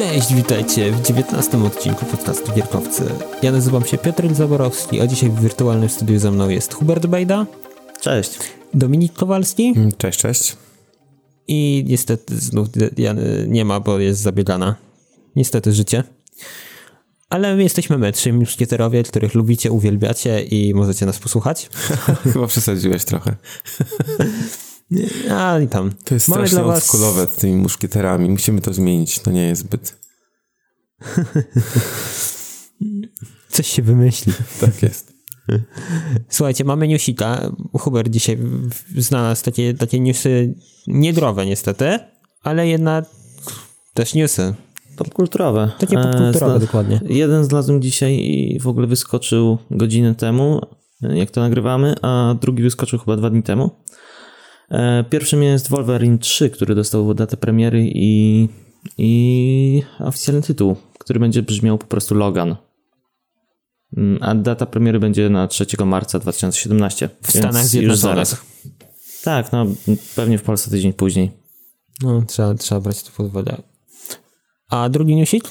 Cześć, witajcie w 19 odcinku podcastu Gierkowcy. Ja nazywam się Piotr Zaborowski, a dzisiaj w wirtualnym studiu ze mną jest Hubert Bejda. Cześć. Dominik Kowalski. Mm, cześć, cześć. I niestety znów Jany nie ma, bo jest zabiegana. Niestety życie. Ale my jesteśmy my, trzy muszkieterowie, których lubicie, uwielbiacie i możecie nas posłuchać. Chyba przesadziłeś trochę. A i tam. To jest Mamy strasznie was... oldschoolowe z tymi muszkieterami. Musimy to zmienić. To nie jest zbyt... Coś się wymyśli. Tak jest. Słuchajcie, mamy newsika. Hubert dzisiaj znalazł takie, takie newsy niedrowe niestety, ale jednak też newsy. Popkulturowe. Takie popkulturowe, e, dokładnie. Jeden znalazłem dzisiaj i w ogóle wyskoczył godzinę temu, jak to nagrywamy, a drugi wyskoczył chyba dwa dni temu. E, pierwszym jest Wolverine 3, który dostał datę premiery i, i oficjalny tytuł, który będzie brzmiał po prostu Logan. Mm, a data premiery będzie na 3 marca 2017. W Stanach Zjednoczonych. Tak, no pewnie w Polsce tydzień później. No, trzeba, trzeba brać to pod uwagę. A drugi newsik?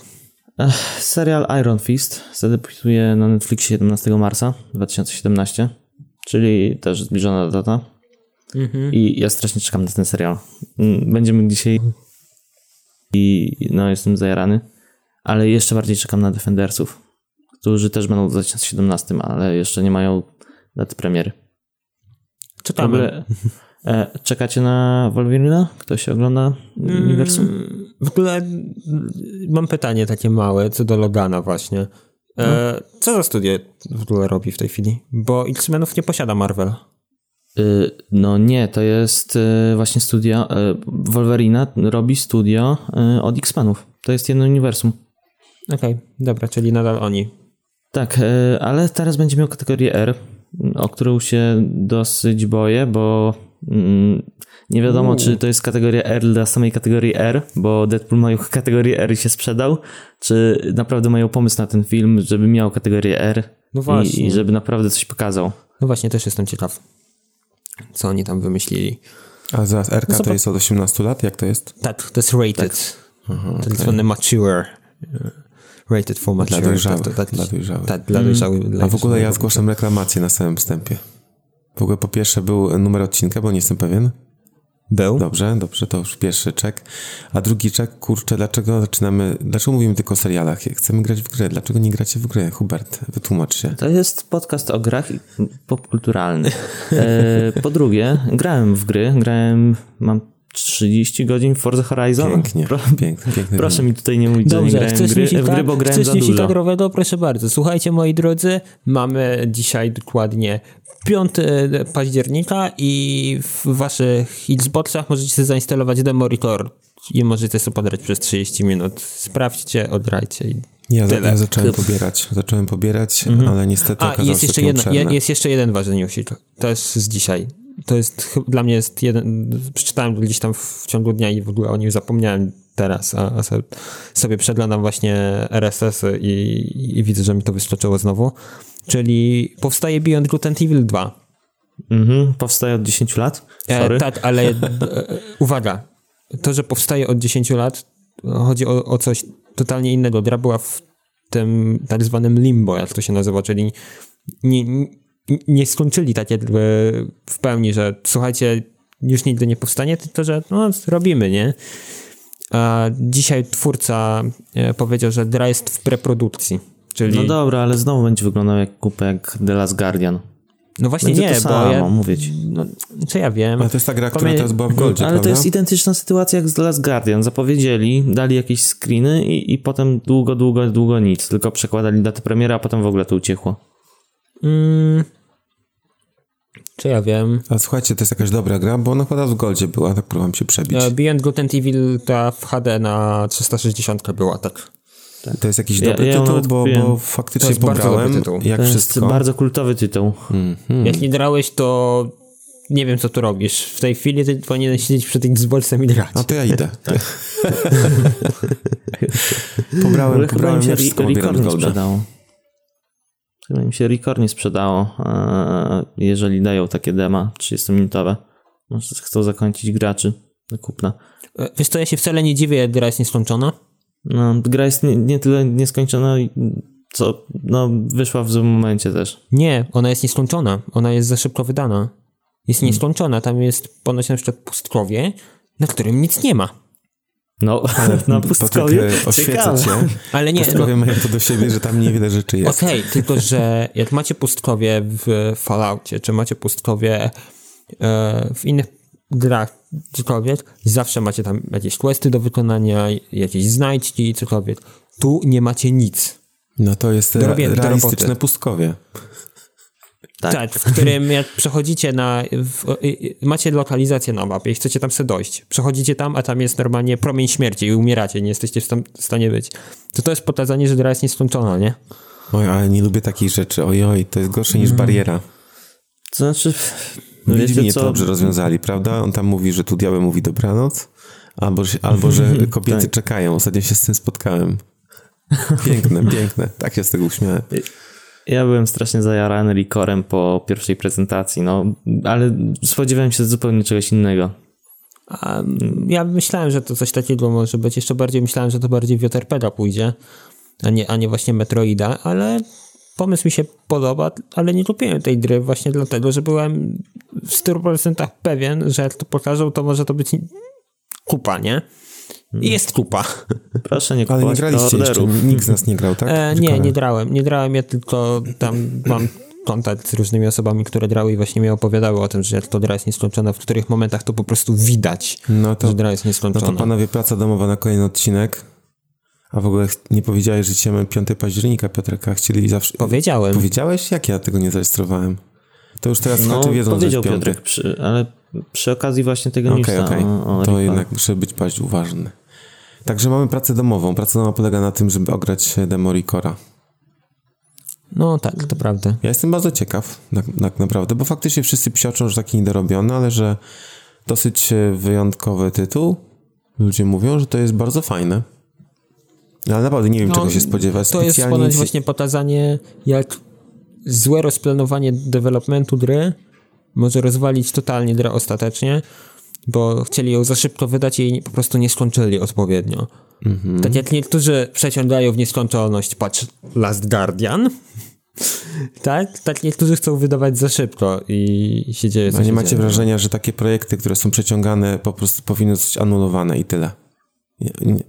Serial Iron Fist zadebiutuje na Netflixie 11 marca 2017, czyli też zbliżona data. Mhm. I ja strasznie czekam na ten serial. Mm, będziemy dzisiaj i no jestem zajarany, ale jeszcze bardziej czekam na Defendersów, którzy też będą w 2017, ale jeszcze nie mają daty premiery. Czekamy. E, czekacie na Wolverina? Ktoś ogląda mm, uniwersum? W ogóle mam pytanie takie małe co do Logana właśnie. E, no. Co za studio w ogóle robi w tej chwili? Bo X-Menów nie posiada Marvel. Y, no nie, to jest y, właśnie studio. Y, Wolverina robi studio od X-Menów. To jest jedno uniwersum. Okej, okay, dobra, czyli nadal oni. Tak, ale teraz będzie miał kategorię R, o którą się dosyć boję, bo mm, nie wiadomo, czy to jest kategoria R dla samej kategorii R, bo Deadpool mają kategorię R i się sprzedał, czy naprawdę mają pomysł na ten film, żeby miał kategorię R no i, i żeby naprawdę coś pokazał. No właśnie, też jestem ciekaw co oni tam wymyślili. A za RK no to jest od 18 lat? Jak to jest? Tak, to jest rated. Tak. Aha, tak zwany mature. Rated for mature. Dla dojrzałych. Tak, tak, dla dojrzałych. Tak, dla dojrzałych. Mm. A w ogóle ja zgłaszam reklamację na samym wstępie. W ogóle po pierwsze był numer odcinka, bo nie jestem pewien. Był? Dobrze, dobrze, to już pierwszy czek. A drugi czek, kurczę, dlaczego zaczynamy, dlaczego mówimy tylko o serialach? Chcemy grać w grę, dlaczego nie gracie w grę? Hubert, wytłumacz się. To jest podcast o grach popkulturalny. E, po drugie, grałem w gry, grałem, mam 30 godzin Forza Horizon. Pięknie, Pro, pięknie, pięknie. Proszę mi tutaj nie mówić, Dobrze, że nie grałem gry, w gry, bo grałem za dużo. kadrowego? Proszę bardzo. Słuchajcie, moi drodzy, mamy dzisiaj dokładnie 5 października i w waszych Xboxach możecie sobie zainstalować demo record i możecie sobie podrać przez 30 minut. Sprawdźcie, odrajcie i ja, ja zacząłem pobierać, zacząłem pobierać, mhm. ale niestety A, jest jeszcze, jedno, jest jeszcze jeden ważny newsik, to jest z dzisiaj. To jest, dla mnie jest jeden, przeczytałem gdzieś tam w ciągu dnia i w ogóle o nim zapomniałem teraz, a, a sobie przeglądam właśnie RSS i, i widzę, że mi to wyskoczyło znowu. Czyli powstaje Beyond and Evil 2. Mhm, powstaje od 10 lat? E, tak, ale e, uwaga, to, że powstaje od 10 lat, chodzi o, o coś totalnie innego. Gra była w tym tak zwanym limbo, jak to się nazywa, czyli nie, nie skończyli tak jakby w pełni, że słuchajcie, już nigdy nie powstanie, tylko że no, robimy, nie? A dzisiaj twórca e, powiedział, że gra jest w preprodukcji. Czyli... No dobra, ale znowu będzie wyglądał jak kupę jak The Last Guardian. No właśnie będzie nie, to samo, bo ja, mówić. No, co ja wiem. Ale to jest ta gra, która teraz była w Goldzie, Ale prawda? to jest identyczna sytuacja jak z The Last Guardian. Zapowiedzieli, dali jakieś screeny i, i potem długo, długo, długo nic. Tylko przekładali datę premiera, a potem w ogóle to uciechło. Mm, czy ja wiem. A słuchajcie, to jest jakaś dobra gra, bo ona chyba w Goldzie była, tak próbowałem się przebić. Uh, Beyond Good and Evil ta w HD na 360 była, tak. Tak. To jest jakiś dobry ja, ja tytuł, bo, bo, faktycznie to pobrałem tytuł. jak to wszystko. jest bardzo kultowy tytuł. Mm, hmm. Jak nie grałeś, to nie wiem, co tu robisz. W tej chwili ty powinien siedzieć przed Xboxem i grać. A to ja idę. pobrałem, pobrałem, się Record nie sprzedało. Chyba mi się Record nie sprzedało, jeżeli dają takie dema 30-minutowe. Może chcą zakończyć graczy do kupna. E, wiesz co, ja się wcale nie dziwię, jak gra jest nieskończona No, gra jest nie, nie tyle nieskończona, co no, wyszła w złym momencie też. Nie, ona jest nieskończona. Ona jest za szybko wydana. Jest Hmm. nieskończona. Tam jest ponoć na przykład pustkowie, na którym nic nie ma. No, na pustkowie. Patryk, e, oświecę Ciekawe. cię. Ale nie, no, Pustkowie mają to do siebie, że tam niewiele rzeczy jest. Okej, tylko że jak macie pustkowie w Falloutie, czy macie pustkowie e, w innych grach, cokolwiek, zawsze macie tam jakieś questy do wykonania, jakieś znajdźki, cokolwiek. Tu nie macie nic. No to jest Do robienia- do realistyczne pustkowie. Tak. Tak, w którym jak przechodzicie na. W, macie lokalizację na mapie i chcecie tam sobie dojść. Przechodzicie tam, a tam jest normalnie promień śmierci i umieracie, nie jesteście w w stanie być. To to jest pokazanie, że gra jest nieskończona, nie? Oj, ale nie lubię takich rzeczy. Ojoj, to jest gorsze niż bariera. To znaczy, Wiedźminie wiecie to dobrze rozwiązali, prawda? On tam mówi, że tu diabeł mówi dobranoc, albo, że- albo że kobiety Tak. czekają. Ostatnio się z tym spotkałem. Piękne, piękne. Tak się z tego uśmiałem. Ja byłem strasznie zajarany likorem po pierwszej prezentacji, no, ale spodziewałem się zupełnie czegoś innego. A, ja myślałem, że to coś takiego może być. Jeszcze bardziej myślałem, że to bardziej w pójdzie, a nie, a nie właśnie Metroida, ale pomysł mi się podoba, ale nie kupiłem tej gry właśnie dlatego, że byłem w 100% pewien, że jak to pokażą, to może to być kupa, nie? I jest kupa. Proszę nie Ale nie kupować graliście jeszcze, nikt z nas nie grał, tak? E, nie, nie grałem. Nie grałem, ja tylko tam mam kontakt z różnymi osobami, które grały i właśnie mi opowiadały o tym, że jak to gra jest nieskończona, w których momentach to po prostu widać, No to, że gra jest no nieskończona. to panowie, praca domowa na kolejny odcinek. A w ogóle nie powiedziałeś, że dzisiaj mamy 5 października, Piotrka. Chcieli zawsze... Powiedziałem. Powiedziałeś? Jak ja tego nie zarejestrowałem? To już teraz No, wiedzą, że powiedział jest. Piotrek, przy, ale przy okazji właśnie tego Okej, newsa okej. o, o To jednak muszę być bardziej uważny. Także mamy pracę domową. Praca domowa polega na tym, żeby ograć demo Ricora. No tak, to prawda. Ja jestem bardzo ciekaw, tak, tak naprawdę, bo faktycznie wszyscy psioczą, że taki niedorobiony, ale że dosyć e, wyjątkowy tytuł. Ludzie mówią, że to jest bardzo fajne. Ale naprawdę nie wiem, No, czego się spodziewać. To jest Specjalnie ponoć nic- właśnie pokazanie, jak złe rozplanowanie developmentu gry może rozwalić totalnie grę ostatecznie, bo chcieli ją za szybko wydać i po prostu nie skończyli odpowiednio. Mhm. Tak jak niektórzy przeciągają w nieskończoność, patrz Last Guardian, tak? Tak niektórzy chcą wydawać za szybko i się dzieje co No nie macie dzieje. wrażenia, że takie projekty, które są przeciągane, po prostu powinny zostać anulowane i tyle.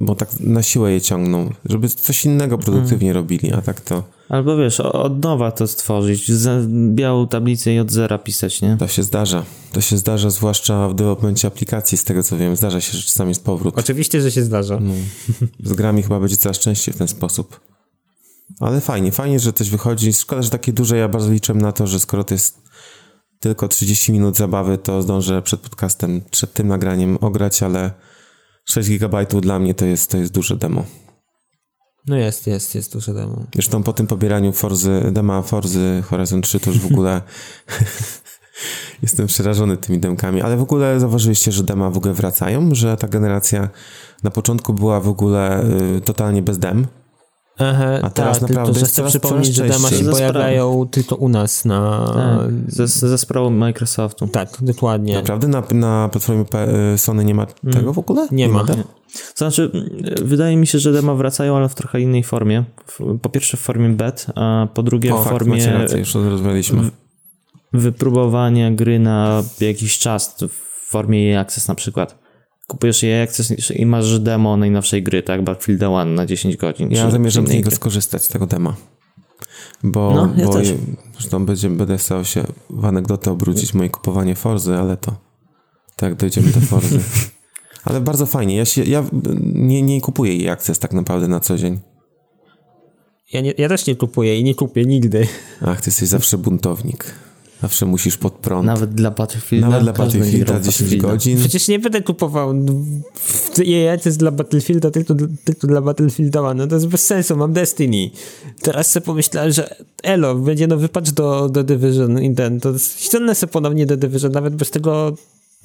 Bo tak na siłę je ciągną, żeby coś innego produktywnie robili, a tak to, Albo wiesz, od nowa to stworzyć, białą tablicę i od zera pisać, nie? to się zdarza. To się zdarza zwłaszcza w developmencie aplikacji, z tego co wiem. Zdarza się, że czasami jest powrót. Oczywiście, że się zdarza. No. Z grami chyba będzie coraz częściej w ten sposób. Ale fajnie, fajnie, że coś wychodzi. Szkoda, że takie duże, ja bardzo liczę na to, że skoro to jest tylko 30 minut zabawy, to zdążę przed podcastem, przed tym nagraniem ograć, ale 6 GB dla mnie to jest, to jest duże demo. No jest, jest, jest duże demo. Zresztą po tym pobieraniu Forzy, dema Forzy Horizon 3 to już w ogóle jestem przerażony tymi demkami, ale w ogóle zauważyliście, że dema w ogóle wracają, że ta generacja na początku była w ogóle y, totalnie bez dem, Aha, A teraz tak, naprawdę tylko, że chcę przypomnieć, że dema się pojawiają tylko u nas na... Tak, ze, ze sprawą Microsoftu. Tak, dokładnie. Naprawdę na, na platformie y, Sony nie ma tego w ogóle? Nie ma. dem? To znaczy, wydaje mi się, że demo wracają, ale w trochę innej formie. Po pierwsze w formie bet, a po drugie O, w fakt, formie macie rację, już rozmawialiśmy. wypróbowania gry na jakiś czas, w formie EA Access na przykład. Kupujesz EA Access i masz demo najnowszej gry, tak? Battlefield 1 na 10 godzin. Ja zamierzam z niego gry. skorzystać, z tego dema. Bo, No, ja bo też. zresztą będzie, będę starał się w anegdotę obrócić moje kupowanie Forzy, ale to tak, dojdziemy do Forzy. ale bardzo fajnie. Ja, się, ja nie, nie kupuję jej akces tak naprawdę na co dzień. Ja, nie, ja też nie kupuję i nie kupię nigdy. Ach, ty jesteś zawsze buntownik. Zawsze musisz pod prąd. Nawet dla Battlefielda. Nawet dla Battlefielda grał w 10 Battlefielda. godzin. Przecież nie będę kupował jest dla Battlefielda, tylko, tylko dla Battlefielda. No to jest bez sensu, mam Destiny. Teraz sobie pomyślałem, że elo, będzie nowy patch do, do Division i ten, to ściągnę sobie ponownie do Division, nawet bez tego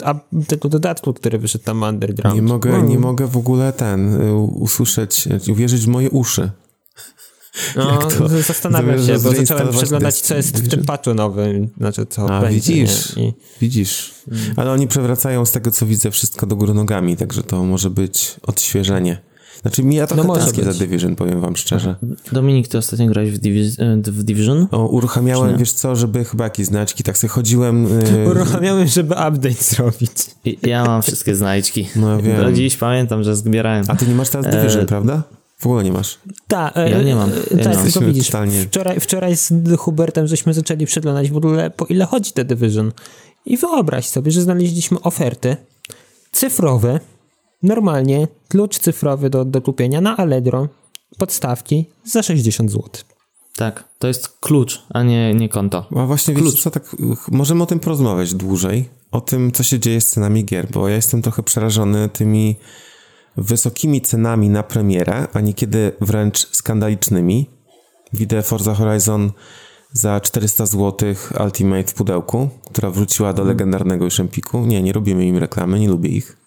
a, tego dodatku, który wyszedł tam Underground. Nie mogę, nie mogę w ogóle ten y, usłyszeć, y, uwierzyć w moje uszy. No, to zastanawiam się, bo zacząłem przeglądać, co jest w tym patchu nowym, znaczy co A, będzie. widzisz. I, Widzisz. Ale oni przewracają z tego, co widzę, wszystko do góry nogami, także to może być odświeżenie. Znaczy mi ja trochę No tęsknię za. Division, powiem wam szczerze. Dominik, ty ostatnio grałeś w, Divi- e, w Division? O, uruchamiałem, wiesz co, żeby chyba jakieś znaczki, tak sobie chodziłem... Yy, Uruchamiamy, żeby update zrobić. I- Ja mam wszystkie znajdźki. No wiem. Do dziś pamiętam, że zbierałem. a ty nie masz teraz Division, E, prawda? W ogóle nie masz. Tak, Ja nie mam, ja nie tak, Jesteśmy widzisz. totalnie- Wczoraj, wczoraj z Hubertem żeśmy zaczęli przeglądać w ogóle po ile chodzi The Division. I wyobraź sobie, że znaleźliśmy oferty cyfrowe, normalnie, klucz cyfrowy do, do kupienia na Allegro, podstawki za 60 zł. Tak, to jest klucz, a nie, nie konto. A właśnie, wiesz co, tak, możemy o tym porozmawiać dłużej, o tym, co się dzieje z cenami gier, bo ja jestem trochę przerażony tymi wysokimi cenami na premierę, a niekiedy wręcz skandalicznymi. Widzę Forza Horizon za 400 zł Ultimate w pudełku, która wróciła do legendarnego już Empiku. Nie, nie robimy im reklamy, nie lubię ich.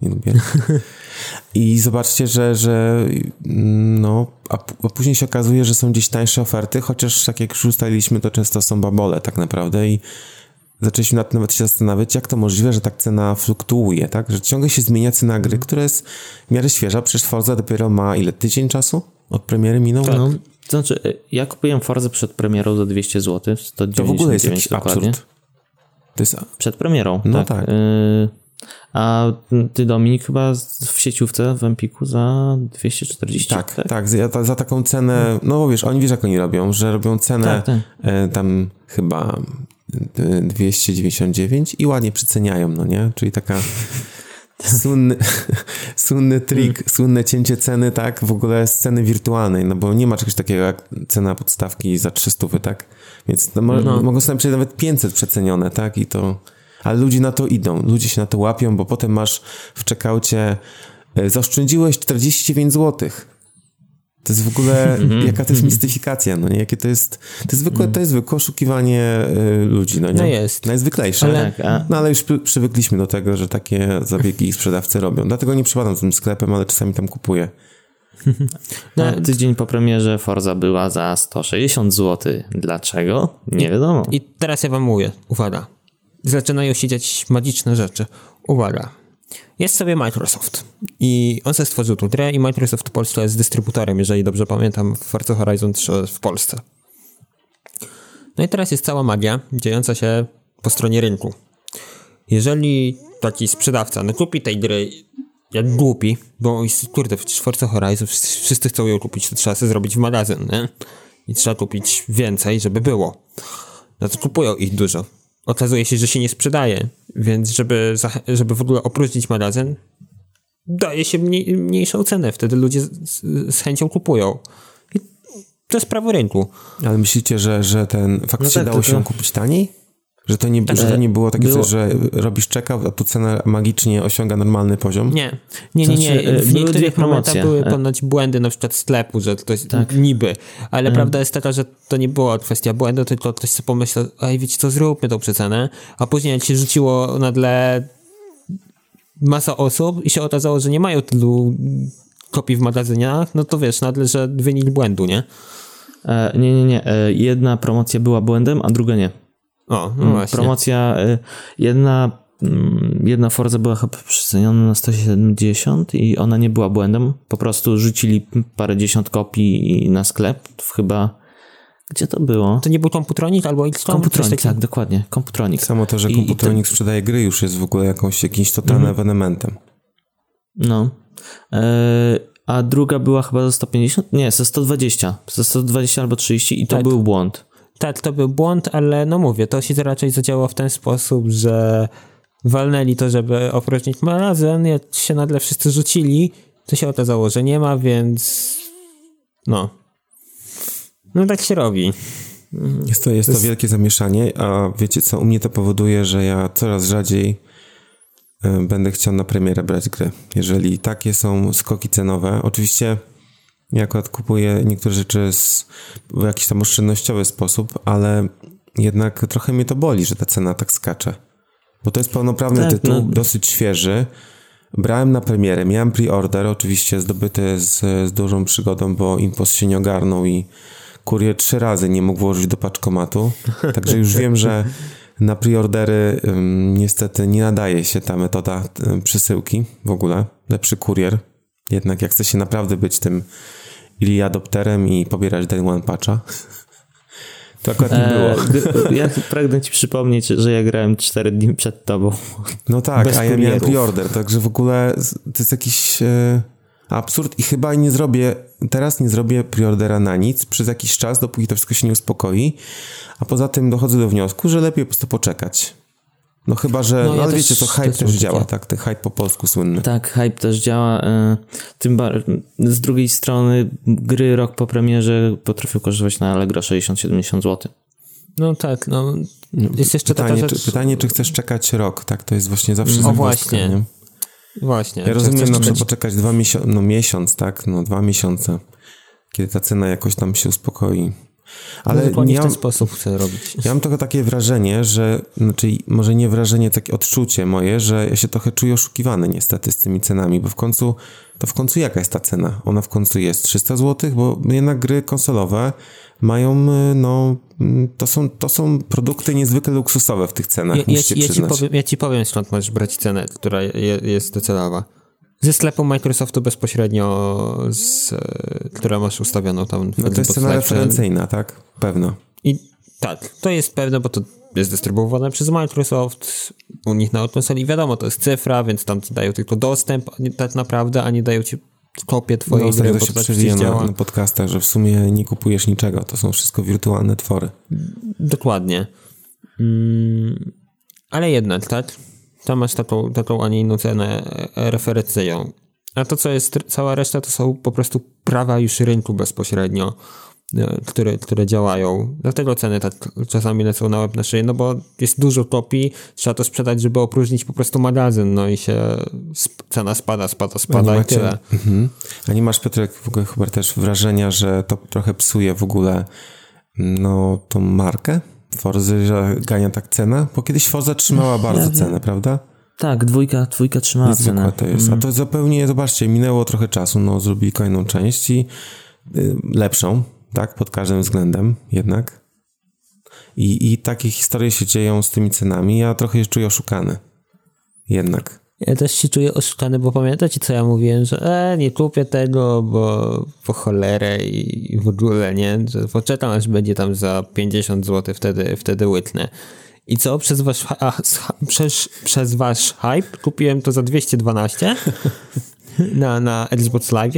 Nie lubię. I zobaczcie, że, że no, a, a później się okazuje, że są gdzieś tańsze oferty, chociaż tak jak już ustaliliśmy, to często są babole tak naprawdę i zaczęliśmy nad tym nawet się zastanawiać, jak to możliwe, że tak cena fluktuuje, tak? Że ciągle się zmienia cena gry, która jest w miarę świeża, przecież Forza dopiero ma ile? Tydzień czasu? Od premiery minął? No, to znaczy, e, ja kupiłem Forzę przed premierą za 200 zł. To w ogóle jest jakiś dokładnie. absurd. To jest Przed premierą, No tak. tak. Y, a ty, Dominik, chyba w sieciówce w Empiku za 240. Tak, tak, za, ta- za taką cenę, no bo wiesz, oni wiesz jak oni robią, że robią cenę Tak, tak. e, tam chyba 299 i ładnie przyceniają, no nie? Czyli taka słynny, słynny trik, słynne cięcie ceny, tak, w ogóle z ceny wirtualnej, no bo nie ma czegoś takiego jak cena podstawki za 300, tak? Więc no, No. mogą sobie przejść nawet 500 przecenione, tak? I to... Ale ludzie na to idą, ludzie się na to łapią, bo potem masz w czekaucie e, zaoszczędziłeś 49 złotych. To jest w ogóle, jaka to jest mistyfikacja, no nie? Jakie to jest, to jest zwykłe, to jest zwykłe oszukiwanie y, ludzi, no nie? No jest. Najzwyczajsze. Ale- Tak, a- No ale już przy, przywykliśmy do tego, że takie zabiegi sprzedawcy robią. Dlatego nie przepadam tym sklepem, ale czasami tam kupuję. No, tydzień po premierze Forza była za 160 zł. Dlaczego? Nie wiadomo. I teraz ja wam mówię, uwaga. Zaczynają się dziać magiczne rzeczy. Uwaga. Jest sobie Microsoft i on sobie stworzył tą grę i Microsoft w Polsce jest dystrybutorem, jeżeli dobrze pamiętam, w Forza Horizon 3 w Polsce. No i teraz jest cała magia dziejąca się po stronie rynku. Jeżeli taki sprzedawca no kupi tej gry jak głupi, bo kurde, przecież Forza Horizon wszyscy chcą ją kupić, to trzeba sobie zrobić w magazyn, nie? I trzeba kupić więcej, żeby było. No to kupują ich dużo. Okazuje się, że się nie sprzedaje, więc żeby, żeby w ogóle opróżnić magazyn, daje się mniej, mniejszą cenę. Wtedy ludzie z, z, chęcią kupują. I to jest prawo rynku. Ale myślicie, że, że ten faktycznie tak, dało to- się to- ją kupić taniej? Że to nie, że to nie było takie było- coś, że robisz checkout, a tu cena magicznie osiąga normalny poziom? Nie, nie, nie, nie. Znaczy, e, W były niektórych momentach były E. ponoć błędy na przykład sklepu, że to jest Tak. niby. Ale prawda jest taka, że to nie była kwestia błędu, tylko ktoś sobie pomyślał, ej, wiecie co, zróbmy tą przecenę. A później jak się rzuciło nagle masa osób i się okazało, że nie mają tylu kopii w magazynach, no to wiesz, nagle, że wynik błędu, nie? E, nie, nie, nie. E, jedna promocja była błędem, a druga nie. O, no Mm, właśnie. Promocja, e, jedna, mm, jedna Forza była chyba przeceniona na 170 i ona nie była błędem. Po prostu rzucili parę dziesiąt kopii na sklep. W chyba... Gdzie to było? To nie był komputronik albo XCOM? Komputronik, tak, dokładnie. Komputronik. Samo to, że I- i komputernik sprzedaje gry już jest w ogóle jakąś, jakimś totalnym Mhm. ewenementem. No. E, a druga była chyba za 150? Nie, za 120. Za 120 albo 30 i to Tak. był błąd. Tak, to był błąd, ale no mówię, to się raczej zadziało w ten sposób, że walnęli to, żeby opróżnić magazyn, jak się nagle wszyscy rzucili, to się okazało, że nie ma, więc no. No tak się robi. Jest to, jest to wielkie zamieszanie, a wiecie co, u mnie to powoduje, że ja coraz rzadziej e, będę chciał na premierę brać gry. Jeżeli takie są skoki cenowe, oczywiście ja akurat kupuję niektóre rzeczy z, w jakiś tam oszczędnościowy sposób, ale jednak trochę mnie to boli, że ta cena tak skacze. Bo to jest pełnoprawny Tak, tytuł, no. dosyć świeży. Brałem na premierę, miałem pre-order, oczywiście zdobyty z, z dużą przygodą, bo Impos się nie ogarnął i kurier trzy razy nie mógł włożyć do paczkomatu. Także już wiem, że na preordery ym, niestety nie nadaje się ta metoda y, przesyłki w ogóle. Lepszy kurier. Jednak jak chce się naprawdę być tym ili adopterem i pobierać Day One Patcha, to akurat nie było. ja pragnę ci przypomnieć, że ja grałem 4 dni przed tobą. No tak, a ja miałem preorder, także w ogóle to jest jakiś e, absurd i chyba nie zrobię, teraz nie zrobię preordera na nic przez jakiś czas, dopóki to wszystko się nie uspokoi, a poza tym dochodzę do wniosku, że lepiej po prostu poczekać. No chyba, że, no, no ale wiecie, to hype też, też działa, tak? Ten hype po polsku słynny. Tak, hype też działa. E, tym bardziej, z drugiej strony gry rok po premierze potrafią kosztować na Allegro 60-70 zł. No tak, no jest jeszcze pytanie, taka rzecz... Czy, pytanie, czy chcesz czekać rok, tak? To jest właśnie zawsze no właśnie. Nie? Właśnie. Ja rozumiem, no, trzeba poczekać dwa miesiące, no miesiąc, tak? No dwa miesiące, kiedy ta cena jakoś tam się uspokoi. Ale no, nie w ten sposób chcę robić. Ja mam trochę takie wrażenie, że, znaczy może nie wrażenie, takie odczucie moje, że ja się trochę czuję oszukiwany niestety z tymi cenami, bo w końcu, to w końcu jaka jest ta cena? Ona w końcu jest 300 zł, bo jednak gry konsolowe mają, no, to są, to są produkty niezwykle luksusowe w tych cenach, ja, ja, ja, ci powiem, ja ci powiem, skąd możesz brać cenę, która je, jest docelowa. Ze sklepu Microsoftu bezpośrednio, z, która masz ustawioną tam w No to jest cena referencyjna, tak? Pewno. I tak, to jest pewne, bo to jest dystrybuowane przez Microsoft, u nich na konsoli wiadomo, to jest cyfra, więc tam ci dają tylko dostęp tak naprawdę, a nie dają ci kopię twojej no, gry, to się tak przewija na, na podcastach, że w sumie nie kupujesz niczego, to są wszystko wirtualne twory. Dokładnie. Mm, ale jednak, tak? Tam masz taką, taką, a nie inną cenę e, referencyjną. A to, co jest cała reszta, to są po prostu prawa już rynku bezpośrednio, e, które, które działają. Dlatego ceny tak czasami lecą na łeb na szyję, no bo jest dużo kopii, trzeba to sprzedać, żeby opróżnić po prostu magazyn, no i się cena spada, spada, spada i macie, tyle. Mhm. A nie masz, Piotrek, w ogóle chyba też wrażenia, że to trochę psuje w ogóle no, tą markę? Forzy, że gania tak cenę? Bo kiedyś Forza trzymała bardzo ja cenę, prawda? Tak, dwójka, dwójka trzymała Niezwykła cenę. to jest. A to zupełnie, zobaczcie, minęło trochę czasu, no zrobili kolejną część i y, lepszą, tak, pod każdym względem jednak. I, I takie historie się dzieją z tymi cenami. Ja trochę się czuję oszukany. Jednak. Ja też się czuję oszukany, bo pamiętacie, co ja mówiłem, że e, nie kupię tego, bo po cholerę i w ogóle, nie? Że poczekam, aż będzie tam za 50 zł, wtedy, wtedy. I co? Przez wasz, a, przez, przez wasz hype kupiłem to za 212 na, na Xbox Live.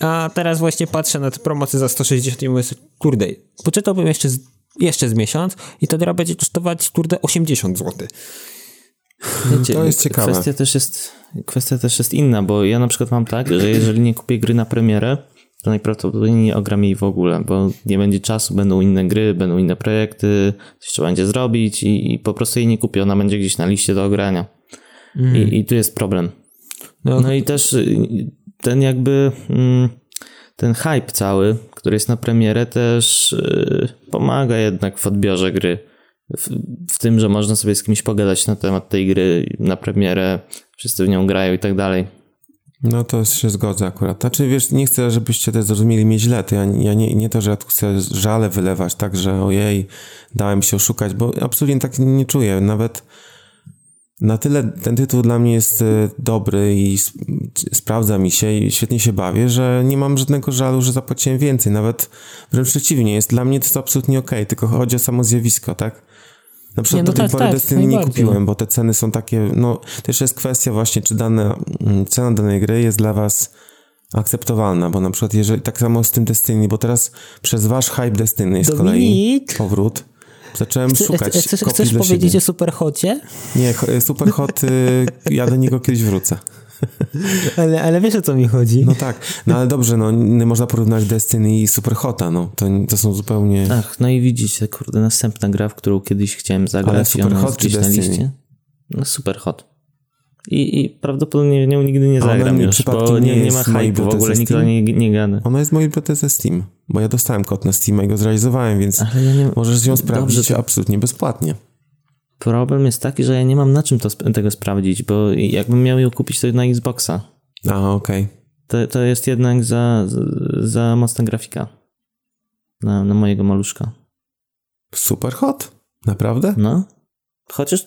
A teraz właśnie patrzę na te promocje za 160 i mówię sobie, kurde, poczekałbym jeszcze z, jeszcze z miesiąc i to gra będzie kosztować, kurde, 80 zł. Wiecie, to jest ciekawe. Kwestia też jest, kwestia też jest inna, bo ja na przykład mam tak, że jeżeli nie kupię gry na premierę, to najprawdopodobniej nie ogram jej w ogóle, bo nie będzie czasu, będą inne gry, będą inne projekty, coś trzeba będzie zrobić i, i po prostu jej nie kupię, ona będzie gdzieś na liście do ogrania. Mm. I, I tu jest problem. No, no i też y, ten jakby mm, ten hype cały, który jest na premierę też y, pomaga jednak w odbiorze gry w, w, tym, że można sobie z kimś pogadać na temat tej gry na premierę, wszyscy w nią grają i tak dalej. No to się zgodzę akurat. Znaczy wiesz, nie chcę, żebyście też zrozumieli mnie źle. To ja, ja nie, nie to, że ja tu chcę żale wylewać, tak, że ojej, dałem się oszukać, bo absolutnie tak nie czuję. Nawet na tyle ten tytuł dla mnie jest e, dobry i sprawdza mi się i świetnie się bawię, że nie mam żadnego żalu, że zapłaciłem więcej. Nawet wręcz przeciwnie, jest dla mnie to absolutnie okay, tylko chodzi o samo zjawisko, tak? Na przykład nie, no do tej tak, pory tak, Destiny nie kupiłem, bo te ceny są takie, no też jest kwestia właśnie, czy dana, mm, cena danej gry jest dla was akceptowalna, bo na przykład jeżeli, tak samo z tym Destiny, bo teraz przez wasz hype Destiny z kolei powrót, zacząłem Chce, szukać Chcesz, chcesz powiedzieć siebie. o Superhocie? Nie, Superhot, y, ja do niego kiedyś wrócę. ale, ale wiesz o co mi chodzi. No tak, no ale dobrze, no nie można porównać Destiny i Superhota, no to, to są zupełnie... Ach, no i widzicie, kurde, następna gra, w którą kiedyś chciałem zagrać ale Superhot czy Destiny? liście. No Superhot. I, I prawdopodobnie w nią nigdy nie zagram już, bo nie, nie, nie ma hype w ogóle, nikt o niej nie, nie gada. Ona jest w mojej bibliotece Steam, bo ja dostałem kod na Steam i go zrealizowałem, więc ja nie... możesz ją sprawdzić Dobrze, to... absolutnie bezpłatnie. Problem jest taki, że ja nie mam na czym to, tego sprawdzić, bo jakbym miał ją kupić, to na Xboxa. A, okej. Okay. To, to jest jednak za, za mocna grafika. Na, na mojego maluszka. Super hot? Naprawdę? No. Chociaż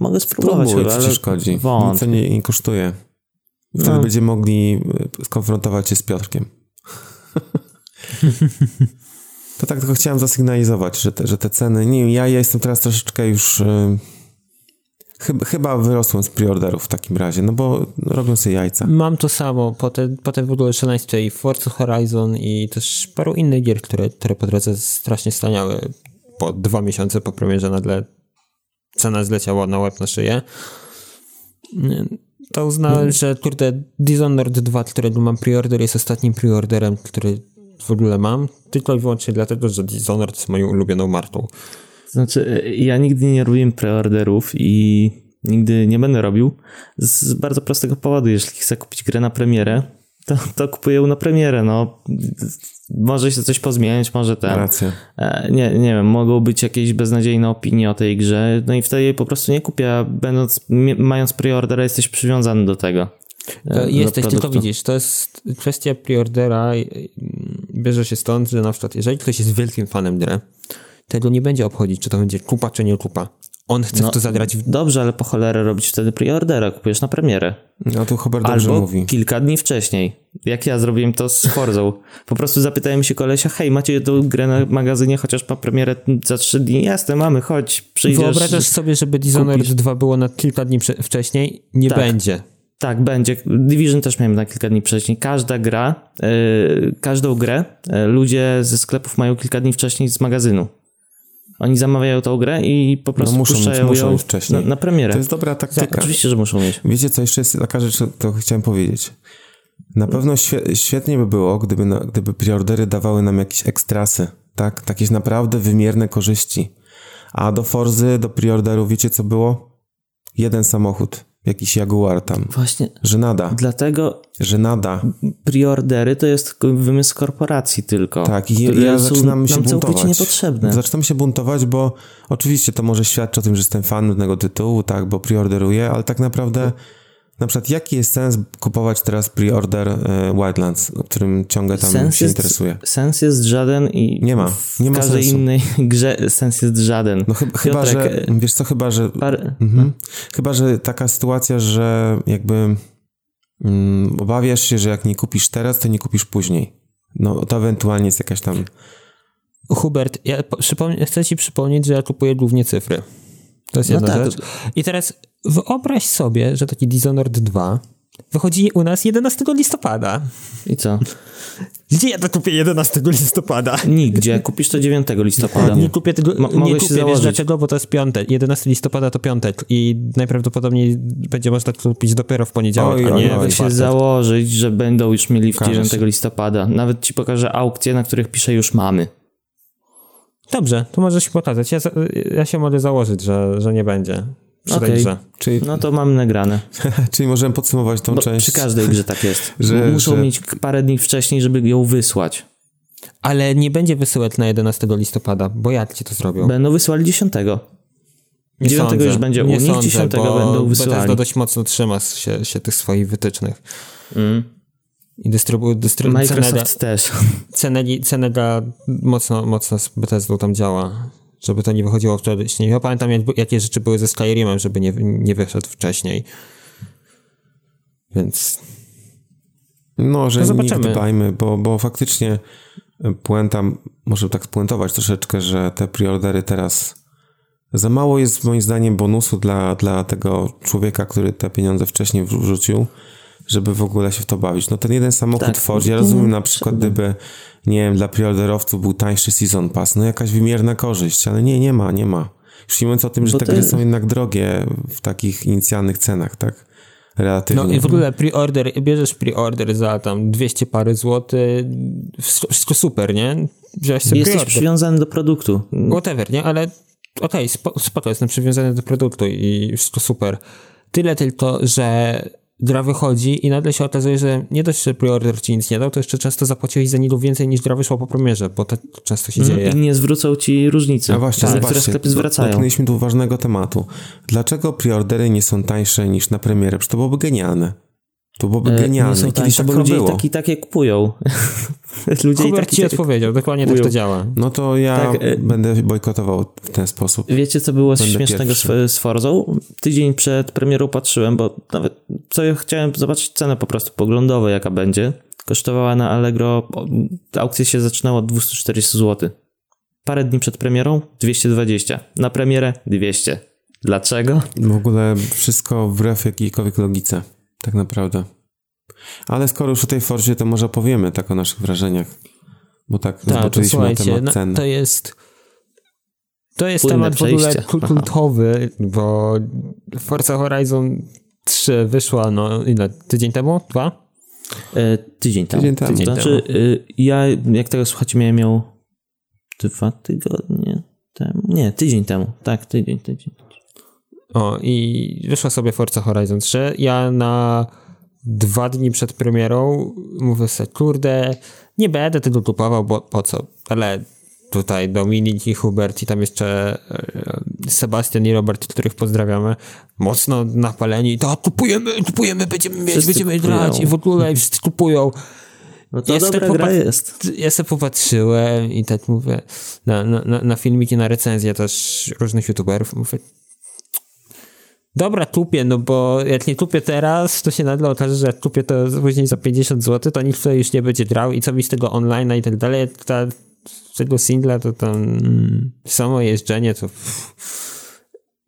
mogę spróbować. Spróbuj, ale szkodzi. Nic nie, nie kosztuje. Wtedy no. będziemy mogli e, skonfrontować się z Piotrkiem. to tak tylko chciałem zasygnalizować, że te, że te ceny... Nie ja, ja jestem teraz troszeczkę już... Yy, chyba, chyba wyrosłem z preorderów w takim razie, no bo robią sobie jajca. Mam to samo. Potem, potem w ogóle szaleństwo i Forza Horizon i też paru innych gier, które, które po drodze strasznie staniały po dwa miesiące po premierze nagle cena zleciała na łeb na szyję to uznałem, hmm. że kurde Dishonored 2, którego mam preorder, jest ostatnim preorderem, który w ogóle mam, tylko i wyłącznie dlatego, że Dishonored jest moją ulubioną marką. Znaczy, ja nigdy nie robiłem preorderów i nigdy nie będę robił z bardzo prostego powodu. Jeśli chcę kupić grę na premierę, to, to kupuję ją na premierę. No, może się coś pozmieniać, może ten. Racja. E, nie, nie wiem, mogą być jakieś beznadziejne opinie o tej grze, no i wtedy jej po prostu nie kupię, a będąc, mając preordera jesteś przywiązany do tego. E, jesteś, tylko widzisz, to jest kwestia preordera, bierze się stąd, że na przykład jeżeli ktoś jest wielkim fanem gry, tego nie będzie obchodzić, czy to będzie kupa, czy nie kupa. On chce no, w to zagrać. W... Dobrze, ale po cholerę robić wtedy preordera, kupujesz na premierę. No tu Hubert dobrze Albo mówi. kilka dni wcześniej. Jak ja zrobiłem to z Forzą. Po prostu zapytałem się kolesia, hej, macie tę grę na magazynie, chociaż ma premierę za trzy dni? Jasne, mamy, chodź, przyjdziesz. Wyobrażasz sobie, żeby Dishonored 2 było na kilka dni wcześniej? Nie tak. będzie. Tak, będzie. Division też miałem na kilka dni wcześniej. Każda gra, yy, każdą grę yy, ludzie ze sklepów mają kilka dni wcześniej z magazynu. Oni zamawiają tą grę i po prostu no muszą puszczają mieć, muszą ją wcześniej. Na, na, premierę. To jest dobra taktyka. Tak, oczywiście, że muszą mieć. Wiecie co, jeszcze jest taka rzecz, to chciałem powiedzieć. Na pewno świetnie by było, gdyby, gdyby preordery dawały nam jakieś ekstrasy, tak? Jakieś naprawdę wymierne korzyści. A do Forzy, do preorderu, wiecie co było? Jeden samochód jakiś Jaguar tam. Właśnie. Że nada. Dlatego. Że nada. Preordery to jest wymysł korporacji tylko. Tak, i ja zaczynam się buntować. niepotrzebne. Zaczynam się buntować, bo oczywiście to może świadczy o tym, że jestem fanem tego tytułu, tak, bo preorderuję, ale tak naprawdę na przykład jaki jest sens kupować teraz pre-order e, Wildlands, o którym ciągle tam sens się jest, interesuje? Sens jest żaden i nie ma, nie w ma każdej sensu. innej grze sens jest żaden. No chyba, chyba że, wiesz co, chyba, że par... mhm. chyba, że taka sytuacja, że jakby mm, obawiasz się, że jak nie kupisz teraz, to nie kupisz później. No to ewentualnie jest jakaś tam... Hubert, ja chcę ci przypomnieć, że ja kupuję głównie cyfry. To jest no jedna tak. rzecz. I teraz wyobraź sobie, że taki Dishonored 2 wychodzi u nas 11 listopada. I co? Gdzie ja to kupię 11 listopada? Nigdzie. Kupisz to 9 listopada. Nie kupię tego, Mo nie kupię, założyć. wiesz dlaczego? Bo to jest piątek. 11 listopada to piątek i najprawdopodobniej będzie można to kupić dopiero w poniedziałek, oj, a nie Mogę się założyć, że będą już mieli w 9 listopada. Nawet ci pokażę aukcje, na których piszę już mamy. Dobrze, to możesz się pokazać. Ja, ja się mogę założyć, że, że nie będzie. Okay. Czyli... no to mamy nagrane. Czyli możemy podsumować tą Bo część. Przy każdej grze tak jest. że, Muszą że... mieć parę dni wcześniej, żeby ją wysłać. Ale nie będzie wysyłać na 11 listopada, bo jak ci to zrobią? Będą wysłali 10. Nie 9 sądzę. już będzie nie u nich, 10 będą wysyłali. Bethesda dość mocno trzyma się, się tych swoich wytycznych. Mm. I dystrybu, dystrybu, Microsoft cenega, też. Cenegi, Cenega mocno, mocno z Bethesdą tam działa, żeby to nie wychodziło wcześniej. Ja pamiętam, jak, jakie rzeczy były ze Skyrimem, żeby nie, nie wyszedł wcześniej. Więc... No, że no nie dbajmy, bo, bo faktycznie puenta, może tak spuentować troszeczkę, że te preordery teraz za mało jest moim zdaniem bonusu dla, dla tego człowieka, który te pieniądze wcześniej wrzucił żeby w ogóle się w to bawić. No ten jeden samochód tak. Ford, ja rozumiem na przykład, gdyby, nie wiem, dla preorderowców był tańszy Season Pass, no jakaś wymierna korzyść, ale nie, nie ma, nie ma. Już nie mówiąc o tym, że Bo te gry są jednak drogie w takich inicjalnych cenach, tak? Relatywnie. No i w ogóle preorder, bierzesz preorder za tam 200 pary złotych, wszystko super, nie? Wziąłeś sobie Jesteś przywiązany do produktu. Whatever, nie? Ale okej, okay, spoko, jestem przywiązany do produktu i wszystko super. Tyle tylko, że gra wychodzi i nagle się okazuje, że nie dość, że preorder ci nic nie dał, to jeszcze często zapłaciłeś za niego więcej niż gra wyszła po premierze, bo to często się mm, dzieje. I nie zwrócą ci różnicy. A właśnie, tak, które sklepy zwracają. Dotknęliśmy tu ważnego tematu. Dlaczego preordery nie są tańsze niż na premierę? Przecież to byłoby genialne. To byłoby e, genialne. Nie są tańsze, tak bo ludzie tak i takie kupują. ludzie Hubert i tak, ci odpowiedział, dokładnie kupują. tak to działa. No to ja tak, e, będę bojkotował w ten sposób. Wiecie, co było będę śmiesznego pierwszy. z Forzą? Tydzień przed premierą patrzyłem, bo nawet co ja chciałem zobaczyć cenę po prostu poglądowo, jaka będzie. Kosztowała na Allegro, aukcja się zaczynała od 240 zł. Parę dni przed premierą 220. Na premierę 200. Dlaczego? W ogóle wszystko wbrew jakiejkolwiek logice, tak naprawdę. Ale skoro już o tej Forzie, to może opowiemy tak o naszych wrażeniach. Bo tak Ta, zobaczyliśmy na temat no, cen. to jest to jest Płynne temat w ogóle kultowy, bo Forza Horizon 3 wyszła no ile, tydzień temu? Dwa? E, tydzień temu. Tydzień temu. To znaczy, y, ja, jak tego słuchacie, miałem ją dwa tygodnie temu. Nie, tydzień temu. Tak, tydzień, tydzień. O, i wyszła sobie Forza Horizon 3. Ja na dwa dni przed premierą mówię sobie, kurde, nie będę tego kupował, bo po co? Ale tutaj Dominik i Hubert i tam jeszcze e, Sebastian i Robert, których pozdrawiamy, mocno napaleni, tak, kupujemy, kupujemy, będziemy mieć, Wszyscy będziemy kupują. grać i w ogóle wszyscy kupują. No to Ja dobra gra jest. Ja sobie popatrzyłem i tak mówię, na, na, na- na filmiki, na recenzje też różnych youtuberów, mówię, dobra, kupię, no bo jak nie kupię teraz, to się nagle okaże, że jak kupię to później za 50 zł, to nikt w to już nie będzie grał i co mi z tego online i tak dalej, ta, z tego singla to tam mm, samo jeżdżenie to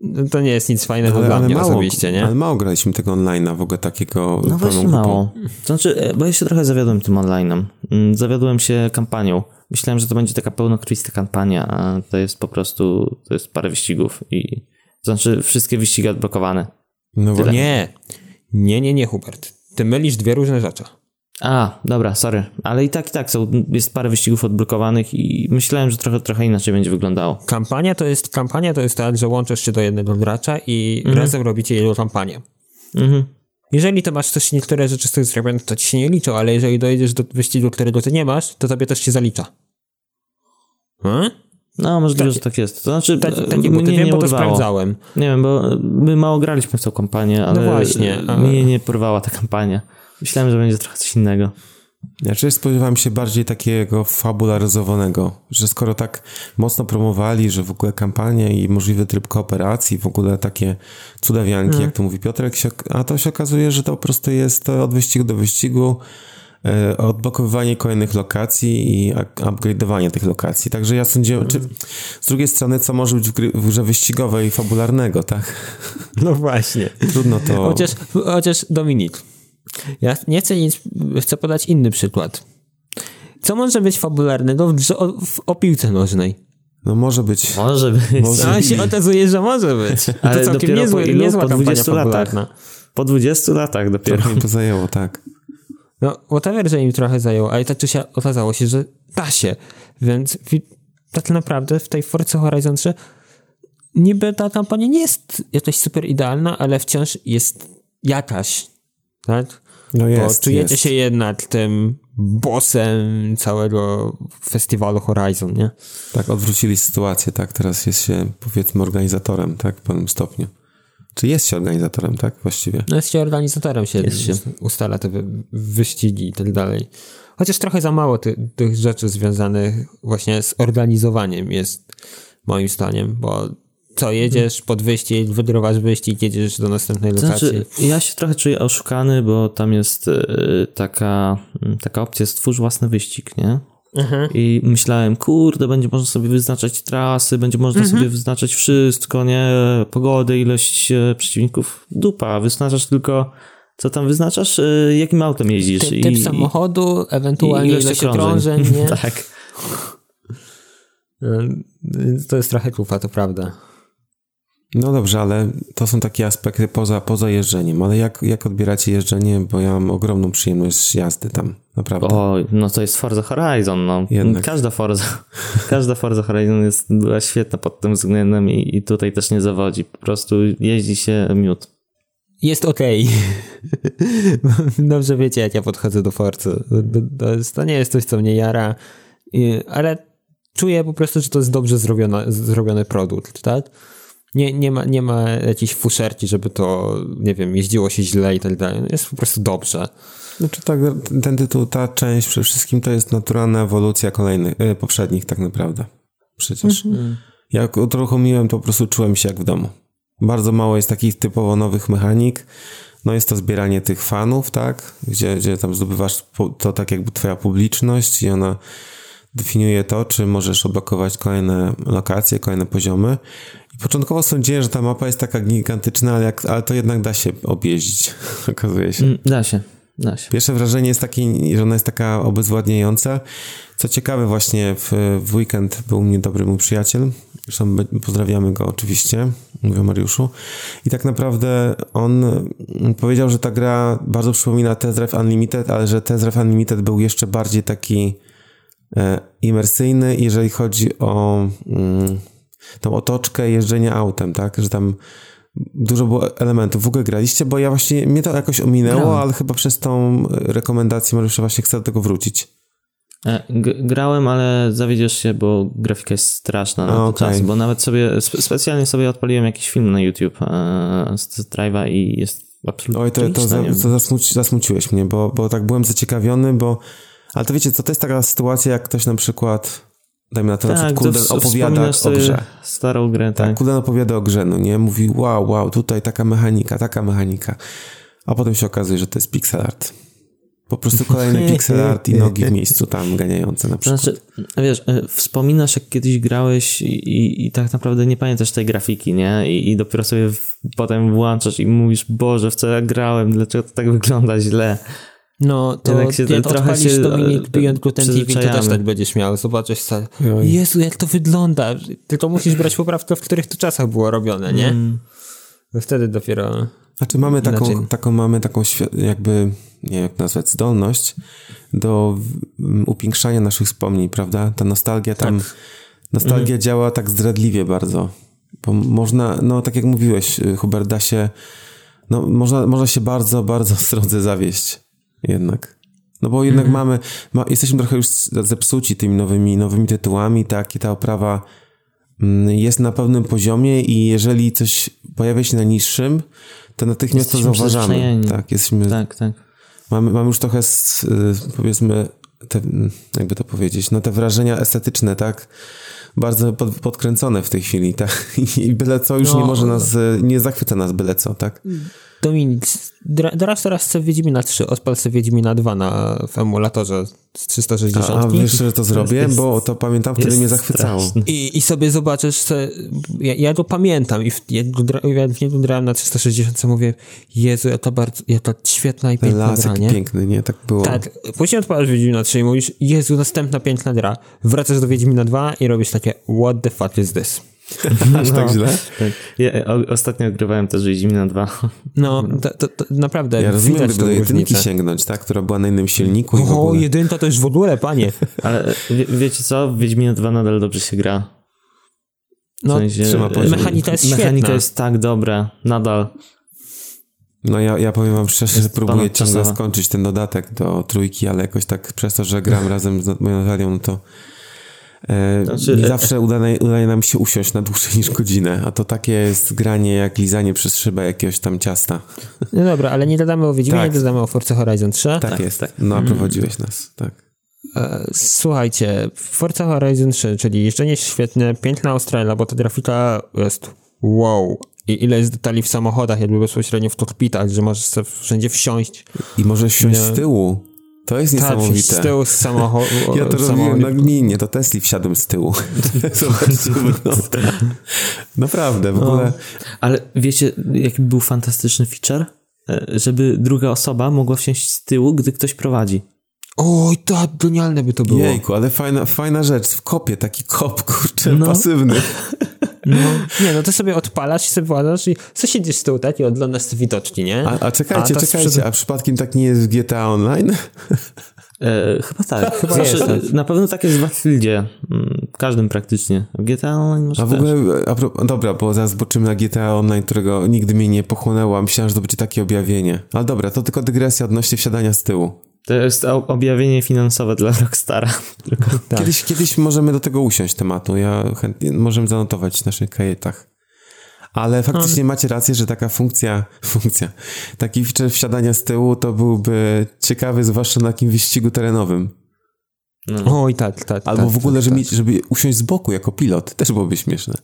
no, to nie jest nic fajnego dla mnie osobiście, nie? ale mało graliśmy tego online'a, w ogóle takiego No właśnie mało. Znaczy, e, bo ja się trochę zawiodłem tym online'em. Mm, Zawiodłem się kampanią. Myślałem, że to będzie taka pełnokrwista kampania, a to jest po prostu, to jest parę wyścigów i znaczy wszystkie wyścigi odblokowane. No Tyle. Nie, nie, nie, nie, Hubert. Ty mylisz dwie różne rzeczy. A, dobra, sorry. Ale i tak, i tak są, jest parę wyścigów odblokowanych i myślałem, że trochę, trochę inaczej będzie wyglądało. Kampania to jest kampania to jest tak, że łączysz się do jednego gracza i Mhm. razem robicie jedną kampanię. Mhm. Jeżeli to masz też niektóre rzeczy z tych zrobionych, to ci się nie liczą, ale jeżeli dojedziesz do wyścigu, którego ty nie masz, to tobie też się zalicza. Hmm? No, możliwe, że tak jest. To znaczy, Tak, takie, ty mnie wiem, nie bo to sprawdzałem. Nie wiem, bo my mało graliśmy w tą kampanię, ale właśnie, a- mnie nie porwała ta kampania. Myślałem, że będzie trochę coś innego. Znaczy spodziewałem się bardziej takiego fabularyzowanego, że skoro tak mocno promowali, że w ogóle kampania i możliwy tryb kooperacji, w ogóle takie cudawianki, jak to mówi Piotrek, a to się okazuje, że to po prostu jest od wyścigu do wyścigu odblokowywanie kolejnych lokacji i up- upgrade'owanie tych lokacji. Także ja sądziłem, czy z drugiej strony, co może być w, gry, w grze wyścigowej i fabularnego, tak? No właśnie. Trudno to... Chociaż, chociaż Dominik, ja nie chcę nic, chcę podać inny przykład. Co może być fabularnego w, grze o, w, o piłce nożnej? No może być... Może być. Może- A się okazuje, że może być. Ale to całkiem dopiero niezłe, po ilu? niezła Po kampania 20 latach. Po 20 latach dopiero. Trochę mi to zajęło, tak. No, whatever, że im trochę zajęło, ale tak czy się okazało się, że da się. Więc wi- tak naprawdę w tej Forza Horizon 3 niby ta kampania nie jest jakaś super idealna, ale wciąż jest jakaś. Tak? No Bo jest, czujecie jest. się jednak tym bossem całego festiwalu Horizon, nie? Tak, odwrócili sytuację, tak? Teraz jest się, powiedzmy, organizatorem, tak? W pewnym stopniu. Czy jest się organizatorem, tak? Właściwie. No jest się organizatorem, się, Jest się. ustala te wy, wyścigi i tak dalej. Chociaż trochę za mało ty, tych rzeczy związanych właśnie z organizowaniem jest moim zdaniem, bo co, jedziesz pod wyścig, wygrywasz wyścig, jedziesz do następnej lokacji. znaczy, ja się trochę czuję oszukany, bo tam jest e, taka, taka opcja stwórz własny wyścig, nie? I myślałem, kurde, będzie można sobie wyznaczać trasy, będzie można sobie wyznaczać wszystko, nie? Pogodę, ilość e, przeciwników. Dupa, wyznaczasz tylko, co tam wyznaczasz? E, Jakim autem jeździsz? Ty, typ samochodu, ewentualnie ilość ilość okrążeń. nie? tak. Więc To jest trochę kufa, to prawda. No dobrze, ale to są takie aspekty poza, poza jeżdżeniem. Ale jak, jak odbieracie jeżdżenie? Bo ja mam ogromną przyjemność z jazdy tam, naprawdę. Oj, no to jest Forza Horizon, no. Jednak. Każda Forza, każda Forza Horizon jest, była świetna pod tym względem i, i tutaj też nie zawodzi. Po prostu jeździ się miód. Jest okej. Dobrze wiecie, jak ja podchodzę do Forcy. To, jest, to nie jest coś, co mnie jara, ale czuję po prostu, że to jest dobrze zrobiona, zrobiony produkt, tak? Nie, nie, ma, nie ma jakiejś fuszerki, żeby to, nie wiem, jeździło się źle i tak dalej. Jest po prostu dobrze. Znaczy tak, ten tytuł, ta część przede wszystkim to jest naturalna ewolucja kolejnych, e, poprzednich tak naprawdę. Przecież. Jak uruchomiłem, to po prostu czułem się jak w domu. Bardzo mało jest takich typowo nowych mechanik. No jest to zbieranie tych fanów, tak? Gdzie, gdzie tam zdobywasz to tak jakby twoja publiczność i ona definiuje to, czy możesz odblokować kolejne lokacje, kolejne poziomy. I początkowo sądziłem, że ta mapa jest taka gigantyczna, ale, jak, ale to jednak da się objeździć, okazuje się. Mm, da się, da się. Pierwsze wrażenie jest takie, że ona jest taka obezwładniająca. Co ciekawe, właśnie w, w weekend był mnie dobry mój przyjaciel, zresztą pozdrawiamy go oczywiście, mówię o Mariuszu. I tak naprawdę on powiedział, że ta gra bardzo przypomina Test Drive Unlimited, ale że Test Drive Unlimited był jeszcze bardziej taki imersyjny, jeżeli chodzi o mm, tą otoczkę jeżdżenia autem, tak? Że tam dużo było elementów. W ogóle graliście, bo ja właśnie, mnie to jakoś ominęło, ale chyba przez tą rekomendację Mariusza właśnie chcę do tego wrócić. E, grałem, ale zawiedziesz się, bo grafika jest straszna na okay. czas, bo nawet sobie, specjalnie sobie odpaliłem jakiś film na YouTube e, z Drive'a i jest absolutnie Oj, to, to, za, to zasmuci, zasmuciłeś mnie, bo, bo tak byłem zaciekawiony, bo ale to wiecie, co to jest taka sytuacja, jak ktoś na przykład dajmy na to, tak, na przykład Kulden opowiada o grze. Starą grę, tak. tak. Kulden opowiada o grze, no nie? Mówi, wow, wow, tutaj taka mechanika, taka mechanika. A potem się okazuje, że to jest pixel art. Po prostu kolejny pixel art i nogi w miejscu tam ganiające na przykład. Znaczy, wiesz, e, wspominasz jak kiedyś grałeś i, i, i tak naprawdę nie pamiętasz tej grafiki, nie? I, i dopiero sobie w, potem włączasz i mówisz, Boże, w co ja grałem, dlaczego to tak wygląda źle. No, to jak się jak trochę się Dominik Beyond Gluten TV, to też tak będziesz miał. Zobaczysz sobie, Jezu, jak to wygląda. Tylko musisz brać poprawkę, w których to czasach było robione, nie? Mm. Wtedy dopiero... Znaczy mamy taką, taką, mamy taką jakby, nie jak nazwać, zdolność do upiększania naszych wspomnień, prawda? Ta nostalgia tam, tak. nostalgia mm. działa tak zdradliwie bardzo. Bo można, no tak jak mówiłeś, Hubert, da się, no można, można się bardzo, bardzo srodze zawieść jednak. No bo jednak mm -hmm. mamy, ma, jesteśmy trochę już zepsuci tymi nowymi, nowymi tytułami, tak, i ta oprawa mm, jest na pewnym poziomie i jeżeli coś pojawia się na niższym, to natychmiast jesteśmy to zauważamy. Tak, jesteśmy... Tak, tak. Mamy, mamy już trochę, z, y, powiedzmy, te, jakby to powiedzieć, no te wrażenia estetyczne, tak, bardzo pod, podkręcone w tej chwili, tak, i byle co już no. nie może nas, nie zachwyca nas byle co, tak. Dominik, teraz teraz chcę Wiedźmina 3, odpal sobie Wiedźmina 2 na, w emulatorze z 360. A, a wiesz, że to zrobię? Jest, bo to pamiętam, wtedy mnie zachwycało. I, I sobie zobaczysz, ja, ja to pamiętam i w, ja, ja w niego grałem na 360, mówię, Jezu, ja to bardzo, ja to świetna i piękna Las, gra, nie? piękny, nie? Tak było. Tak, później odpalasz Wiedźmina 3 i mówisz, Jezu, następna piękna gra. Wracasz do Wiedźmina 2 i robisz takie, what the fuck is this? Aż tak no, źle? Tak. Ja, o, ostatnio ogrywałem też Wiedźmina 2. No, to, to, to naprawdę Ja rozumiem, gdyby do jedynki sięgnąć, tak? Która była na innym silniku i O, jedynka to już w ogóle, panie. Ale wie, wiecie co? W Wiedźmina 2 nadal dobrze się gra. W no, sensie, mechanika jest świetna. Mechanika jest tak dobra, nadal. No ja, ja powiem wam szczerze, że próbuję ciągle skończyć ten dodatek do trójki, ale jakoś tak przez to, że gram razem z moją Natalią, no to E, znaczy, nie zawsze udaje, udaje nam się usiąść na dłużej niż godzinę, a to takie jest granie jak lizanie przez szybę jakiegoś tam ciasta. No dobra, ale nie dodamy o Wiedźminie, tak. dodamy o Forza Horizon 3. Tak, tak jest, tak. no a prowadziłeś nas, tak. E, słuchajcie, Forza Horizon 3, czyli jeszcze nie świetne, piękna Australia, bo ta grafika jest wow. I ile jest detali w samochodach, jakby bezpośrednio w kokpitach, że możesz sobie wszędzie wsiąść. I możesz wsiąść z tyłu. To jest niesamowite. z tyłu z samochodu. Ja to robiłem na gminie, to Tesli wsiadłem z tyłu. Zobaczcie, Naprawdę, w no. ogóle. Ale wiecie, jaki był fantastyczny feature? E, żeby druga osoba mogła wsiąść z tyłu, gdy ktoś prowadzi. Oj, tak, genialne by to było. Jejku, ale fajna, fajna rzecz. W kopie, taki kop, kurczę, no. pasywny. No, nie, no to sobie odpalasz i sobie władasz i co siedzisz z tyłu, tak? I oglądasz te widoczki, nie? A, a czekajcie, a czekajcie, sprzed... a przypadkiem tak nie jest w GTA Online? E, chyba tak. Chyba znaczy, jest, tak. Na pewno tak jest w Battlefieldzie. Mm, każdym praktycznie. W GTA Online może A w ogóle, a, dobra, bo zaraz zobaczymy na GTA Online, którego nigdy mnie nie pochłonęło. Myślałem, że to będzie takie objawienie. Ale dobra, to tylko dygresja odnośnie wsiadania z tyłu. To jest objawienie finansowe dla Rockstara. tak. kiedyś, kiedyś możemy do tego usiąść tematu. Ja chętnie możemy zanotować w naszych kajetach. Ale faktycznie macie rację, że taka funkcja, funkcja, taki feature wsiadania z tyłu to byłby ciekawy, zwłaszcza na takim wyścigu terenowym. No. Oj, tak, tak. Albo tak, w ogóle, tak, żeby, tak. żeby usiąść z boku jako pilot, też byłoby śmieszne.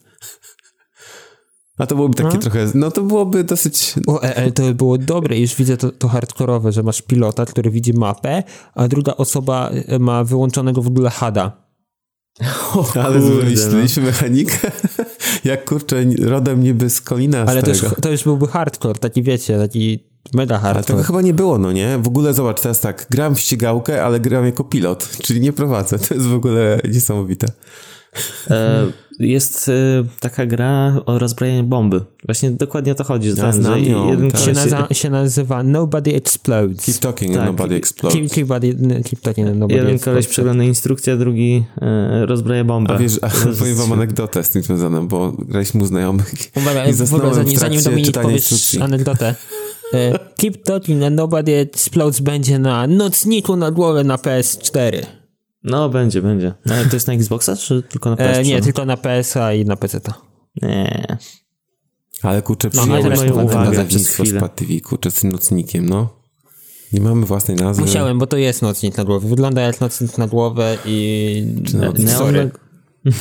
A to byłoby takie trochę, no to byłoby dosyć... O, e, e, to by było dobre, już widzę to, to hardkorowe, że masz pilota, który widzi mapę, a druga osoba e, ma wyłączonego w ogóle HADa. Ale kurde, wymyśliliśmy mechanikę, jak kurczę, rodem niby z Kolina Ale to już, to już byłby hardcore, taki wiecie, taki mega Ale hardcore. tego chyba nie było, no nie? W ogóle zobacz, teraz tak, gram w ścigałkę, ale gram jako pilot, czyli nie prowadzę. To jest w ogóle niesamowite. E, jest e, taka gra o rozbrajaniu bomby. Właśnie dokładnie o to chodzi. Ja znam ją, jeden tak. się, naza- się nazywa Nobody Explodes. Keep talking Tak. and nobody explodes. Keep, keep, body, keep talking and nobody jeden explodes. koleś przegląda instrukcję, drugi e, rozbraja bombę. A wiesz, a powiem wam anegdotę z tym związaną, bo graliśmy u znajomych Uwaga, i w ogóle zasnąłem zanim, w zanim Dominik powiesz instrukcji. anegdotę. E, Keep Talking and Nobody Explodes będzie na nocniku na głowę na PS4. No, będzie, będzie. Ale to jest na Xboxa, czy tylko na PS3? E, nie, tylko na PS-a i na PC-ta. Nie. Ale kurczę, No, przyjąłeś no, przez nazewnictwo. Spad TV, kurczę, z tym nocnikiem, no. Nie mamy własnej nazwy. Musiałem, bo to jest nocnik na głowę. Wygląda jak nocnik na głowę i... no, Neon, Sorry.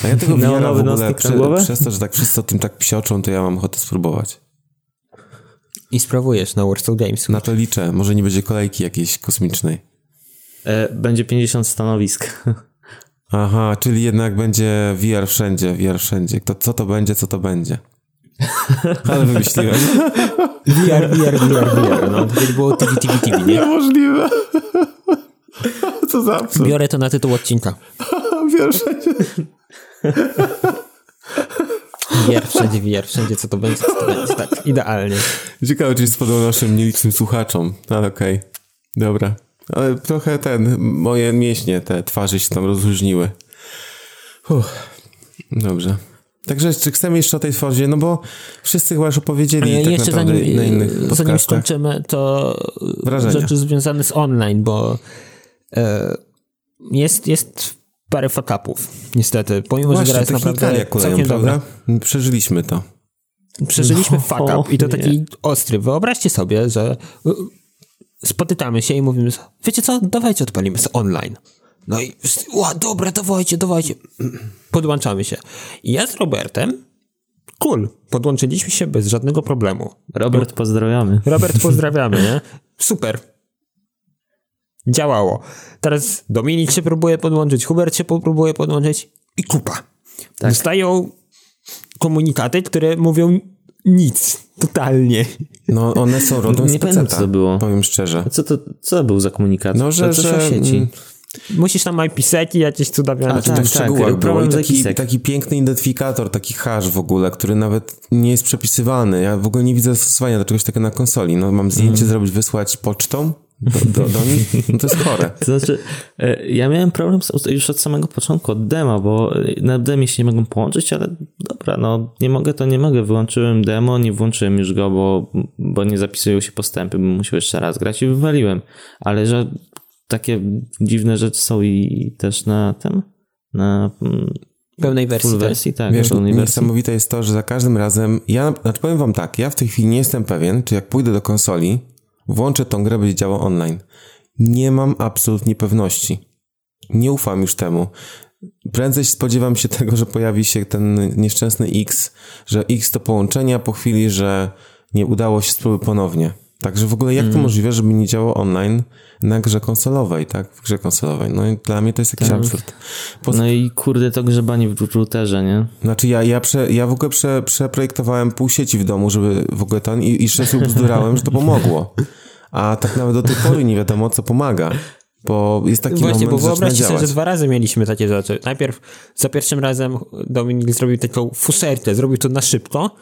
A ja tego Neonowy ogóle, nocnik na głowę? przez to, że tak wszyscy o tym tak psioczą, to ja mam ochotę spróbować. I sprawujesz na Warsaw Games. Na to liczę. Może nie będzie kolejki jakiejś kosmicznej. E, będzie 50 stanowisk. Aha, czyli jednak będzie VR wszędzie, VR wszędzie. To, co to będzie, co to będzie. Ale wymyśliłem. VR, VR, VR, VR. No, to by było TV, TV, TV, nie? Niemożliwe. Co za absurd. Biorę to na tytuł odcinka. VR wszędzie. VR, wszędzie VR, wszędzie co to będzie, co to będzie. Tak, idealnie. Ciekawe, czy spodobał naszym nielicznym słuchaczom. Ale okej. Dobra. Ale trochę ten, moje mięśnie, te twarze się tam rozluźniły. Uff. Dobrze. Także czy chcemy jeszcze o tej Fordzie? No bo wszyscy chyba już opowiedzieli Ale tak jeszcze naprawdę zanim, na innych zanim skończymy, to Wrażenia. rzeczy związane z online, bo e, jest, jest parę fuck-upów, niestety. Pomimo, że gra Właśnie, jest naprawdę kuleją, całkiem dobra. prawda? Przeżyliśmy to. Przeżyliśmy No, fuck up i to nie. taki ostry. Wyobraźcie sobie, że spotykamy się i mówimy, wiecie co, dawajcie odpalimy z online. No i, ła, dobra, dawajcie, dawajcie. Podłączamy się. I ja z Robertem, cool, podłączyliśmy się bez żadnego problemu. Robert, pozdrawiamy. Robert, pozdrawiamy, nie? Super. Działało. Teraz Dominik się próbuje podłączyć, Hubert się próbuje podłączyć i kupa. Tak. Dostają komunikaty, które mówią nic. Totalnie. No one są rodem z Nie pamiętam, co to było. Powiem szczerze. Co to, co to był za komunikat? No, że, to sieci. mm, Musisz tam IP-seki jakieś cudawiane. A to tak, tak w tak, szczegółach było. problem I z taki, taki piękny identyfikator, taki hash w ogóle, który nawet nie jest przepisywany. Ja w ogóle nie widzę zastosowania do czegoś takiego na konsoli. No mam zdjęcie Mm. zrobić, wysłać pocztą do, do, do nich. No to jest chore. To znaczy, e, ja miałem problem z, już od samego początku, od dema, bo na demie się nie mogą połączyć, ale dobra, no nie mogę, to nie mogę. Wyłączyłem demo, nie włączyłem już go, bo, bo nie zapisują się postępy, bym musiał jeszcze raz grać i wywaliłem. Ale że takie dziwne rzeczy są i też na tym, na mm, pełnej wersji. full tak. wersji, tak, Wiesz, pełnej wersji. niesamowite jest to, że za każdym razem, ja, znaczy powiem wam tak, ja w tej chwili nie jestem pewien, czy jak pójdę do konsoli, włączę tą grę, będzie działał online. Nie mam absolutnie pewności. Nie ufam już temu. Prędzej spodziewam się tego, że pojawi się ten nieszczęsny X, że X to połączenia po chwili, że nie udało się spróbuj ponownie. Także w ogóle jak to możliwe, żeby nie działało online na grze konsolowej, tak? W grze konsolowej. No i dla mnie to jest jakiś absurd. Poza No i kurde, to grzebanie w routerze, nie? Znaczy ja, ja, prze, ja w ogóle prze, przeprojektowałem pół sieci w domu, żeby w ogóle ten i, i szczęście bzdurałem, że to pomogło. A tak nawet do tej pory nie wiadomo, co pomaga. Bo jest taki Właśnie, moment, bo wyobraźcie sobie, że dwa razy mieliśmy takie rzeczy. Najpierw za pierwszym razem Dominik zrobił taką fuserkę, zrobił to na szybko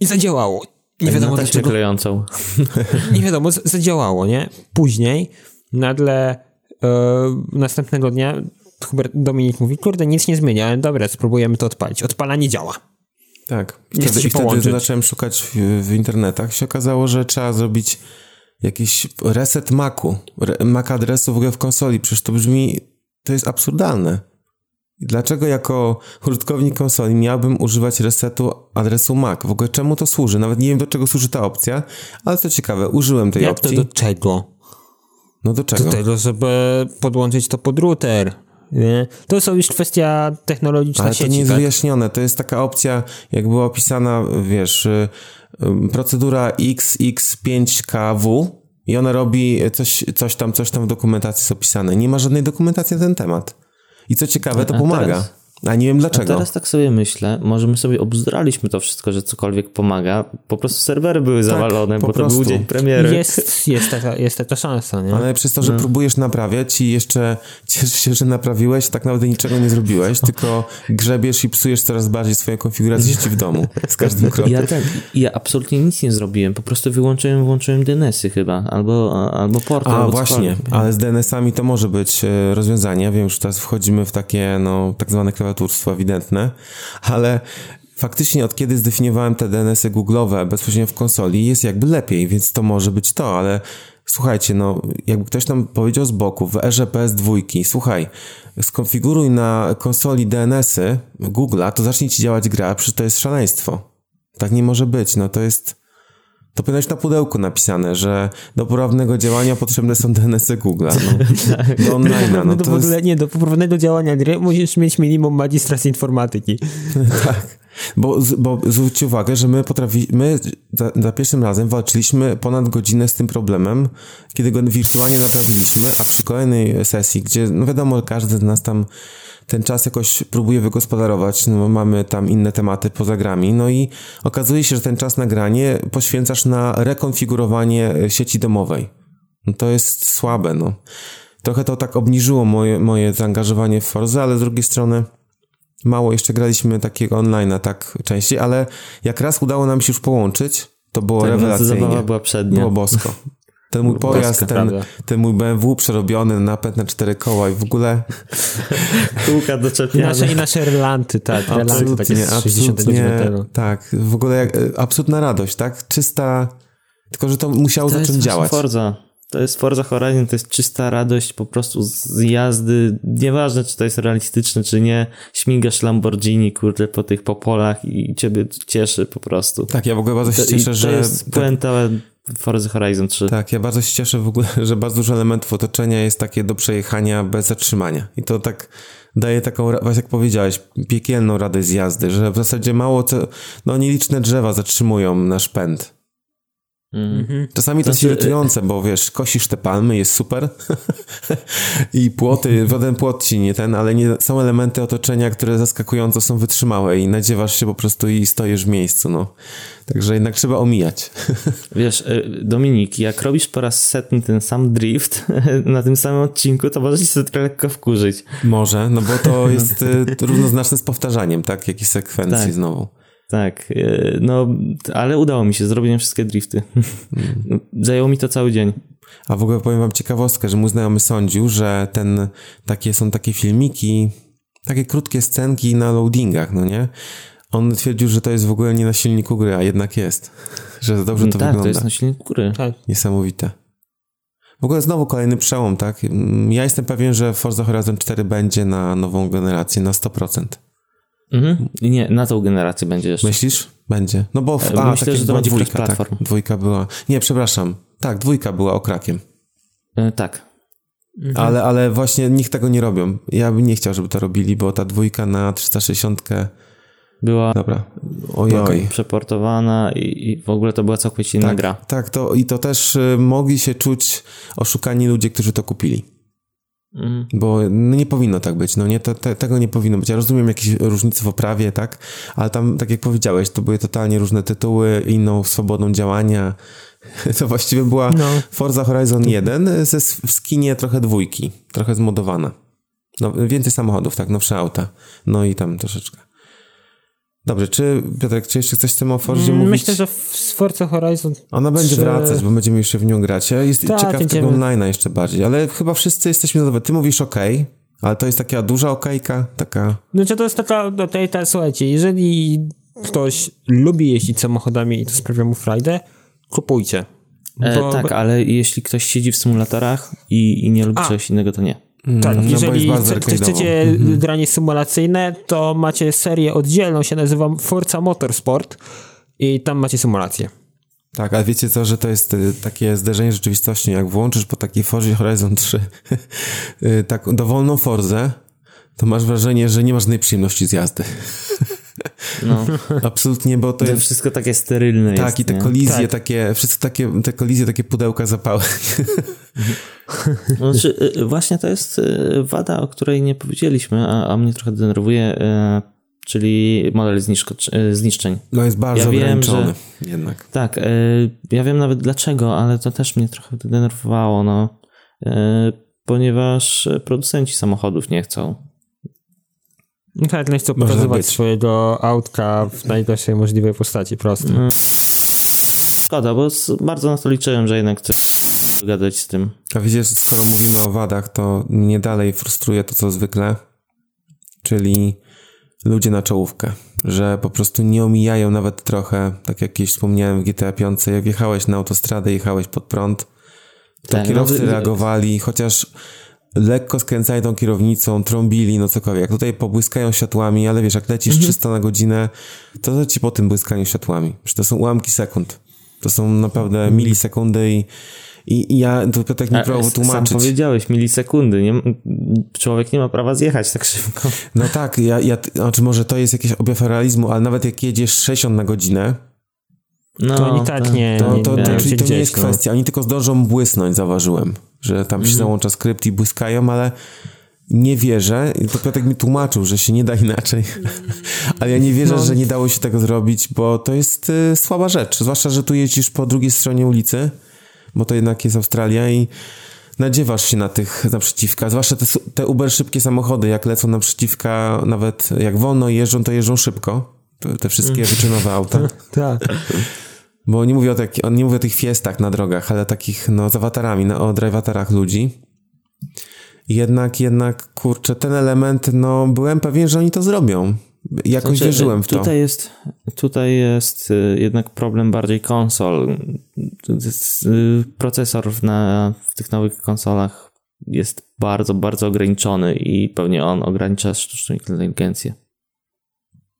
i zadziałało. Nie wiadomo dlaczego. klejącą. Nie wiadomo, z- zadziałało, nie? Później nagle e, następnego dnia Hubert Dominik mówi, kurde, nic nie zmienia, ale dobra, spróbujemy to odpalić. Odpalanie działa. Tak. Nie chce Wtedy, się I wtedy zacząłem szukać w, w internetach. się okazało, że trzeba zrobić jakiś reset Macu. Re, Mac adresu w ogóle w konsoli. Przecież to brzmi, to jest absurdalne. Dlaczego jako użytkownik konsoli miałbym używać resetu adresu Mac? W ogóle czemu to służy? Nawet nie wiem, do czego służy ta opcja, ale co ciekawe, użyłem tej Jak to opcji. do czego? No do czego? Do tego, żeby podłączyć to pod router. Nie? To są już kwestia technologiczna Ale sieci, to nie jest tak? wyjaśnione. To jest taka opcja, jak była opisana, wiesz, y, procedura XX5KW i ona robi coś, coś tam, coś tam w dokumentacji jest opisane. Nie ma żadnej dokumentacji na ten temat. I co ciekawe, to pomaga. teraz- A nie wiem A dlaczego. teraz tak sobie myślę, może my sobie obzdraliśmy to wszystko, że cokolwiek pomaga. Po prostu serwery były zawalone, Tak, po bo to prostu. był dzień premiery. Jest, jest, taka, jest taka szansa, nie? Ale przez to, że próbujesz naprawiać i jeszcze cieszysz się, że naprawiłeś, tak naprawdę niczego nie zrobiłeś, tylko grzebiesz i psujesz coraz bardziej swoją konfigurację sieci w domu z każdym krokiem. Ja, ten, ja absolutnie nic nie zrobiłem, po prostu wyłączyłem, włączyłem DNS-y chyba, albo, albo portal. A, albo właśnie, cokolwiek. ale z DNS-ami to może być e, rozwiązanie. Wiem, że teraz wchodzimy w takie, no, tak zwane klawiaturstwo ewidentne, ale faktycznie od kiedy zdefiniowałem te DNS-y Google'owe bezpośrednio w konsoli, jest jakby lepiej, więc to może być to, ale słuchajcie, no, jakby ktoś nam powiedział z boku w erze PS2, słuchaj, skonfiguruj na konsoli DNS-y Google'a, to zacznie ci działać gra, przecież to jest szaleństwo. Tak nie może być, no to jest... To powinno być na pudełku napisane, że do poprawnego działania potrzebne są DNS-y Google'a. No, do online'a. No, do, to w jest, ogóle, nie, do poprawnego działania gry musisz mieć minimum magistrat informatyki. tak. Bo, bo zwróćcie uwagę, że my potrafiliśmy, za, za pierwszym razem walczyliśmy ponad godzinę z tym problemem, kiedy go wirtualnie naprawiliśmy, a przy kolejnej sesji, gdzie, no wiadomo, każdy z nas tam ten czas jakoś próbuje wygospodarować, no mamy tam inne tematy poza grami, no i okazuje się, że ten czas na granie poświęcasz na rekonfigurowanie e, sieci domowej. No to jest słabe, no. Trochę to tak obniżyło moje, moje zaangażowanie w Forza, ale z drugiej strony mało jeszcze graliśmy takiego online'a tak częściej, ale jak raz udało nam się już połączyć, to było Tak, no, rewelacyjnie. Zabawa była przednia. Było bosko. Ten mój pojazd, ten, prawda. ten mój BMW przerobiony, napęd na cztery koła i w ogóle Kółka I doczepiane. nasze, I nasze relanty, tak. Relanty takie z 69. tak, w ogóle jak, e, absolutna radość, tak? Czysta, tylko że to musiało To jest zacząć działać. Forza. To jest Forza Horizon, to jest czysta radość po prostu z jazdy. Nieważne, czy to jest realistyczne, czy nie. Śmigasz Lamborghini, kurde, po tych popolach i ciebie cieszy po prostu. Tak, ja w ogóle bardzo się To, cieszę, i że... to jest tak- puenta Forza Horizon 3. Tak, ja bardzo się cieszę w ogóle, że bardzo dużo elementów otoczenia jest takie do przejechania bez zatrzymania. I to tak daje taką, właśnie jak powiedziałeś, piekielną radość z jazdy, że w zasadzie mało co, no nieliczne drzewa zatrzymują nasz pęd. Mhm. Czasami to jest Znaczy, irytujące, bo wiesz, kosisz te palmy, jest super i płoty, żaden płot ci nie ten, ale nie, są elementy otoczenia, które zaskakująco są wytrzymałe i nadziewasz się po prostu i stoisz w miejscu, no. Także jednak trzeba omijać. Wiesz, y, Dominik, jak robisz po raz setny ten sam drift na tym samym odcinku, to możesz się trochę lekko wkurzyć. Może, no bo to jest y, równoznaczne z powtarzaniem, tak? Jakiejś sekwencji Tak. znowu. Tak, y, no, ale udało mi się, zrobiłem wszystkie drifty. Zajęło mi to cały dzień. A w ogóle powiem wam ciekawostkę, że mój znajomy sądził, że ten, takie są takie filmiki, takie krótkie scenki na loadingach, no nie? On twierdził, że to jest w ogóle nie na silniku gry, a jednak jest. Że dobrze to tak, wygląda. to jest na silniku góry. Tak. Niesamowite. W ogóle znowu kolejny przełom, tak? Mm, Ja jestem pewien, że Forza Horizon 4 będzie na nową generację na 100%. Mhm. I Nie, na tą generację będzie jeszcze. Myślisz? Będzie. No bo w, E, a, myślę, tak że to będzie dwójka, tak. Dwójka była. Nie, przepraszam. Tak, dwójka była okrakiem. E, Tak. Mhm. Ale, ale właśnie nikt tego nie robią. Ja bym nie chciał, żeby to robili, bo ta dwójka na 360. Była Dobra. Ojoj. przeportowana i, i w ogóle to była całkowicie inna Tak, gra. tak to, i to też y, mogli się czuć oszukani ludzie, którzy to kupili. Mhm. Bo nie powinno tak być, no nie, to, te, tego nie powinno być. Ja rozumiem jakieś różnice w oprawie, tak, ale tam, tak jak powiedziałeś, to były totalnie różne tytuły, inną swobodą działania. To właściwie była No. Forza Horizon 1 ze, w skinie trochę dwójki, trochę zmodowana. No, więcej samochodów, tak, nowsze auta. No i tam troszeczkę. Dobrze, czy Piotrek, czy jeszcze coś z tym o Forzie mówić? Myślę, że w z Forza Horizon Ona będzie Czy- wracać, bo będziemy jeszcze w nią grać. Ja jestem Tak, ciekaw będziemy. tego online'a jeszcze bardziej, ale chyba wszyscy jesteśmy zadowoleni. Ty mówisz OK, ale to jest taka duża okejka, taka... Znaczy to jest taka, no to, słuchajcie, jeżeli ktoś lubi jeździć samochodami i to sprawia mu frajdę, kupujcie. E, tak, ale jeśli ktoś siedzi w symulatorach i, i nie lubi A. czegoś innego, to nie. Tak, no jeżeli chce, chcecie granie symulacyjne, to macie serię oddzielną, się nazywa Forza Motorsport i tam macie symulację. Tak, ale wiecie co, że to jest y, takie zderzenie rzeczywistości, jak włączysz po takiej Forzie Horizon 3 y, tak dowolną Forzę, to masz wrażenie, że nie masz żadnej przyjemności z jazdy. No. Absolutnie, bo to To jest... wszystko takie sterylne Tak, jest, i te nie? kolizje Tak. takie, wszystko takie, te kolizje, takie pudełka zapałek. Znaczy, y, właśnie to jest y, wada, o której nie powiedzieliśmy, a, a mnie trochę denerwuje, y, czyli model zniszko- y, zniszczeń. No jest bardzo Ja wiem, ograniczony jednak. Tak, y, ja wiem nawet dlaczego, ale to też mnie trochę denerwowało, no, y, ponieważ producenci samochodów nie chcą. No tak, nie chcą Może pokazywać być. swojego autka w najgorszej możliwej postaci, prosto. Mm. Szkoda, bo bardzo na to liczyłem, że jednak coś gadać z tym. A że skoro mówimy o wadach, to mnie dalej frustruje to, co zwykle, czyli ludzie na czołówkę, że po prostu nie omijają nawet trochę, tak jak kiedyś wspomniałem w GTA 5, jak jechałeś na autostradę, jechałeś pod prąd, to Tak, no, kierowcy wy- reagowali, chociaż lekko skręcali tą kierownicą, trąbili, no cokolwiek. Tutaj pobłyskają światłami, ale wiesz, jak lecisz Mhm. 300 na godzinę, to co ci po tym błyskaniu światłami? Że to są ułamki sekund. To są naprawdę Mhm. milisekundy i, i, i ja, to Piotrek mi próbował s- Sam tłumaczyć. powiedziałeś, milisekundy. Nie, człowiek nie ma prawa zjechać tak szybko. No tak, ja, ja, znaczy może to jest jakiś objaw realizmu, ale nawet jak jedziesz 60 na godzinę, No, To i tak nie, to, nie, to, nie to, czyli się to nie jest no. kwestia. Oni tylko zdążą błysnąć, zauważyłem, że tam Mhm. się załącza skrypt i błyskają, ale nie wierzę. To Piotrek mi tłumaczył, że się nie da inaczej. ale ja nie wierzę, No. że nie dało się tego zrobić, bo to jest y, słaba rzecz. Zwłaszcza, że tu jeździsz po drugiej stronie ulicy, bo to jednak jest Australia i nadziewasz się na tych naprzeciwka, zwłaszcza te, te uber szybkie samochody, jak lecą naprzeciwka, nawet jak wolno jeżdżą, to jeżdżą szybko. Te- Te wszystkie Mm. wyczynowe auta. Tak. Bo nie mówię o, taki, on nie mówię o tych fiestach na drogach, ale takich no, z awatarami, no, o drivatarach ludzi. Jednak, jednak, kurczę, ten element, no, byłem pewien, że oni to zrobią. Jakoś Znaczy, wierzyłem w to. Tutaj jest, tutaj jest y, jednak problem bardziej konsol. Y, Procesor w, na, w tych nowych konsolach jest bardzo, bardzo ograniczony i pewnie on ogranicza sztuczną inteligencję.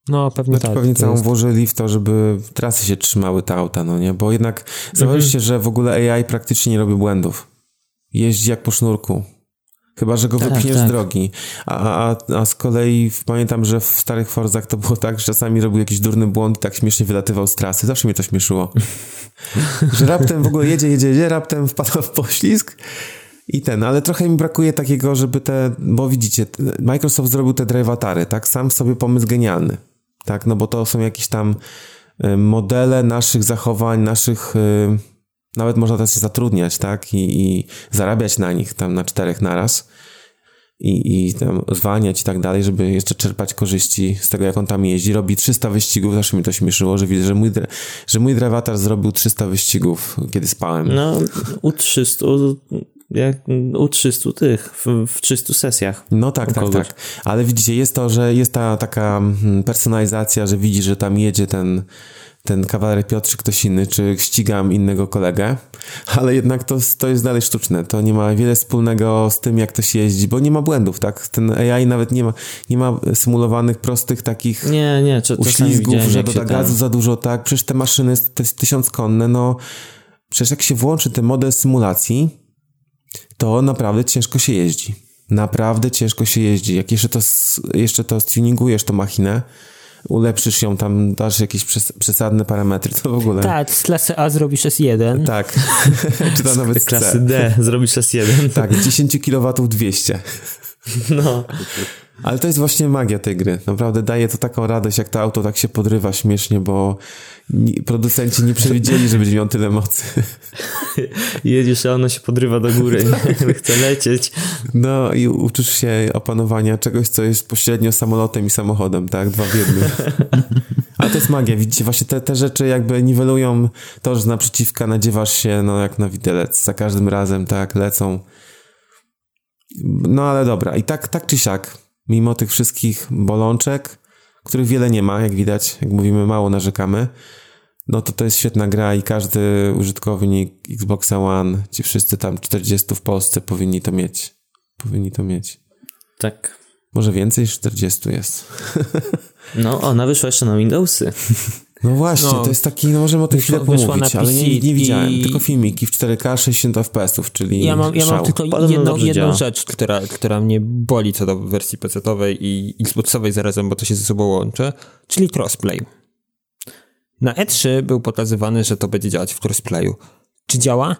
No, pewnie Znaczy, tak. pewnie całą jest- włożyli w to, żeby trasy się trzymały te auta, no nie? Bo jednak zauważyliście, że w ogóle AI praktycznie nie robi błędów. Jeździ jak po sznurku. Chyba, że go Tak, wypchniesz tak. z drogi. A, a, a z kolei w- pamiętam, że w starych Forzach to było tak, że czasami robił jakiś durny błąd i tak śmiesznie wylatywał z trasy. Zawsze mnie to śmieszyło. że raptem w ogóle jedzie, jedzie, jedzie, raptem wpada w poślizg i ten, ale trochę mi brakuje takiego, żeby te, bo widzicie, Microsoft zrobił te drivatary, tak? Sam sobie pomysł genialny, tak? No bo to są jakieś tam y, modele naszych zachowań, naszych, y, nawet można teraz się zatrudniać, tak? I, i zarabiać na nich tam na czterech naraz i, i tam zwalniać i tak dalej, żeby jeszcze czerpać korzyści z tego, jak on tam jeździ. Robi 300 wyścigów, zawsze mi to śmieszyło, że widzę, że mój, że mój drewatar zrobił 300 wyścigów, kiedy spałem. No, u 300, jak, u 300 tych, w, w 300 sesjach. No tak, tak, tak. Ale widzicie, jest to, że jest ta taka mm, personalizacja, że widzi, że tam jedzie ten, ten kawaler Piotr czy ktoś inny, czy ścigam innego kolegę, ale jednak to, to jest dalej sztuczne. To nie ma wiele wspólnego z tym, jak to się jeździ, bo nie ma błędów, tak? Ten AI nawet nie ma, nie ma symulowanych, prostych takich Nie, nie, czasami uślizgów, że doda gazu za dużo, tak? Przecież te maszyny, jest tysiąckonne, no przecież jak się włączy ten model symulacji, to naprawdę ciężko się jeździ. Naprawdę ciężko się jeździ. Jak jeszcze to, jeszcze to tuningujesz tą machinę, ulepszysz ją tam, dasz jakieś przes- przesadne parametry, to w ogóle... Tak, z klasy A zrobisz S1. Tak. Czy to nawet z C. Klasy D, zrobisz S1. Tak, 10 kW 200. No. Ale to jest właśnie magia tej gry. Naprawdę daje to taką radość, jak to auto tak się podrywa śmiesznie, bo producenci nie przewidzieli, że będzie miał tyle mocy. Jedziesz, a ono się podrywa do góry, nie? chce lecieć. No i uczysz się opanowania czegoś, co jest pośrednio samolotem i samochodem, tak? Dwa w jednym. Ale to jest magia, widzicie, właśnie te, te rzeczy jakby niwelują to, że z naprzeciwka nadziewasz się, no jak na widelec, za każdym razem, tak, lecą. No ale dobra, i tak, tak czy siak, mimo tych wszystkich bolączek, których wiele nie ma, jak widać, jak mówimy, mało narzekamy, no to to jest świetna gra i każdy użytkownik Xboxa One, ci wszyscy tam 40 w Polsce powinni to mieć. Powinni to mieć. Tak. Może więcej niż 40 jest. No, ona wyszła jeszcze na Windowsy. No właśnie, No, to jest taki, no możemy o tym wyszła- chwilę pomówić, ale nie, nie widziałem, i- tylko filmiki w 4K 60 FPS-ów, czyli Ja mam, ja mam tylko jedną, rzecz, która, która mnie boli co do wersji PC-owej i Xboxowej zarazem, bo to się ze sobą łączy, czyli crossplay. Na E3 był pokazywany, że to będzie działać w crossplayu. Czy działa?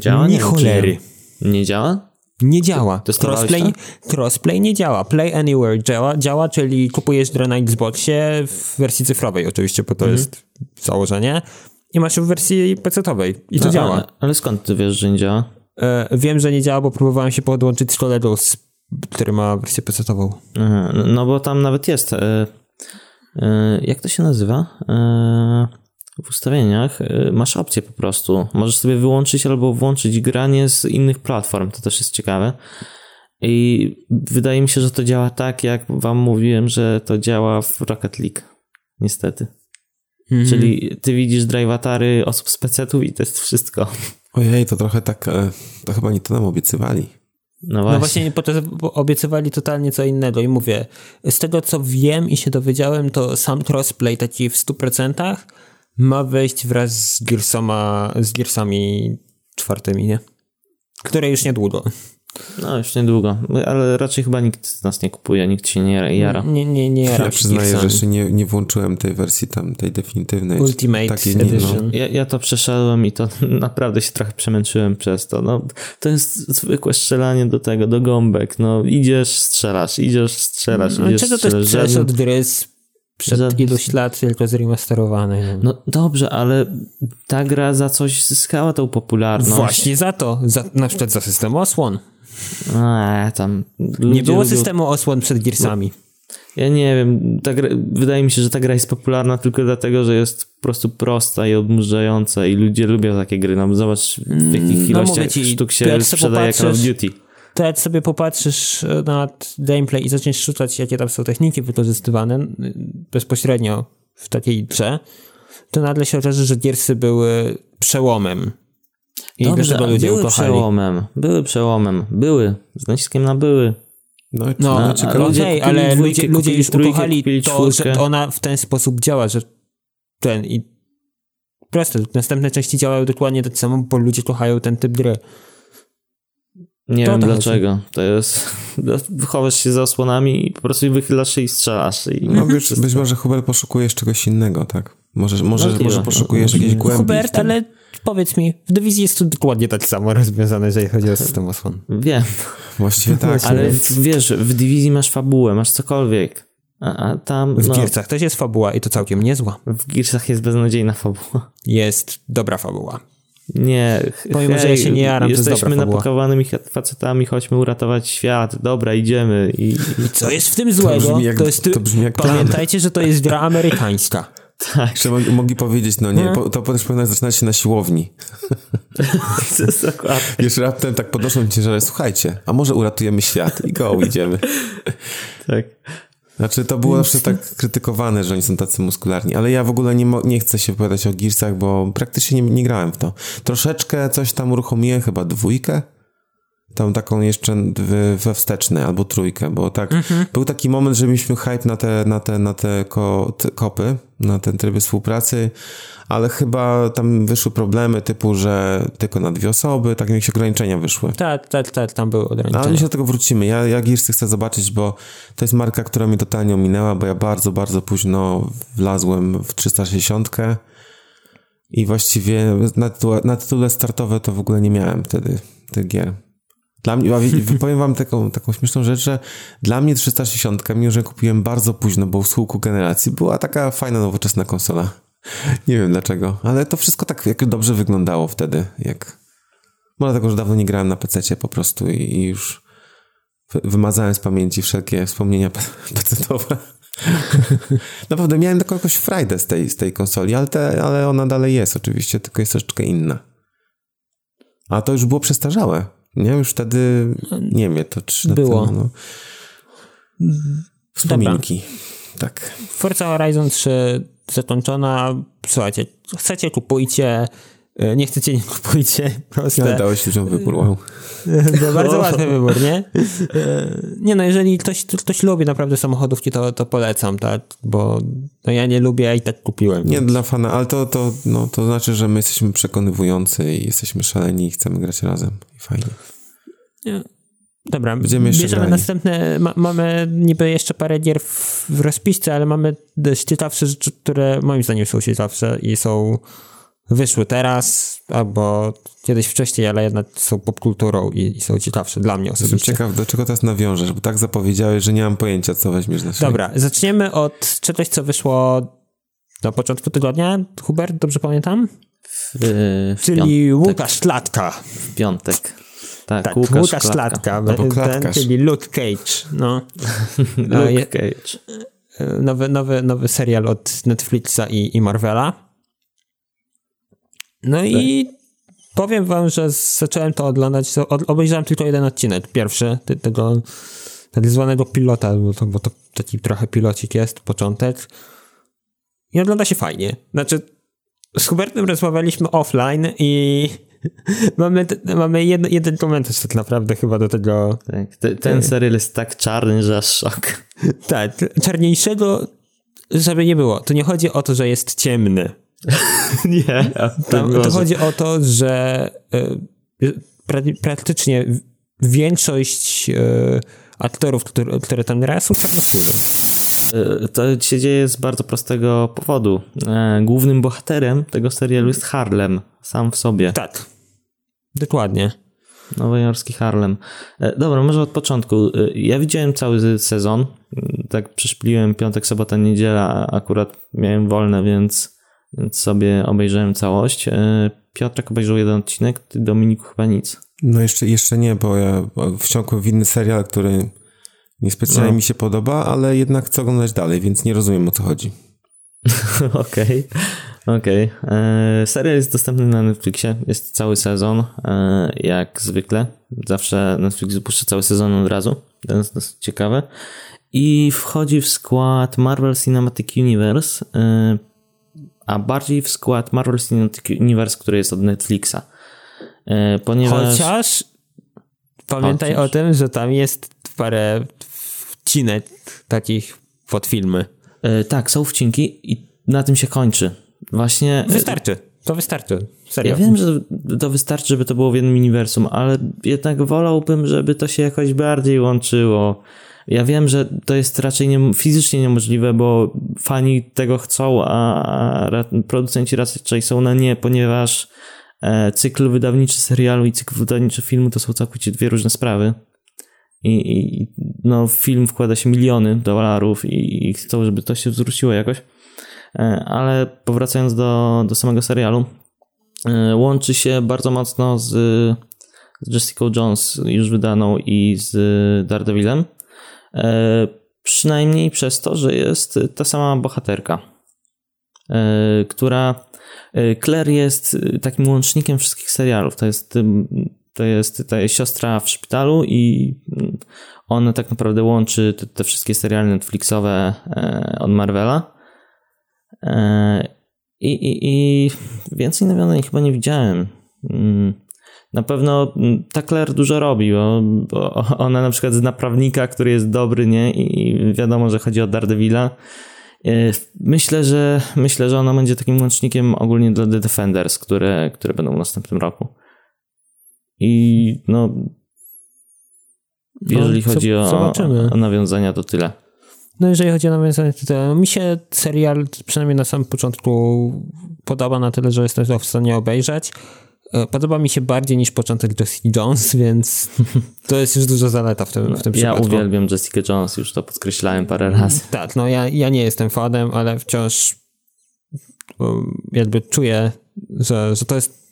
Działa? Nie czy cholery. Nie, nie działa? Nie działa. Crossplay, to? crossplay nie działa. Play Anywhere działa, działa, czyli kupujesz grę na Xboxie w wersji cyfrowej oczywiście, bo to Mhm. jest założenie. I masz ją w wersji PC-owej. I to No, działa. Ale, skąd ty wiesz, że nie działa? E, wiem, że nie działa, bo próbowałem się podłączyć z kolegą, z- który ma wersję PC-ową. Aha, no- no bo tam nawet jest. E, e, jak to się nazywa? E, w ustawieniach e, masz opcję po prostu. Możesz sobie wyłączyć albo włączyć granie z innych platform. To też jest ciekawe. I wydaje mi się, że to działa tak, jak wam mówiłem, że to działa w Rocket League. Niestety. Mhm. Czyli ty widzisz drive-atary osób z PC-ów i to jest wszystko. Ojej, to trochę tak, e, to chyba nie to nam obiecywali. No właśnie. No właśnie po to bo obiecywali totalnie co innego i mówię, z tego co wiem i się dowiedziałem, to sam crossplay taki w 100% ma wejść wraz z Gearsoma, z Gearsami czwartymi, nie? Które już niedługo. No już niedługo. Ale raczej chyba nikt z nas nie kupuje, nikt się nie jara. Nie, nie, nie jaram Ja się przyznaję, że jeszcze nie, nie włączyłem tej wersji tam, tej definitywnej. Ultimate Takiej nie, Edition. Ja, ja to przeszedłem i to naprawdę się trochę przemęczyłem przez to. No, to jest zwykłe strzelanie do tego, do gąbek. No, idziesz, strzelasz, idziesz, strzelasz, No, idziesz, czego też strzelasz. chcesz Żaden- od gry z przed żaden- iluś lat tylko zremasterowany. No. No dobrze, ale ta gra za coś zyskała tą popularność. Właśnie za to, za, na przykład za system osłon. A, tam Nie było lubią- systemu osłon przed Gearsami. Ja nie wiem, gra, wydaje mi się, że ta gra jest popularna tylko dlatego, że jest po prostu prosta i odmurzająca i ludzie lubią takie gry. No zobacz w jakich no ilościach ci, sztuk się sprzedaje Call of Duty. To jak sobie popatrzysz e, na gameplay i zaczniesz szukać, jakie tam są techniki wykorzystywane bezpośrednio w takiej grze, to nagle się okaże, że Gearsy były przełomem. I Dobrze, ludzie były ukochali. przełomem, były przełomem, były, z naciskiem na były. No, No, no a ciekawe. ale ludzie ale dwójkę, ludzie, ludzie już trójkę, ukochali to, czwórkę. że ona w ten sposób działa, że ten i proste, następne części działają dokładnie tak samo, bo ludzie kochają ten typ gry. Nie To wiem dlaczego. To jest, chowasz się za osłonami i po prostu wychylasz się i strzelasz. I No być, być może Hubert poszukujesz czegoś innego, tak? Może, może, Możliwe. może poszukujesz No, jakiejś głębi. Hubert, ale powiedz mi, w dywizji jest to dokładnie tak samo rozwiązane, jeżeli chodzi o system osłon. Wiem, Właściwie tak. ale no. w, wiesz, w dywizji masz fabułę, masz cokolwiek. A, a tam W no, Gearsach też jest fabuła i to całkiem niezła. w Gearsach jest beznadziejna fabuła. Jest dobra fabuła. Nie, Pomimo, że ja się nie jaram, to jest jesteśmy napakowanymi facetami, chodźmy uratować świat. Dobra, idziemy. I, i Co jest w tym złego? brzmi jak- to jest, to brzmi jak plan. pamiętajcie, że to jest gra amerykańska. tak, Jeszcze mogli, mogli powiedzieć, no nie, po, to też powinno zaczynać się na siłowni. to jest dokładnie. Wiesz, raptem tak podnoszą ciężarę, słuchajcie, a może uratujemy świat i go, idziemy. Tak. Znaczy, to było zawsze tak krytykowane, że oni są tacy muskularni, ale ja w ogóle nie, nie chcę się wypowiadać o Gearsach, bo praktycznie nie, nie grałem w to. Troszeczkę coś tam uruchomiłem, chyba dwójkę, tam taką jeszcze we wsteczne albo trójkę, bo tak, był taki moment, że mieliśmy hype na te, na te, na te, ko, te kopy, na ten tryby współpracy, ale chyba tam wyszły problemy typu, że tylko na dwie osoby, tak jakieś ograniczenia wyszły. Tak, tak, tak, tam były No, ale ograniczenia. my się do tego wrócimy. Ja, ja Gearsy chcę zobaczyć, bo to jest marka, która mnie totalnie ominęła, bo ja bardzo, bardzo późno wlazłem w 360 i właściwie na, tytule, na tytule startowe to w ogóle nie miałem wtedy tych gier. Dla mnie, powiem wam taką, taką śmieszną rzecz, że dla mnie 360, mimo że kupiłem bardzo późno, bo w schyłku generacji, była taka fajna, nowoczesna konsola. Nie wiem dlaczego, ale to wszystko tak jak dobrze wyglądało wtedy, jak... Może dlatego, że dawno nie grałem na PC po prostu i, i już wy- wymazałem z pamięci wszelkie wspomnienia PC-owe. Naprawdę miałem taką jakąś frajdę z tej, z tej konsoli, ale, te, ale ona dalej jest oczywiście, tylko jest troszeczkę inna. A to już było przestarzałe. Nie, już wtedy, nie wiem, to trzy lata Było. temu. No. Wspominki. Tak. Forza Horizon 3 zakończona. Słuchajcie, chcecie, kupujcie. E, nie chcecie, nie kupujcie. Proste. Ale dałeś ludziom wybór, wow. To bardzo łatwy wybór, nie? E, Nie no, jeżeli ktoś, ktoś lubi naprawdę samochodówki, to, to polecam, tak? Bo no ja nie lubię, a i tak kupiłem. Nie dla fana, ale to, to, no, to znaczy, że my jesteśmy przekonywujący i jesteśmy szaleni i chcemy grać razem. I fajnie. Nie. Dobra, Będziemy jeszcze bierzemy grali. następne, ma, mamy niby jeszcze parę gier w, w rozpisce, ale mamy dość ciekawsze rzeczy, które moim zdaniem są ciekawsze i są wyszły teraz, albo kiedyś wcześniej, ale jednak są popkulturą i, i są ciekawsze dla mnie Jestem osobiście. ciekaw, do czego teraz nawiążesz, bo tak zapowiedziałeś, że nie mam pojęcia, co weźmiesz na siebie. Dobra, zaczniemy od czegoś, co wyszło na początku tygodnia. Hubert, dobrze pamiętam? W, w, Czyli piątek, Łukasz Klatka. w piątek. Tak, Tak, Łukasz, Łukasz, Klatka. Klatka, Albo ten, czyli Luke Cage. No. Luke Cage. nowy, nowy, nowy serial od Netflixa i, i Marvela. No i powiem wam, że zacząłem to oglądać, obejrzałem tylko jeden odcinek, pierwszy, tego tak zwanego pilota, bo to, bo to taki trochę pilocik jest, początek. I ogląda się fajnie. Znaczy, z Hubertem rozmawialiśmy offline i mamy, mamy jeden, jeden komentarz tak naprawdę chyba do tego Tak, te, ten serial jest tak czarny, że szok. Tak, czarniejszego, żeby nie było. To nie chodzi o to, że jest ciemny. Nie, Tam, to chodzi o to, że y, pra, praktycznie większość y, aktorów, które, które tam grają, są czarnoskórzy. To się dzieje z bardzo prostego powodu. E, Głównym bohaterem tego serialu jest Harlem, sam w sobie. Tak, dokładnie. Nowojorski Harlem. Dobra, może od początku. Ja widziałem cały sezon. Tak przeszpliłem piątek, sobota, niedziela. Akurat miałem wolne, więc sobie obejrzałem całość. E, Piotrek obejrzał jeden odcinek, ty Dominiku chyba nic. No jeszcze, jeszcze nie, bo ja wsiąkłem w inny serial, który niespecjalnie No. mi się podoba, ale jednak chcę oglądać dalej, więc nie rozumiem o co chodzi. Okej, okej. E, Serial jest dostępny na Netflixie, jest cały sezon, e, jak zwykle. Zawsze Netflix wypuszcza cały sezon od razu, to jest dosyć ciekawe. I wchodzi w skład Marvel Cinematic Universe, a bardziej w skład Marvel Cinematic Universe, który jest od Netflixa. E, Ponieważ... Chociaż pamiętaj Chociaż. o tym, że tam jest parę wcinek takich pod filmy. E, Tak, są wcinki i na tym się kończy. Właśnie... Wystarczy. To wystarczy. Serio. Ja wiem, że to wystarczy, żeby to było w jednym uniwersum, ale jednak wolałbym, żeby to się jakoś bardziej łączyło. Ja wiem, że to jest raczej nie, fizycznie niemożliwe, bo fani tego chcą, a, producenci raczej są na nie, ponieważ e, cykl wydawniczy serialu i cykl wydawniczy filmu to są całkowicie dwie różne sprawy. I, i no, film wkłada się miliony dolarów i, i chcą, żeby to się zwróciło jakoś. E, Ale powracając do, do samego serialu, e, łączy się bardzo mocno z, z Jessica Jones już wydaną i z Daredevilem. E, Przynajmniej przez to, że jest ta sama bohaterka, e, która e, Claire jest takim łącznikiem wszystkich serialów. To jest, to jest ta siostra w szpitalu i mm, ona tak naprawdę łączy te, te wszystkie seriale Netflixowe od Marvela. I, i, I więcej nawiązań chyba nie widziałem. Na pewno mm, ta Claire dużo robi, bo, bo ona na przykład zna prawnika, który jest dobry, nie? I wiadomo, że chodzi o Daredevila. E, Myślę, że myślę, że ona będzie takim łącznikiem ogólnie dla The Defenders, które, które będą w następnym roku. I no. Jeżeli No, chodzi o, o nawiązania, to tyle. No jeżeli chodzi o nawiązanie, to, to mi się serial przynajmniej na samym początku podoba na tyle, że jestem w stanie obejrzeć. E, Podoba mi się bardziej niż początek Jessica Jones, więc to jest już duża zaleta w tym, w tym Ja przypadku. uwielbiam Jessica Jones, już to podkreślałem parę razy. Tak, no ja, ja nie jestem fanem, ale wciąż um, jakby czuję, że, że to jest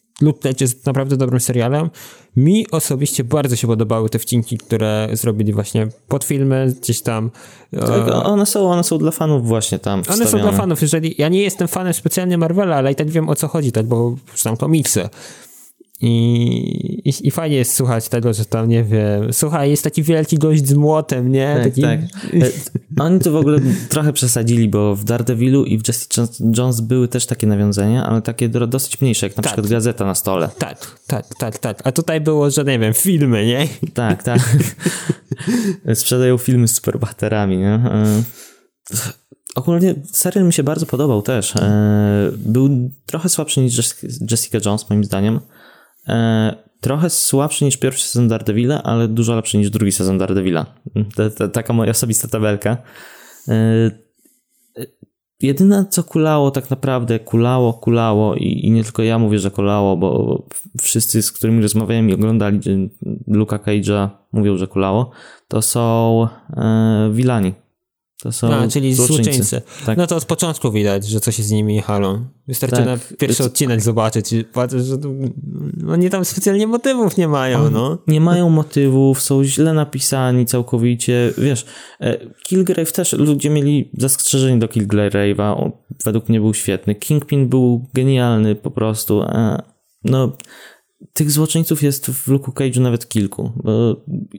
Cage jest naprawdę dobrym serialem. Mi osobiście bardzo się podobały te wcinki, które zrobili właśnie pod filmy, gdzieś tam. Tak, e, one są, one są dla fanów właśnie tam one są dla wstawione. fanów. Jeżeli ja nie jestem fanem specjalnie Marvela, ale i tak wiem o co chodzi, tak, bo czytam komiksy. I, i, I, fajnie jest słuchać tego, że tam, nie wiem, słuchaj, jest taki wielki gość z młotem, nie? Tak, taki... tak. E, oni to w ogóle trochę przesadzili, bo w Daredevilu i w Jessica Jones były też takie nawiązania, ale takie dosyć mniejsze, jak na tak. przykład gazeta na stole. Tak, tak, tak, tak. A tutaj było, że nie wiem, filmy, nie? Tak, tak. Sprzedają filmy z superbohaterami, nie? E, ogólnie serial mi się bardzo podobał też. E, był trochę słabszy niż Jessica Jones, moim zdaniem. E, trochę słabszy niż pierwszy sezon Daredevila, ale dużo lepszy niż drugi sezon Daredevila. taka moja osobista tabelka. E, jedyne co kulało tak naprawdę, kulało, kulało i, i, nie tylko ja mówię, że kulało, bo wszyscy, z którymi rozmawiałem i oglądali Luka Cage'a mówią, że kulało, to są e, Wilani. To są A, czyli złoczyńcy. Tak. No to od początku widać, że coś jest z nimi halą. Wystarczy tak. na pierwszy odcinek zobaczyć i patrzeć, że oni tam specjalnie motywów nie mają, no. Nie mają motywów, są źle napisani całkowicie. Wiesz, e, Kilgrave też, ludzie mieli zastrzeżenie do Kilgrave'a, według mnie był świetny. Kingpin był genialny po prostu. No, tych złoczyńców jest w Luke Cage'u nawet kilku,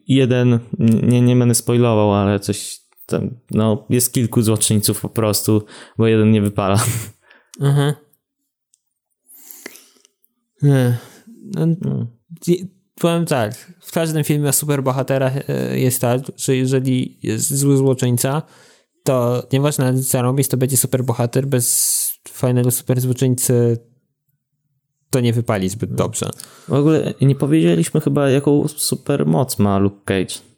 jeden, nie, nie będę spoilował, ale coś tam, no, jest kilku złoczyńców po prostu, bo jeden nie wypala. Nie. No, no. Powiem tak, w każdym filmie o superbohaterach e, jest tak, że jeżeli jest zły złoczyńca, to nieważne co robić, to będzie superbohater, bez fajnego superzłoczyńcy to nie wypali zbyt dobrze. W ogóle nie powiedzieliśmy chyba, jaką supermoc ma Luke Cage.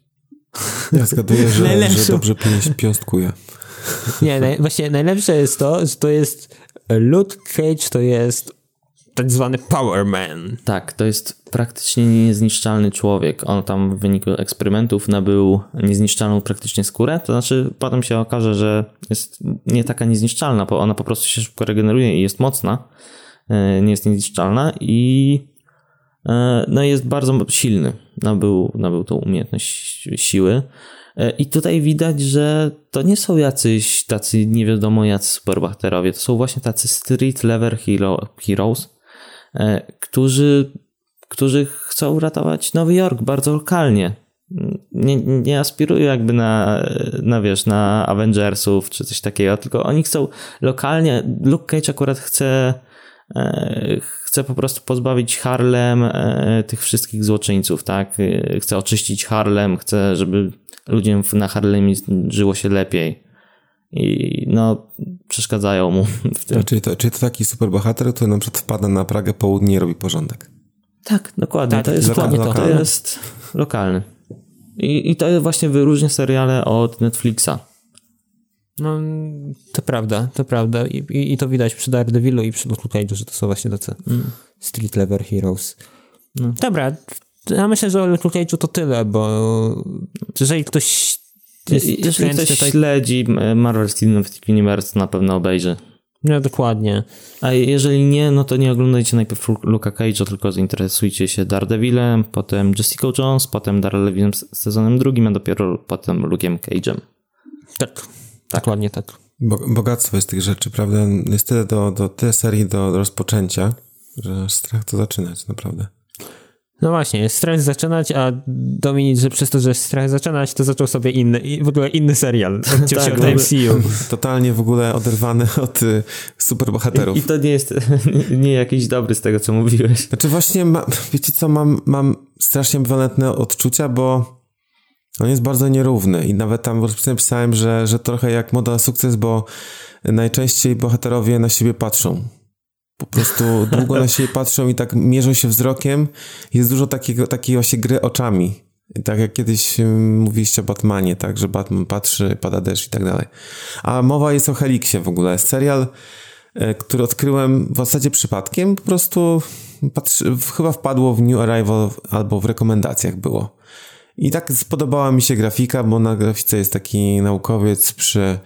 Ja zgaduję, że, że dobrze piąstkuje. Nie, naj, właśnie najlepsze jest to, że to jest Luke Cage to jest tak zwany Power Man. Tak, to jest praktycznie niezniszczalny człowiek. On tam w wyniku eksperymentów nabył niezniszczalną praktycznie skórę, to znaczy potem się okaże, że jest nie taka niezniszczalna, bo ona po prostu się szybko regeneruje i jest mocna, e, nie jest niezniszczalna i E, no jest bardzo silny. Nabył, nabył tą umiejętność siły. E, I tutaj widać, że to nie są jacyś tacy nie wiadomo jacy superbohaterowie, to są właśnie tacy street level hero, heroes, e, którzy, którzy chcą ratować Nowy Jork bardzo lokalnie. Nie, nie aspirują jakby na, na wiesz, na Avengersów czy coś takiego, tylko oni chcą lokalnie. Luke Cage akurat chce E, chce po prostu pozbawić Harlem e, tych wszystkich złoczyńców, tak? E, chce oczyścić Harlem, chce, żeby ludziom na Harlemie żyło się lepiej. I no, przeszkadzają mu w tym. Czyli to, czyli to taki superbohater, który na przykład wpada na Pragę Południe i robi porządek. Tak, dokładnie. Tak, to, jest, lokalny. to, to jest lokalny. I, I to właśnie wyróżnia seriale od Netflixa. No, to prawda, to prawda. I, i, i to widać przy Daredevilu i przy Luke Cage'u, że to są właśnie tacy mm. street level heroes. No. Dobra, ja myślę, że o Luke Cage'u to tyle, bo jeżeli ktoś jest jeżeli ktoś tutaj... śledzi Marvel Cinematic Universe, na pewno obejrzy. No, dokładnie. A jeżeli nie, no to nie oglądajcie najpierw Luka Cage'a, tylko zainteresujcie się Daredevilem, potem Jessica Jones, potem Daredevilem sezonem drugim, a dopiero potem Luke'em Cage'em. Tak. Tak. Dokładnie tak. Bo, bogactwo jest tych rzeczy, prawda? Jest tyle do, do tyle serii do, rozpoczęcia, że strach to zaczynać, naprawdę. No właśnie, jest strach zaczynać, a Dominik, że przez to, że strach zaczynać, to zaczął sobie inny, w ogóle inny serial. Odciął tak, się od MCU. Totalnie w ogóle oderwany od y, superbohaterów. I, I, to nie jest nie jakiś dobry z tego, co mówiłeś. Znaczy właśnie, ma, wiecie co, mam, mam strasznie ambiwalentne odczucia, bo on jest bardzo nierówny i nawet tam pisałem, że, że trochę jak moda na sukces, bo najczęściej bohaterowie na siebie patrzą. Po prostu długo na siebie patrzą i tak mierzą się wzrokiem. Jest dużo takiego, takiej właśnie gry oczami. Tak jak kiedyś mówiliście o Batmanie, tak, że Batman patrzy, pada deszcz i tak dalej. A mowa jest o Helixie w ogóle. Serial, e, który odkryłem w zasadzie przypadkiem, po prostu patrzy, chyba wpadło w New Arrival albo w rekomendacjach było. I tak spodobała mi się grafika, bo na grafice jest taki naukowiec przy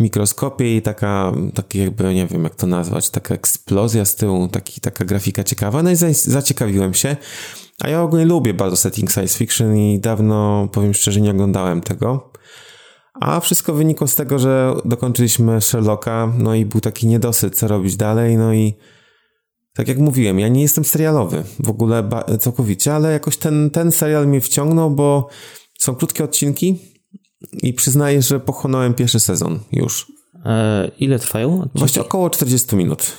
mikroskopie i taka, taki jakby, nie wiem jak to nazwać, taka eksplozja z tyłu, taki, taka grafika ciekawa. No i zaciekawiłem się. A ja ogólnie lubię bardzo setting science fiction i dawno, powiem szczerze, nie oglądałem tego. A wszystko wynikło z tego, że dokończyliśmy Sherlocka, no i był taki niedosyt, co robić dalej, no i tak jak mówiłem, ja nie jestem serialowy w ogóle całkowicie, ale jakoś ten, ten serial mnie wciągnął, bo są krótkie odcinki i przyznaję, że pochłonąłem pierwszy sezon już. E, ile trwają? Odcinki? Właśnie około 40 minut.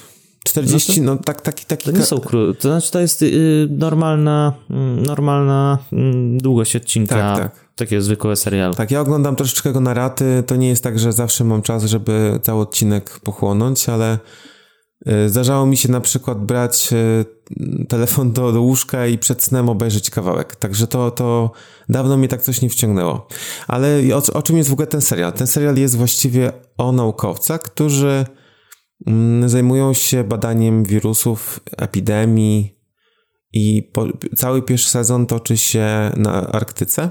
40, no, to, no tak, taki, taki. To nie są krótkie, to znaczy to jest y, normalna, y, normalna y, długość odcinka. Tak, tak. Takie zwykłe serial. Tak, ja oglądam troszeczkę go na raty. To nie jest tak, że zawsze mam czas, żeby cały odcinek pochłonąć, ale zdarzało mi się na przykład brać y, telefon do, do łóżka i przed snem obejrzeć kawałek. Także to, to dawno mnie tak coś nie wciągnęło. Ale o, o czym jest w ogóle ten serial? Ten serial jest właściwie o naukowcach, którzy Mm, zajmują się badaniem wirusów, epidemii i po, cały pierwszy sezon toczy się na Arktyce,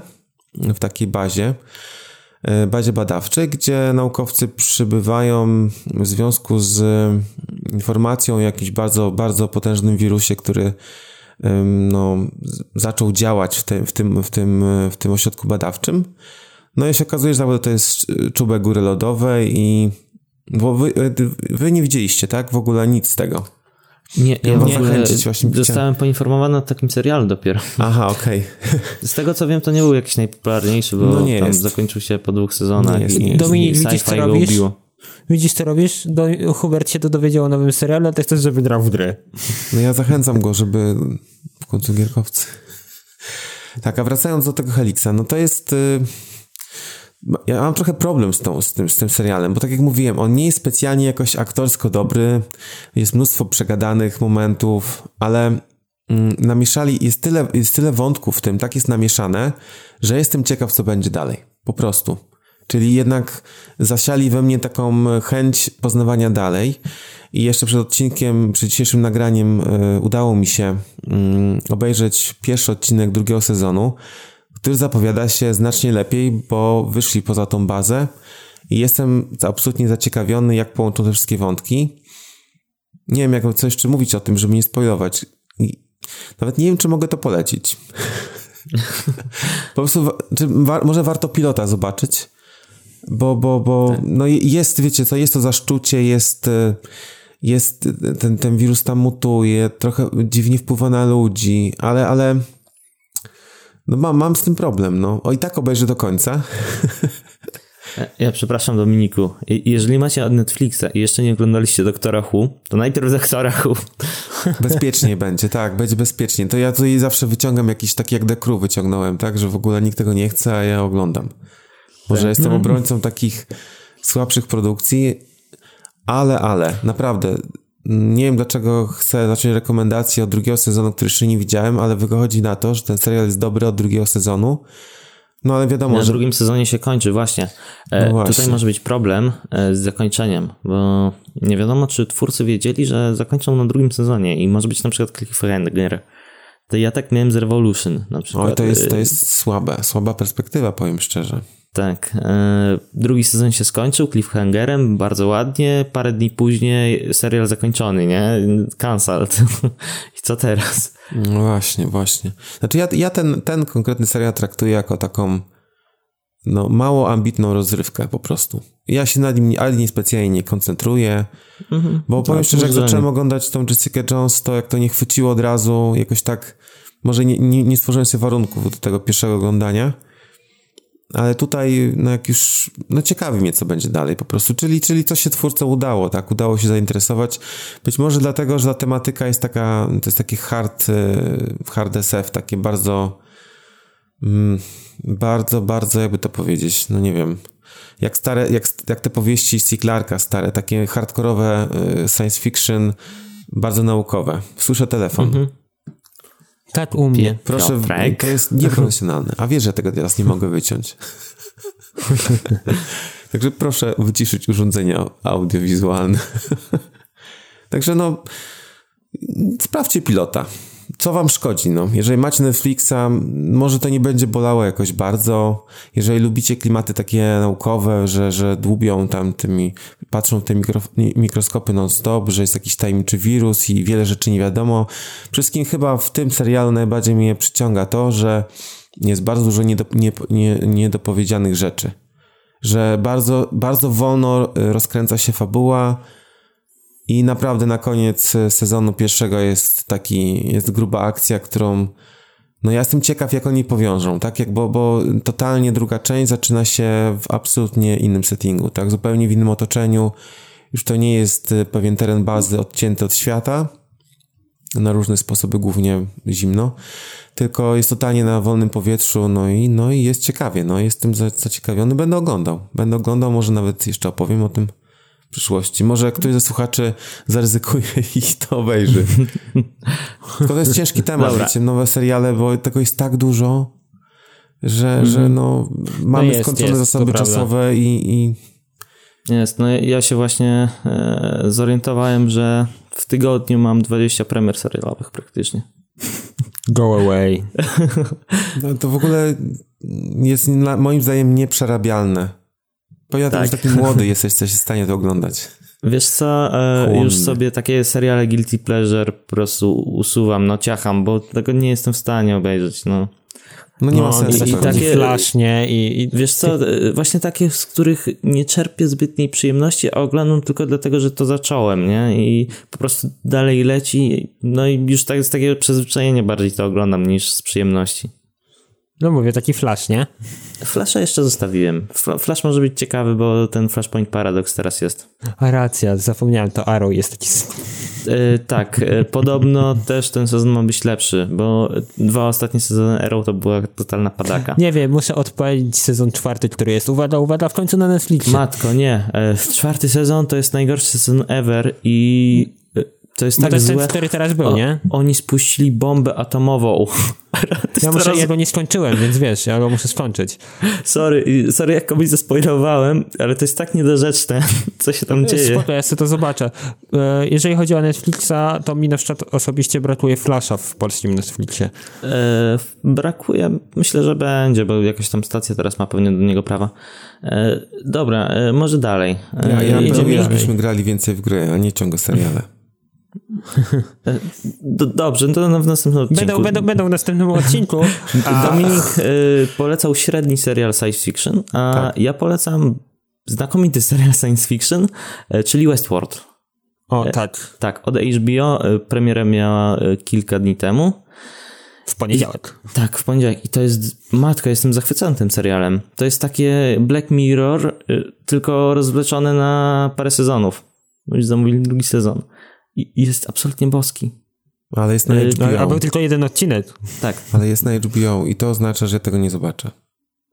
w takiej bazie, e, bazie badawczej, gdzie naukowcy przybywają w związku z informacją o jakimś bardzo, bardzo potężnym wirusie, który no, zaczął działać w tym, w, tym, w, tym, w tym ośrodku badawczym. No i się okazuje, że to jest czubek góry lodowej i bo wy, wy nie widzieliście, tak? W ogóle nic z tego. Nie, ja ogóle właśnie zostałem poinformowany o takim serialu dopiero. Aha, okej. Okay. Z tego co wiem, to nie był jakiś najpopularniejszy, bo no nie tam jest. zakończył się po dwóch sezonach. Nie jest, nie jest. Dominik, widzisz co robisz? Widzisz co robisz? Do, Hubert się to dowiedział o nowym serialu, a ty chcesz, żeby grał w grę. No ja zachęcam go, żeby w końcu gierkowcy. Tak, a wracając do tego Helixa, no to jest... Y ja mam trochę problem z, tą, z, tym, z tym serialem, bo tak jak mówiłem, on nie jest specjalnie jakoś aktorsko dobry, jest mnóstwo przegadanych momentów, ale mm, namieszali, jest tyle, jest tyle wątków w tym, tak jest namieszane, że jestem ciekaw, co będzie dalej. Po prostu. Czyli jednak zasiali we mnie taką chęć poznawania dalej. I jeszcze przed odcinkiem, przed dzisiejszym nagraniem y, udało mi się y, obejrzeć pierwszy odcinek drugiego sezonu który zapowiada się znacznie lepiej, bo wyszli poza tą bazę i jestem absolutnie zaciekawiony, jak połączą te wszystkie wątki. Nie wiem, jak coś jeszcze mówić o tym, żeby nie spoilować. Nawet nie wiem, czy mogę to polecić. po prostu, wa może warto pilota zobaczyć, bo, bo, bo tak. no jest, wiecie co, jest to zaszczucie, jest, jest ten, ten wirus tam mutuje, trochę dziwnie wpływa na ludzi, ale, ale no mam, mam z tym problem, no. O i tak obejrzę do końca. Ja przepraszam Dominiku, jeżeli macie Netflixa i jeszcze nie oglądaliście Doktora Who, to najpierw Doktora Who. Bezpiecznie będzie, tak, będzie bezpiecznie. To ja tutaj zawsze wyciągam jakiś taki jak Crew wyciągnąłem, tak, że w ogóle nikt tego nie chce, a ja oglądam. Może tak. jestem obrońcą takich słabszych produkcji, ale, ale, naprawdę, nie wiem dlaczego chcę zacząć rekomendację od drugiego sezonu, który jeszcze nie widziałem, ale wychodzi na to, że ten serial jest dobry od drugiego sezonu. No ale wiadomo, na że... drugim sezonie się kończy, właśnie. E, no właśnie. Tutaj może być problem e, z zakończeniem, bo nie wiadomo, czy twórcy wiedzieli, że zakończą na drugim sezonie i może być na przykład cliffhanger. To ja tak miałem z Revolution na przykład. Oj, to jest, to jest słabe, słaba perspektywa, powiem szczerze. Tak. E, drugi sezon się skończył cliffhangerem, bardzo ładnie. Parę dni później serial zakończony, nie? Cancelled. I co teraz? No właśnie, właśnie. Znaczy ja, ja ten, ten konkretny serial traktuję jako taką no, mało ambitną rozrywkę po prostu. Ja się nad nim ale nie specjalnie nie koncentruję, mhm. bo powiem szczerze, jak zacząłem oglądać tą Jessica Jones, to jak to nie chwyciło od razu, jakoś tak, może nie, nie, nie stworzyłem sobie warunków do tego pierwszego oglądania, ale tutaj, no jak już, no ciekawi mnie, co będzie dalej po prostu, czyli, czyli co się twórcom udało, tak, udało się zainteresować, być może dlatego, że ta tematyka jest taka, to jest taki hard, e, hard SF, takie bardzo, mm, bardzo, bardzo, jakby to powiedzieć, no nie wiem, jak stare, jak, jak te powieści C. Clarka stare, takie hardkorowe e, science fiction, bardzo naukowe. Słyszę telefon. Mhm. Tak u mnie. Proszę, Piotrek. to jest nieprofesjonalne. A wiesz, że tego teraz nie mogę wyciąć. Także proszę wyciszyć urządzenia audiowizualne. Także no, sprawdźcie pilota co wam szkodzi, no? Jeżeli macie Netflixa, może to nie będzie bolało jakoś bardzo. Jeżeli lubicie klimaty takie naukowe, że, że dłubią tam tymi, patrzą w te mikro, mikroskopy non-stop, że jest jakiś tajemniczy wirus i wiele rzeczy nie wiadomo. Wszystkim chyba w tym serialu najbardziej mnie przyciąga to, że jest bardzo dużo nie, nie, niedopowiedzianych rzeczy. Że bardzo, bardzo wolno rozkręca się fabuła, I naprawdę na koniec sezonu pierwszego jest taki, jest gruba akcja, którą no ja jestem ciekaw, jak oni powiążą, tak? Jak, bo, bo totalnie druga część zaczyna się w absolutnie innym settingu, tak? Zupełnie w innym otoczeniu. Już to nie jest pewien teren bazy odcięty od świata, na różne sposoby, głównie zimno, tylko jest totalnie na wolnym powietrzu, no i, no i jest ciekawie, no jestem zaciekawiony, będę oglądał, będę oglądał, może nawet jeszcze opowiem o tym w przyszłości. Może ktoś ze słuchaczy zaryzykuje i to obejrzy. Tylko to jest ciężki temat, Dobra. wiecie, nowe seriale, bo tego jest tak dużo, że, mm. że no, mamy no jest, skończone jest, zasoby czasowe i, i... Jest, no ja się właśnie e, zorientowałem, że w tygodniu mam 20 premier serialowych praktycznie. Go away. No to w ogóle jest moim zdaniem nieprzerabialne. Bo ja tak. już taki młody jesteś, coś w stanie to oglądać. Wiesz co, e, już sobie takie seriale Guilty Pleasure po prostu usuwam, no ciacham, bo tego nie jestem w stanie obejrzeć, no. No nie no, ma sensu. I, i takie flash, nie? I, I, wiesz co, e, właśnie takie, z których nie czerpię zbytniej przyjemności, a oglądam tylko dlatego, że to zacząłem, nie? I po prostu dalej leci, no i już tak z takiego przyzwyczajenia bardziej to oglądam niż z przyjemności. No mówię, taki flash, nie? Flasha jeszcze zostawiłem. Flash może być ciekawy, bo ten Flashpoint Paradox teraz jest. A racja, zapomniałem, to Arrow jest taki... Yy, tak, yy, podobno też ten sezon ma być lepszy, bo dwa ostatnie sezony Arrow to była totalna padaka. Nie wiem, muszę odpalić sezon czwarty, który jest. Uwaga, uwaga, w końcu na Netflixie. Matko, nie. Yy, czwarty sezon to jest najgorszy sezon ever i to jest tak to jest złe. ten, który teraz był, o, nie? Oni spuścili bombę atomową. ja muszę, teraz... ja go nie skończyłem, więc wiesz, ja go muszę skończyć. Sorry, sorry jak komuś zaspoilowałem, ale to jest tak niedorzeczne, co się tam dzieje. Spoko, ja sobie to zobaczę. E, jeżeli chodzi o Netflixa, to mi na przykład osobiście brakuje Flasha w polskim Netflixie. E, brakuje, myślę, że będzie, bo jakaś tam stacja teraz ma pewnie do niego prawa. E, dobra, może dalej. Ja, ja bym, żebyśmy grali więcej w gry, a nie ciągle seriale. Dobrze, to w następnym odcinku. Będą, będą, będą w następnym odcinku. A... Dominik y, polecał średni serial science fiction, a tak. ja polecam znakomity serial science fiction, y, czyli Westworld. O, tak. Tak, od HBO. Y, premierę miała y, kilka dni temu. W poniedziałek. I, tak, w poniedziałek. I to jest, matko, jestem zachwycony tym serialem. To jest takie Black Mirror, y, tylko rozwleczone na parę sezonów. No już zamówili drugi sezon jest absolutnie boski. Ale jest na HBO. A, a był tylko jeden odcinek. Tak. Ale jest na HBO i to oznacza, że tego nie zobaczę.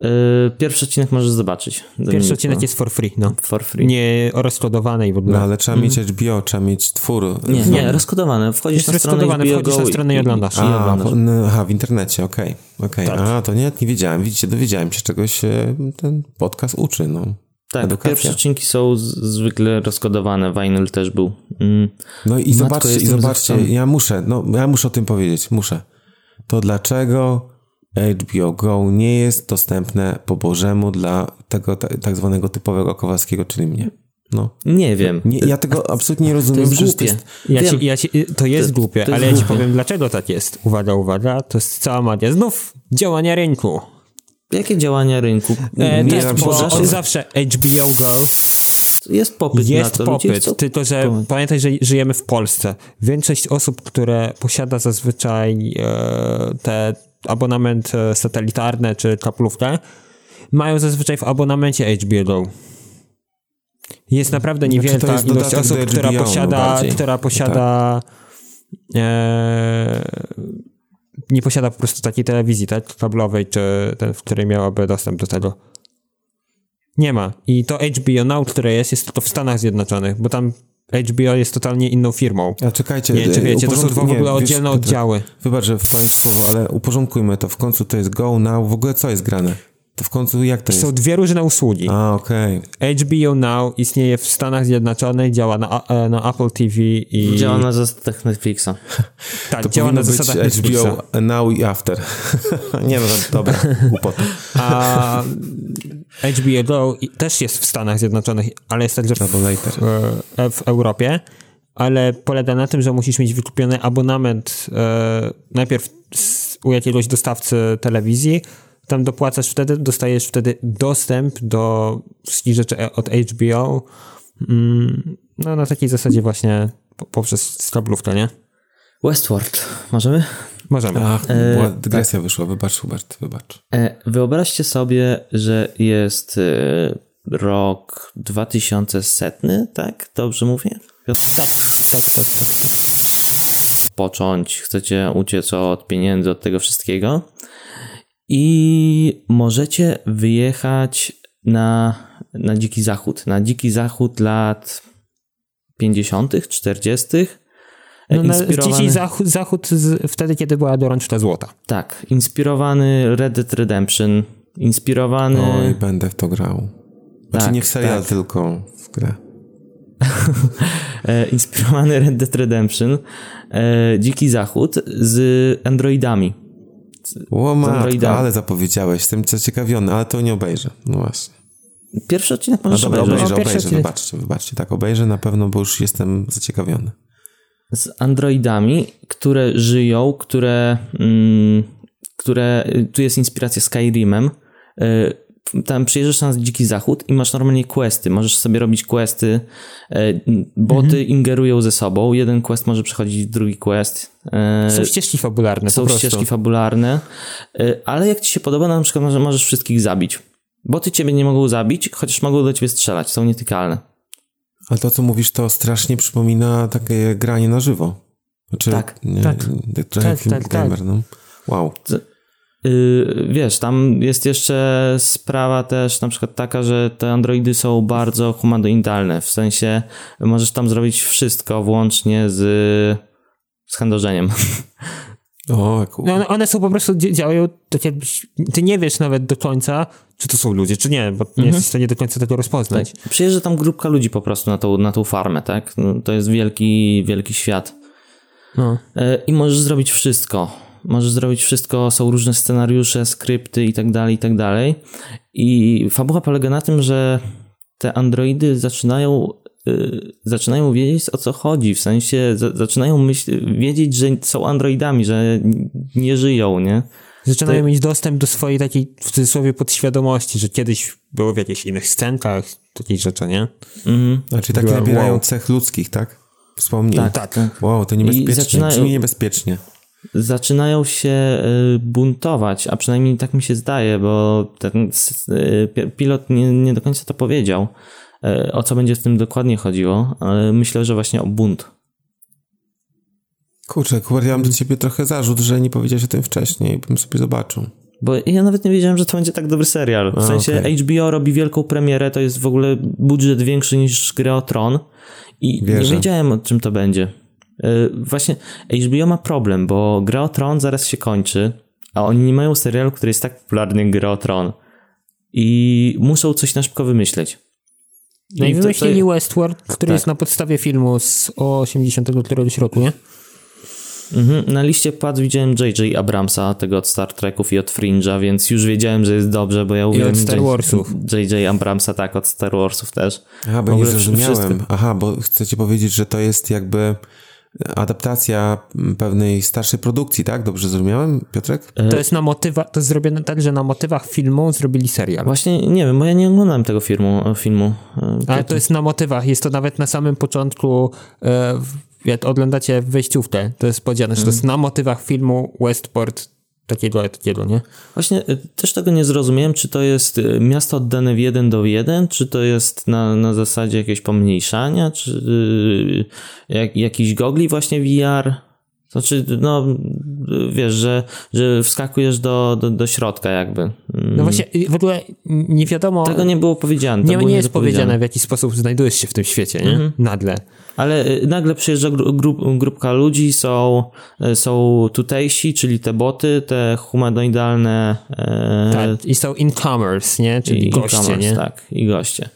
Yy, pierwszy odcinek możesz zobaczyć. Pierwszy odcinek jest for free, no. For free. Nie rozkodowany i w ogóle. No ale trzeba mieć mhm. HBO, trzeba mieć twór. Nie, nie, rozkodowane. Wchodzisz jest na stronę HBO wchodzisz na stronę i oglądasz. A, i oglądasz. No, aha, w internecie, okej. Okay. okay. Tak. A, to nie, nie wiedziałem. Widzicie, dowiedziałem się czegoś, e, ten podcast uczy, no. Tak, Edukacja. pierwsze odcinki są zwykle rozkodowane, vinyl też był. Mm. No i Matko, zobaczcie, i zobaczcie, ja muszę, no ja muszę o tym powiedzieć, muszę. To dlaczego HBO Go nie jest dostępne po Bożemu dla tego tak zwanego typowego Kowalskiego, czyli mnie? No. Nie wiem. Nie, ja tego absolutnie nie rozumiem. To jest głupie. To jest, ja ci, ja ci, to jest to, głupie, to ale jest ja ci powiem, dlaczego tak jest. Uwaga, uwaga, to jest cała magia. Znów działania rynku. Jakie działania rynku? E, jest, od zawsze HBO Go jest popyt jest na to. popyt, tylko że pamiętaj, że żyjemy w Polsce. Większość osób, które posiada zazwyczaj e, te abonament e, satelitarny czy kaplówkę, mają zazwyczaj w abonamencie HBO Go. Jest naprawdę znaczy, niewielka znaczy ilość osób, która posiada, która posiada tak. e, nie posiada po prostu takiej telewizji, tak, kablowej, czy ten, w której miałaby dostęp do tego. Nie ma. I to HBO Now, które jest, jest tylko w Stanach Zjednoczonych, bo tam HBO jest totalnie inną firmą. A czekajcie, nie, czy wiecie, to są dwa w ogóle nie, oddzielne wiesz, oddziały. Wybacz, że wpaję słowo, ale uporządkujmy to. W końcu to jest Go Now. W ogóle co jest grane? To w końcu jak to jest? Są dwie różne usługi. A, okej. Okay. HBO Now istnieje w Stanach Zjednoczonych, działa na, e, na Apple TV i... Działa na zasadach Netflix. tak, to działa na zasadach Netflixa. HBO Now i After. Nie no, dobra, głupota. A HBO Go też jest w Stanach Zjednoczonych, ale jest także w, w, w Europie ale polega na tym, że musisz mieć wykupiony abonament e, najpierw u jakiegoś dostawcy telewizji, tam dopłacasz wtedy, dostajesz wtedy dostęp do wszystkich rzeczy od HBO. Mm, No na takiej zasadzie właśnie po, poprzez skablówkę, nie? Westworld, możemy? Możemy. Ach, E, była dygresja wyszła, wybacz Hubert, wybacz. E, Wyobraźcie sobie, że jest e, rok 2100, tak? Dobrze mówię? Tak, tak, tak. Począć, chcecie uciec od pieniędzy, od tego wszystkiego i możecie wyjechać na, na dziki zachód. Na dziki zachód lat 50., 40. No, inspirowany, dzieci zachód, zachód z, wtedy, kiedy była dorączka złota. Tak, inspirowany Red Dead Redemption, inspirowany... Oj, będę w to grał. Znaczy Tak, nie w serial, tak. tylko w grę. e, inspirowany Red Dead Redemption, e, Dziki Zachód z androidami. O matka, ale zapowiedziałeś, jestem zaciekawiony, ale to nie obejrzę. No właśnie. Pierwszy odcinek No możesz dobra, obejrzeć. obejrzę, No, obejrzę, odcinek. wybaczcie, wybaczcie. Tak, obejrzę na pewno, bo już jestem zaciekawiony. Z androidami, które żyją, które, mm, które, tu jest inspiracja Skyrimem. E, Tam przyjeżdżasz na Dziki Zachód i masz normalnie questy. Możesz sobie robić questy. e, Boty Mhm. ingerują ze sobą. Jeden quest może przechodzić w drugi quest. E, Są ścieżki fabularne są ścieżki fabularne, y, ale jak ci się podoba, na przykład może- możesz wszystkich zabić. Boty ciebie nie mogą zabić, chociaż mogą do ciebie strzelać, są nietykalne. Ale to, co mówisz, to strasznie przypomina takie granie na żywo. Znaczy, Tak, nie, tak. tak, Tak, film tak, tak. gamer, no. Wow. Yy, wiesz, tam jest jeszcze sprawa też na przykład taka, że te androidy są bardzo humanoidalne, w sensie możesz tam zrobić wszystko włącznie z, z handlarzeniem. O, jak No, one- są po prostu, dzia- działają tak jakbyś, ty nie wiesz nawet do końca, czy to są ludzie, czy nie, bo nie jesteś w stanie do końca tego rozpoznać. Przyjeżdża tam grupka ludzi po prostu na tą, na tą farmę, tak? No, to jest wielki, wielki świat. No. E, I możesz zrobić wszystko. Możesz zrobić wszystko, są różne scenariusze, skrypty i tak dalej, i tak dalej. I fabuła polega na tym, że te androidy zaczynają, y, zaczynają wiedzieć o co chodzi, w sensie za, zaczynają myśl, wiedzieć, że są androidami, że nie żyją, nie? Zaczynają To- mieć dostęp do swojej takiej, w cudzysłowie, podświadomości, że kiedyś było w jakichś innych scenkach, takich rzeczy, nie? Mhm. Znaczy takie Była- nabierają wow. cech ludzkich, tak? Wspomnij. Tak, Tak. tak. Wow, to niebezpiecznie. zaczynają- Brzmi niebezpiecznie. Zaczynają się y, buntować, a przynajmniej tak mi się zdaje, bo ten y, pi- pilot nie, nie do końca to powiedział, y, o co będzie w tym dokładnie chodziło, ale myślę, że właśnie o bunt. Kurczę, Hubert, ja mam do ciebie trochę zarzut, że nie powiedziałeś o tym wcześniej, bym sobie zobaczył. Bo ja nawet nie wiedziałem, że to będzie tak dobry serial. W A, sensie okej. HBO robi wielką premierę, to jest w ogóle budżet większy niż Gra o Tron i Wierzę. nie wiedziałem o czym to będzie. Y, Właśnie HBO ma problem, bo Gra o Tron zaraz się kończy, a oni nie mają serialu, który jest tak popularny jak Gra o Tron. I muszą coś na szybko wymyśleć. No i, to- to- wymyślili Westworld, który Tak. jest na podstawie filmu z 80 któregoś roku, nie? Mhm. Na liście płat widziałem J.J. Abramsa, tego od Star Treków i od Fringe'a, więc już wiedziałem, że jest dobrze, bo ja uwielbiam Star J- Warsów. J.J. Abramsa, tak, od Star Warsów też. Aha, bo nie zrozumiałem. wszystko- Aha, bo chcecie powiedzieć, że to jest jakby adaptacja pewnej starszej produkcji, tak? Dobrze zrozumiałem, Piotrek? To jest na motywa, to jest zrobione tak, że na motywach filmu zrobili serial. Właśnie nie wiem, bo ja nie oglądałem tego filmu. filmu. E, Ale to jest na motywach, jest to nawet na samym początku, e, jak oglądacie wejściówkę, to jest powiedziane, że to jest na motywach filmu Westport takiego, takiego, nie? Właśnie e, też tego nie zrozumiałem, czy to jest e, miasto oddane w jeden do jeden, czy to jest na, na zasadzie jakiegoś pomniejszania, czy e, jak, jakiś gogli właśnie VR. Znaczy, no wiesz, że, że wskakujesz do, do, do środka jakby. Mm. No właśnie, i w ogóle nie wiadomo, Tego nie było powiedziane. to nie, było nie jest powiedziane, w jaki sposób znajdujesz się w tym świecie, nie? Nagle. Ale y, nagle przyjeżdża gru, grup, grupka ludzi, są, y, są tutejsi, czyli te boty, te humanoidalne e, Tak, i są incomers, nie? Czyli i goście, nie? Tak, i goście.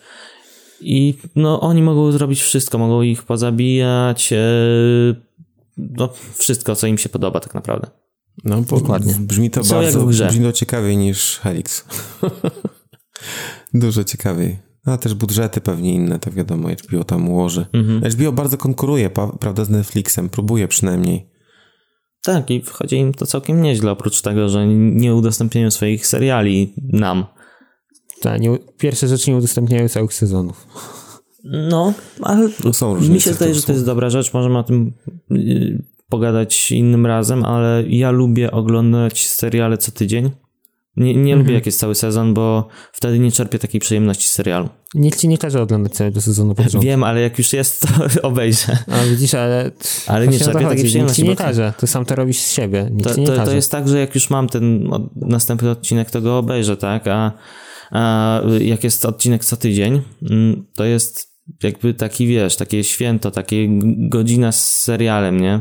I no, oni mogą zrobić wszystko, mogą ich pozabijać, e, no, wszystko, co im się podoba tak naprawdę. No, bo Dokładnie. brzmi to Są bardzo, brzmi to ciekawiej niż Helix. Dużo ciekawiej. No, a też budżety pewnie inne, to wiadomo, HBO tam ułoży. Mhm. HBO bardzo konkuruje, prawda, z Netflixem, próbuje przynajmniej. Tak, i wchodzi im to całkiem nieźle, oprócz tego, że nie udostępniają swoich seriali nam. Tak, nie, pierwsze rzeczy nie udostępniają całych sezonów. No, ale No mi się zdaje, że to jest dobra rzecz. Możemy o tym y, pogadać innym razem, ale ja lubię oglądać seriale co tydzień. Nie, nie lubię jak jest cały sezon, bo wtedy nie czerpię takiej przyjemności serialu. Nikt ci nie każe oglądać całego sezonu pod rząd. Wiem, ale jak już jest, to obejrzę. A widzisz, ale... Ale nie czerpię takiej chodzi. Nikt przyjemności, ci nie każe. To sam to robisz z siebie. Nikt To, nie to, każe. to jest tak, że jak już mam ten następny odcinek, to go obejrzę, tak? A jak jest odcinek co tydzień, mm, to jest jakby taki, wiesz, takie święto, takie godzina z serialem, nie?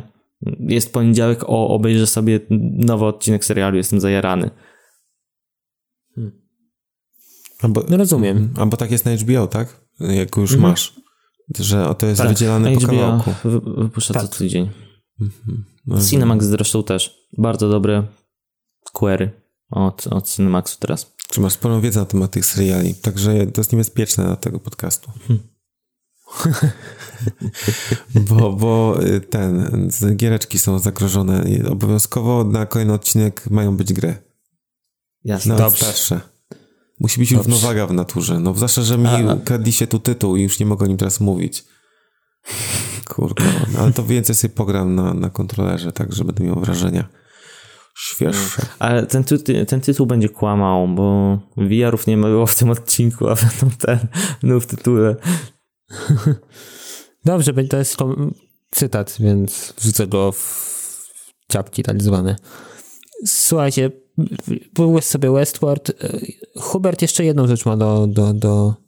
Jest poniedziałek, o, obejrzę sobie nowy odcinek serialu, jestem zajarany. Albo, No rozumiem. albo tak jest na HBO, tak? Jak już Mhm. masz. Że to jest Tak. wydzielane po HBO kawałku. wy- wypuszcza co Tak. tydzień. No, Cinemax zresztą też. Bardzo dobre query od, od Cinemaxu teraz. Czy masz sporą wiedzę na temat tych seriali, także to jest niebezpieczne dla tego podcastu. bo, bo y, ten, z- giereczki są zagrożone. Obowiązkowo na kolejny odcinek mają być gry. Jasne. Nawet Dobrze. starsze. Musi być równowaga w naturze. No zwłaszcza, że mi A- kradli się tu tytuł i już nie mogę o nim teraz mówić. Kurka, no, ale to więcej sobie pogram na, na kontrolerze, tak, że będę miał wrażenia świeższe. Ale ten, ty, ten tytuł będzie kłamał, bo VR-ów nie było w tym odcinku, a będą ten, będą w tytule. Dobrze, to jest cytat, więc wrzucę go w ciapki tak zwane. Słuchajcie, był sobie Westward. Hubert jeszcze jedną rzecz ma do, do, do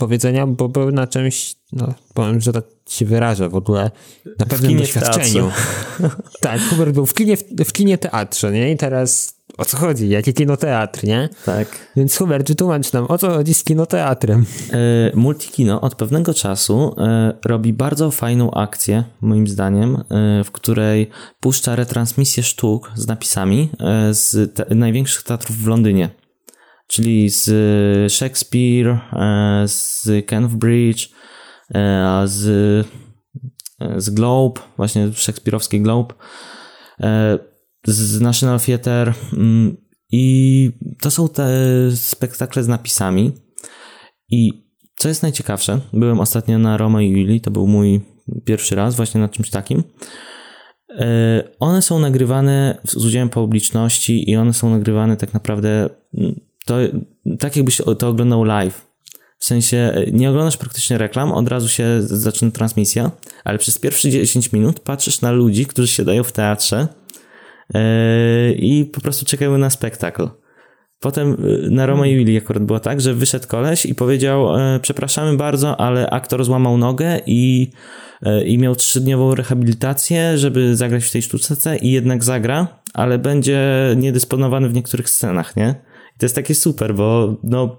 powiedzenia, bo był na czymś, no powiem, że tak się wyrażę w ogóle, na pewnym doświadczeniu. tak, Hubert był w kinie, w, kinie teatrze, nie? I teraz o co chodzi? Jakie kinoteatr, nie? Tak. Więc Hubert, wytłumacz nam, o co chodzi z kinoteatrem? E, Multikino od pewnego czasu e, robi bardzo fajną akcję, moim zdaniem, e, w której puszcza retransmisję sztuk z napisami e, z te, największych teatrów w Londynie. Czyli z Shakespeare, e, z Cambridge, e, z, e, z Globe, właśnie szekspirowski Globe, e, z National Theatre mm, i to są te spektakle z napisami. I co jest najciekawsze, byłem ostatnio na Roma i Julii, to był mój pierwszy raz właśnie na czymś takim. E, One są nagrywane z udziałem publiczności i one są nagrywane tak naprawdę mm, to, tak jakbyś to oglądał live. W sensie e, nie oglądasz praktycznie reklam, od razu się zaczyna transmisja, ale przez pierwsze 10 minut patrzysz na ludzi, którzy siadają w teatrze e, i po prostu czekają na spektakl. Potem y, na Roma i Willi akurat było tak, że wyszedł koleś i powiedział e, przepraszamy bardzo, ale aktor złamał nogę i, e, i miał trzydniową rehabilitację, żeby zagrać w tej sztuce i jednak zagra, ale będzie niedysponowany w niektórych scenach, nie? To jest takie super, bo no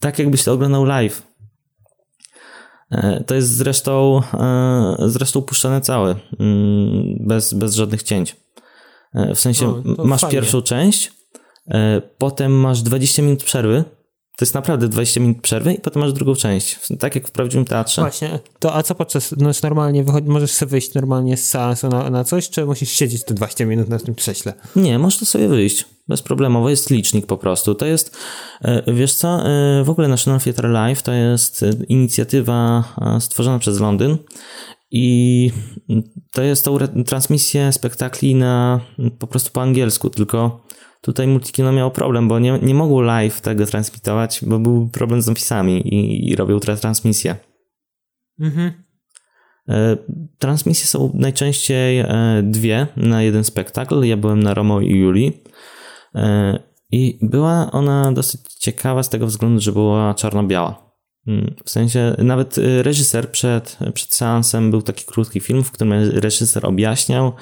tak jakbyś to oglądał live. E, To jest zresztą, e, zresztą puszczane całe, mm, bez, bez żadnych cięć. E, W sensie O, to masz fajnie. pierwszą część, potem masz 20 minut przerwy. To jest naprawdę 20 minut przerwy i potem masz drugą część. Tak jak w prawdziwym teatrze. Właśnie, to a co podczas, no normalnie wychodzi, możesz sobie wyjść normalnie z seansu na, na coś, czy musisz siedzieć te 20 minut na tym krześle? Nie, możesz to sobie wyjść. Bezproblemowo jest licznik po prostu. To jest, e, wiesz co, e, w ogóle National Theatre Live to jest e, inicjatywa stworzona przez Londyn i to jest tą re- transmisję spektakli na po prostu po angielsku, tylko tutaj Multikino miało problem, bo nie, nie mogło live tego transmitować, bo był problem z napisami i, i robią transmisję. Mhm. E, Transmisje są najczęściej e, dwie na jeden spektakl. Ja byłem na Romo i Julii. E, I była ona dosyć ciekawa z tego względu, że była czarno-biała. Mm, W sensie, nawet e, reżyser przed, przed seansem był taki krótki film, w którym reżyser objaśniał,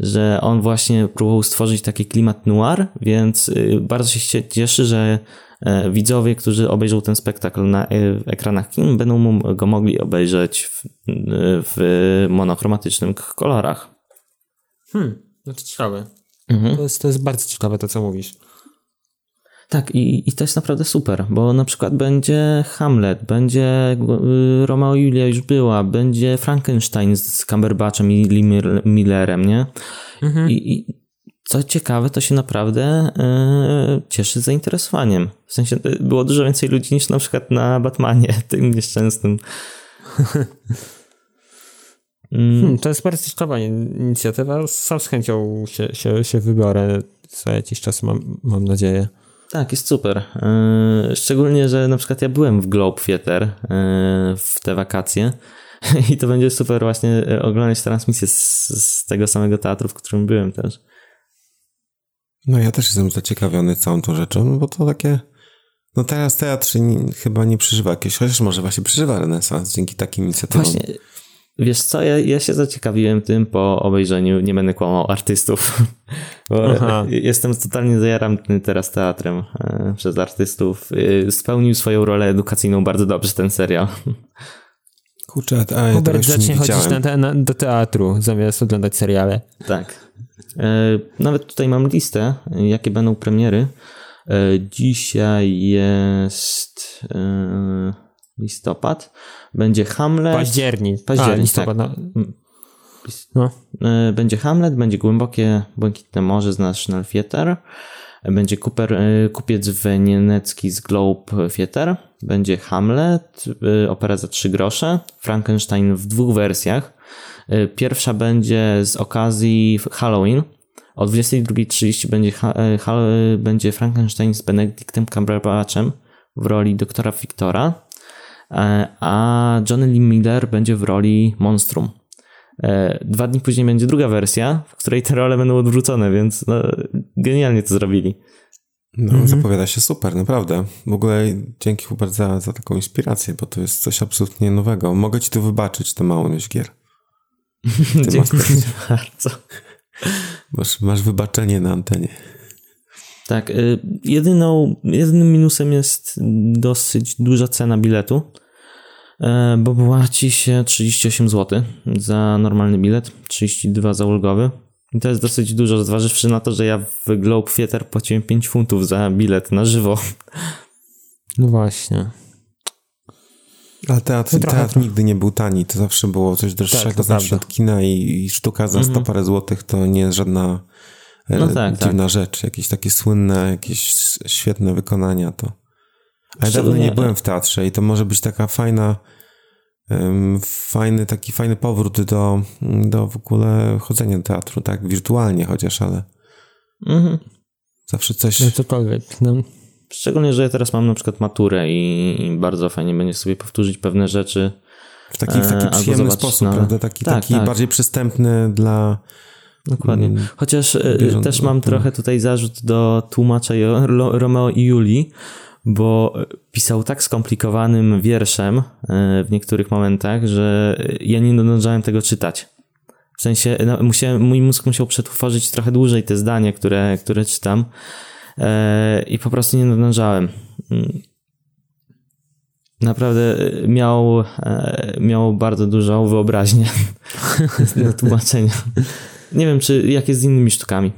że on właśnie próbował stworzyć taki klimat noir, więc e, bardzo się cie- cieszy, że e, widzowie, którzy obejrzą ten spektakl na e, ekranach kin, będą go mogli obejrzeć w, w monochromatycznych kolorach. Hmm, no to ciekawe. Mhm. To jest, to jest bardzo ciekawe to, co mówisz. Tak, i, i to jest naprawdę super, bo na przykład będzie Hamlet, będzie y, Romeo i Julia już była, będzie Frankenstein z Cumberbatchem i Lee Mil- Millerem, nie? I, I co ciekawe, to się naprawdę y, cieszy zainteresowaniem. W sensie y, było dużo więcej ludzi niż na przykład na Batmanie, tym nieszczęsnym. Hmm, to jest bardzo ciekawa inicjatywa. Sam z chęcią się, się, się wybiorę za jakiś czas, mam, mam nadzieję. Tak, jest super. Yy, szczególnie, że na przykład ja byłem w Globe Theater yy, w te wakacje i to będzie super właśnie oglądać transmisję z, z tego samego teatru, w którym byłem też. No ja też jestem zaciekawiony całą tą rzeczą, bo to takie... No teraz teatr chyba nie przeżywa jakiegoś, chociaż może właśnie przeżywa renesans dzięki takim inicjatywom. Właśnie, wiesz co, ja, ja się zaciekawiłem tym po obejrzeniu Nie będę kłamał artystów, jestem totalnie zajarany teraz teatrem e, przez artystów. E, spełnił swoją rolę edukacyjną bardzo dobrze ten serial. Kurczę, a ja Hubert zacznie chodzić na te, na, do teatru zamiast oglądać seriale. Tak. E, nawet tutaj mam listę, jakie będą premiery. Dzisiaj jest listopad. Będzie Hamlet. Październik. Październik, A, listopad. Tak. Mm. No. Będzie Hamlet, będzie Głębokie Błękitne Morze z National Theatre. Będzie Cooper, Kupiec Weniecki z Globe Theatre. Będzie Hamlet, opera za trzy grosze. Frankenstein w dwóch wersjach. Pierwsza będzie z okazji Halloween. O 22.30 będzie, e, e, będzie Frankenstein z Benedictem Cumberbatchem w roli doktora Victora, e, a Johnny Lee Miller będzie w roli Monstrum. Dwa dni później będzie druga wersja, w której te role będą odwrócone, więc no, genialnie to zrobili. No, mhm. zapowiada się super, naprawdę. W ogóle dzięki Hubert za, za taką inspirację, bo to jest coś absolutnie nowego. Mogę ci tu wybaczyć tę małą ilość gier. Dziękuję bardzo. Masz, masz wybaczenie na antenie. Tak, y, jedyną, jedynym minusem jest dosyć duża cena biletu, e, bo płaci się 38 zł za normalny bilet, 32 za ulgowy. I to jest dosyć dużo, zważywszy na to, że ja w Globe Theater płaciłem 5 funtów za bilet na żywo. No właśnie. Ale teatr, teatr nigdy nie był tani, to zawsze było coś droższego, tak, znacznie od kina i, i, sztuka za 100 mhm. parę złotych to nie jest żadna no tak, dziwna tak. rzecz. Jakieś takie słynne, jakieś świetne wykonania to. Ale dawno nie byłem w teatrze i to może być taka fajna, um, fajny, taki fajny powrót do, do w ogóle chodzenia do teatru, tak? Wirtualnie chociaż, ale mhm. zawsze coś... No cokolwiek. No. Szczególnie, że ja teraz mam na przykład maturę i, i bardzo fajnie będzie sobie powtórzyć pewne rzeczy. W taki, w taki e, przyjemny sposób, na... prawda? Taki, tak, taki tak. bardziej przystępny dla. Dokładnie. Mm, Chociaż e, bieżąc, też mam trochę tutaj zarzut do tłumacza Romeo i Julii, bo pisał tak skomplikowanym wierszem e, w niektórych momentach, że ja nie nadążałem tego czytać. W sensie no, musiałem, mój mózg musiał przetworzyć trochę dłużej te zdania, które, które czytam. E, i po prostu nie nadążałem. Mm. Naprawdę miał, e, miał bardzo dużą wyobraźnię do tłumaczenia. Nie wiem, czy jak jest z innymi sztukami.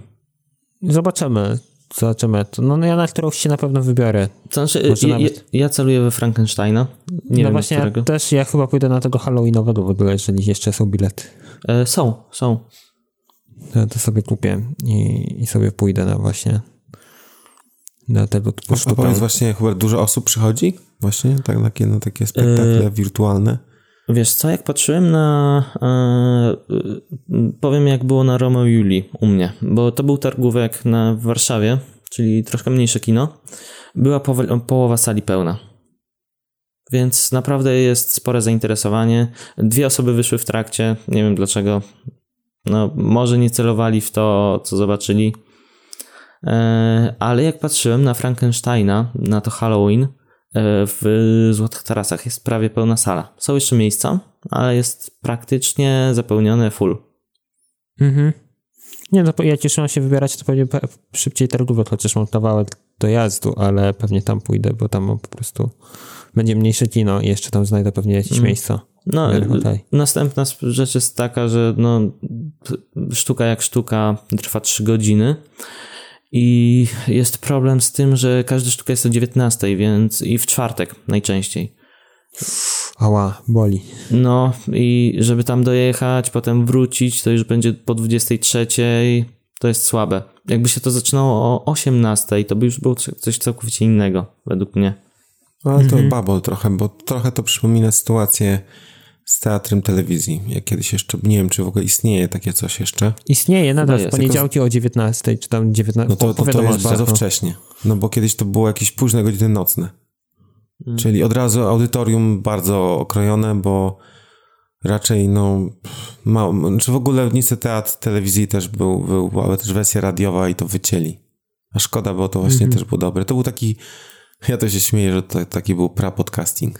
Zobaczymy. Zobaczymy. No, no ja na którąś się na pewno wybiorę. To znaczy, ja, nawet... ja, celuję we Frankensteina. Nie no wiem, właśnie, ja też ja chyba pójdę na tego Halloweenowego w ogóle, jeżeli jeszcze są bilety. E, są, są. To, to sobie kupię i, i sobie pójdę na właśnie na tego typu A powiedz właśnie, Hubert, dużo osób przychodzi właśnie tak, na takie, na takie spektakle yy, wirtualne? Wiesz co, jak patrzyłem na yy, powiem jak było na Romeo Juli u mnie, bo to był targówek na, w Warszawie, czyli troszkę mniejsze kino. Była połowa, połowa sali pełna. Więc naprawdę jest spore zainteresowanie. Dwie osoby wyszły w trakcie, nie wiem dlaczego. No, może nie celowali w to, co zobaczyli E, ale jak patrzyłem na Frankensteina, na to Halloween, w Złotych Tarasach jest prawie pełna sala. Są jeszcze miejsca, ale jest praktycznie zapełnione full. Mhm. Nie, no już mam się wybierać, to pewnie szybciej targówek, chociaż mam kawałek dojazdu, ale pewnie tam pójdę, bo tam po prostu będzie mniejsze kino i jeszcze tam znajdę pewnie jakieś mm. miejsca. No, następna rzecz jest taka, że no, sztuka jak sztuka trwa 3 godziny i jest problem z tym, że każda sztuka jest o 19, więc i w czwartek najczęściej. Ała, boli. No i żeby tam dojechać, potem wrócić, to już będzie po 23. To jest słabe. Jakby się to zaczynało o 18, to by już było coś całkowicie innego, według mnie. No, ale to mhm. babol trochę, bo trochę to przypomina sytuację z teatrem telewizji. Ja kiedyś jeszcze, nie wiem, czy w ogóle istnieje takie coś jeszcze. Istnieje nadal Chyba w poniedziałki o 19, czy tam 19. No to, to, to jest bardzo wcześnie. No bo kiedyś to było jakieś późne godziny nocne. Czyli od razu audytorium bardzo okrojone, bo raczej no mało, czy w ogóle niestety teatr telewizji też był, był, ale też wersja radiowa i to wycięli. A szkoda, bo to właśnie też było dobre. To był taki, ja to się śmieję, że to taki był pra-podcasting.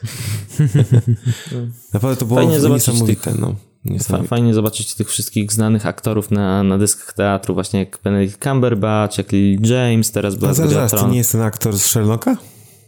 Naprawdę to było Fajnie zobaczyć niesamowite, no. Fa- Niesamowite. Fajnie zobaczyć tych wszystkich znanych aktorów na, na dyskach teatru, właśnie jak Benedict Cumberbatch, jak Lily James, teraz z zaraz, zaraz, to nie jest ten aktor z Sherlocka?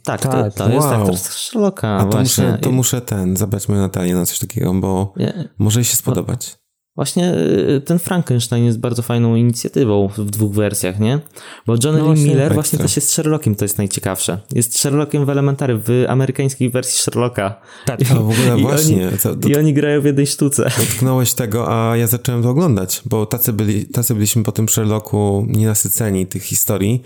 Tak, Tak, to, to jest wow. aktor z Sherlocka, A to właśnie. muszę, to I- muszę ten, zabrać moją Natalię na coś takiego, bo Nie, może jej się spodobać. Właśnie y, ten Frankenstein jest bardzo fajną inicjatywą w dwóch wersjach, nie? Bo Johnny No właśnie, Miller ekstra. właśnie też jest Sherlockiem, to jest najciekawsze. Jest Sherlockiem w Elementary, w amerykańskiej wersji Sherlocka. Tak, A w ogóle I właśnie, Oni, to, to, I oni grają w jednej sztuce. dotknąłeś tego, a ja zacząłem to oglądać, bo tacy, byli, tacy byliśmy po tym Sherlocku nienasyceni tych historii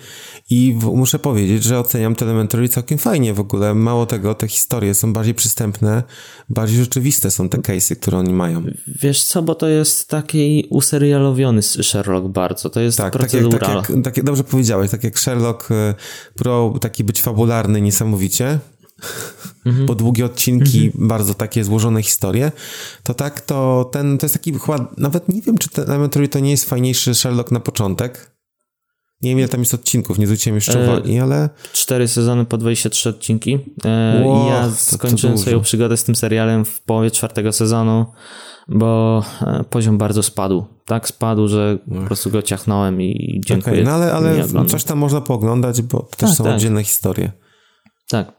i w, muszę powiedzieć, że oceniam te Elementary całkiem fajnie w ogóle. Mało tego, te historie są bardziej przystępne, bardziej rzeczywiste są te case'y, które oni mają. Wiesz co, bo to jest taki userialowiony Sherlock bardzo. To jest Tak, tak jak, tak, procedura. jak, tak jak dobrze powiedziałeś, tak jak Sherlock e, pro taki być fabularny niesamowicie, Mhm. bo długie odcinki, bardzo takie złożone historie, to tak, to ten, to jest taki chyba, nawet nie wiem, czy ten Elementary to nie jest fajniejszy Sherlock na początek. Nie wiem, ile tam jest odcinków, nie zwróciłem jeszcze E, uwagi, ale Cztery sezony po 23 odcinki. E, Wow, I ja skończyłem swoją przygodę z tym serialem w połowie czwartego sezonu, bo e, poziom bardzo spadł. Tak spadł, że po prostu go ciachnąłem i dziękuję. okej, no ale, ale oglądam. coś tam można pooglądać, bo to też Tak, są tak. oddzielne historie. Tak.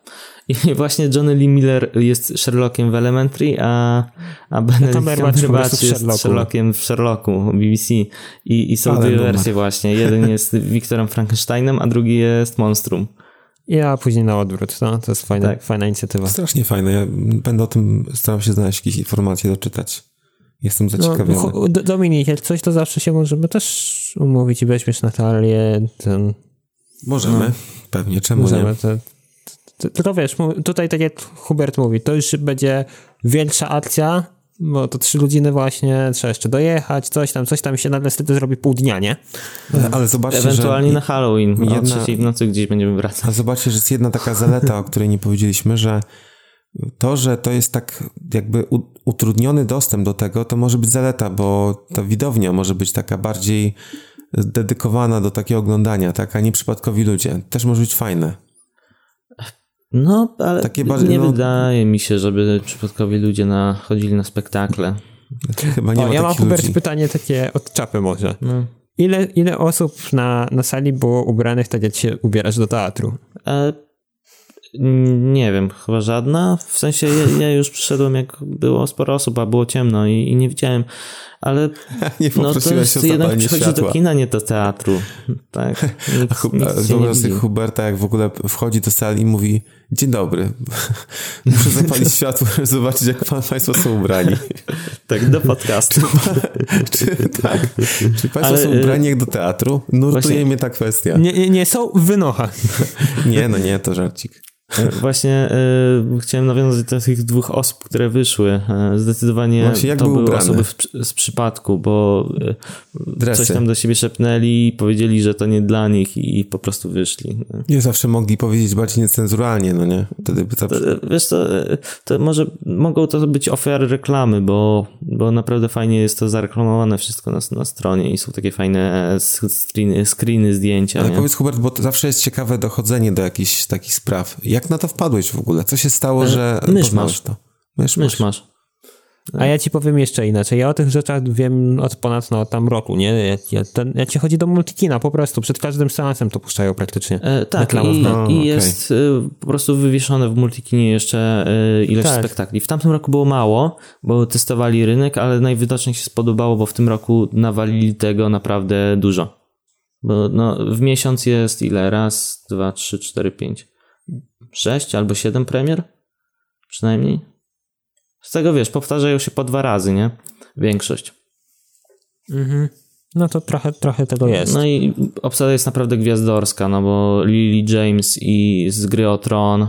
I właśnie Johnny Lee Miller jest Sherlockiem w Elementary, a, a Benedict Cumberbatch prostu Cumberbatch w jest Sherlocku. Sherlockiem w Sherlocku BBC. I, i są Ale dwie wersje właśnie. Jeden jest Wiktorem Frankensteinem, a drugi jest Monstrum. Ja później na odwrót, no, to jest fajna, Tak. fajna inicjatywa. Strasznie fajne, ja będę o tym starał się znaleźć jakieś informacje, doczytać. Jestem No, zaciekawiony. D- Dominik, jak coś, to zawsze się możemy też umówić i weźmiesz Natalię, ten, Możemy, pewnie, czemu nie? możemy, to, to, tylko wiesz, tutaj tak jak Hubert mówi, to już będzie większa akcja, bo to trzy godziny właśnie, trzeba jeszcze dojechać, coś tam, coś tam się nagle wtedy zrobi pół dnia, nie? Ale, ale zobaczcie, Ewentualnie że... na Halloween. Jedna... O trzeciej w nocy gdzieś będziemy A wracać. zobaczcie, że jest jedna taka zaleta, o której nie powiedzieliśmy, że to, że to jest tak jakby utrudniony dostęp do tego, to może być zaleta, bo ta widownia może być taka bardziej dedykowana do takiego oglądania, tak, a nie przypadkowi ludzie. Też może być fajne. No, ale Takie bardziej, nie no- wydaje mi się, żeby przypadkowi ludzie na, chodzili na spektakle. Chyba nie O, ma ja mam Hubert ludzi. pytanie takie od czapy może. No. Ile, ile osób na, na sali było ubranych tak jak się ubierasz do teatru? E, nie wiem, chyba żadna. W sensie ja, ja już przyszedłem, jak było sporo osób, a było ciemno i, i nie widziałem. Ale Nie no to jest, o jednak przychodzi światła. do kina, nie do teatru. Tak. Nikt, A Hu- nikt a cię nie Wyobraź sobie. Huberta, jak w ogóle wchodzi do sali i mówi Dzień dobry, muszę zapalić światło, żeby zobaczyć, jak pan, państwo są ubrani. Tak, do podcastu. Czy, tak? Czy państwo Ale, są y, ubrani jak do teatru? Nurtuje właśnie- mnie ta kwestia. Nie, nie, nie są w wynochach. Nie, no nie, to żarcik. Właśnie e, chciałem nawiązać do tych dwóch osób, które wyszły. E, zdecydowanie Właśnie, jak to był były ubrany? osoby w, z przypadku, bo e, Dresy. coś tam do siebie szepnęli i powiedzieli, że to nie dla nich i po prostu wyszli. Nie zawsze mogli powiedzieć bardziej niecenzuralnie, no nie? Wtedy by zawsze... E, Wiesz co, e, to może mogą to być ofiary reklamy, bo, bo naprawdę fajnie jest to zareklamowane wszystko na, na stronie i są takie fajne e, screeny, screeny zdjęcia. Ale nie? powiedz Hubert, bo to zawsze jest ciekawe dochodzenie do jakichś takich spraw. Jak na to wpadłeś w ogóle? Co się stało, że mysz masz. to? Mysz, Mysz masz. A ja ci powiem jeszcze inaczej. Ja o tych rzeczach wiem od ponad no, tam roku, nie? Jak, jak, ten, jak się chodzi do multikina, po prostu przed każdym seansem to puszczają praktycznie. E, tak, Reklamów i, na- i jest e, po prostu wywieszone w Multikinie jeszcze e, ilość Tak. spektakli. W tamtym roku było mało, bo testowali rynek, ale najwidoczniej się spodobało, bo w tym roku nawalili tego naprawdę dużo. Bo no, w miesiąc jest ile? Raz, dwa, trzy, cztery, pięć. Sześć albo siedem premier? Przynajmniej. Z tego wiesz, powtarzają się po dwa razy, nie? Większość. Mhm. No to trochę, trochę tego jest. No i obsada jest naprawdę gwiazdorska, no bo Lily James i z gry o Tron,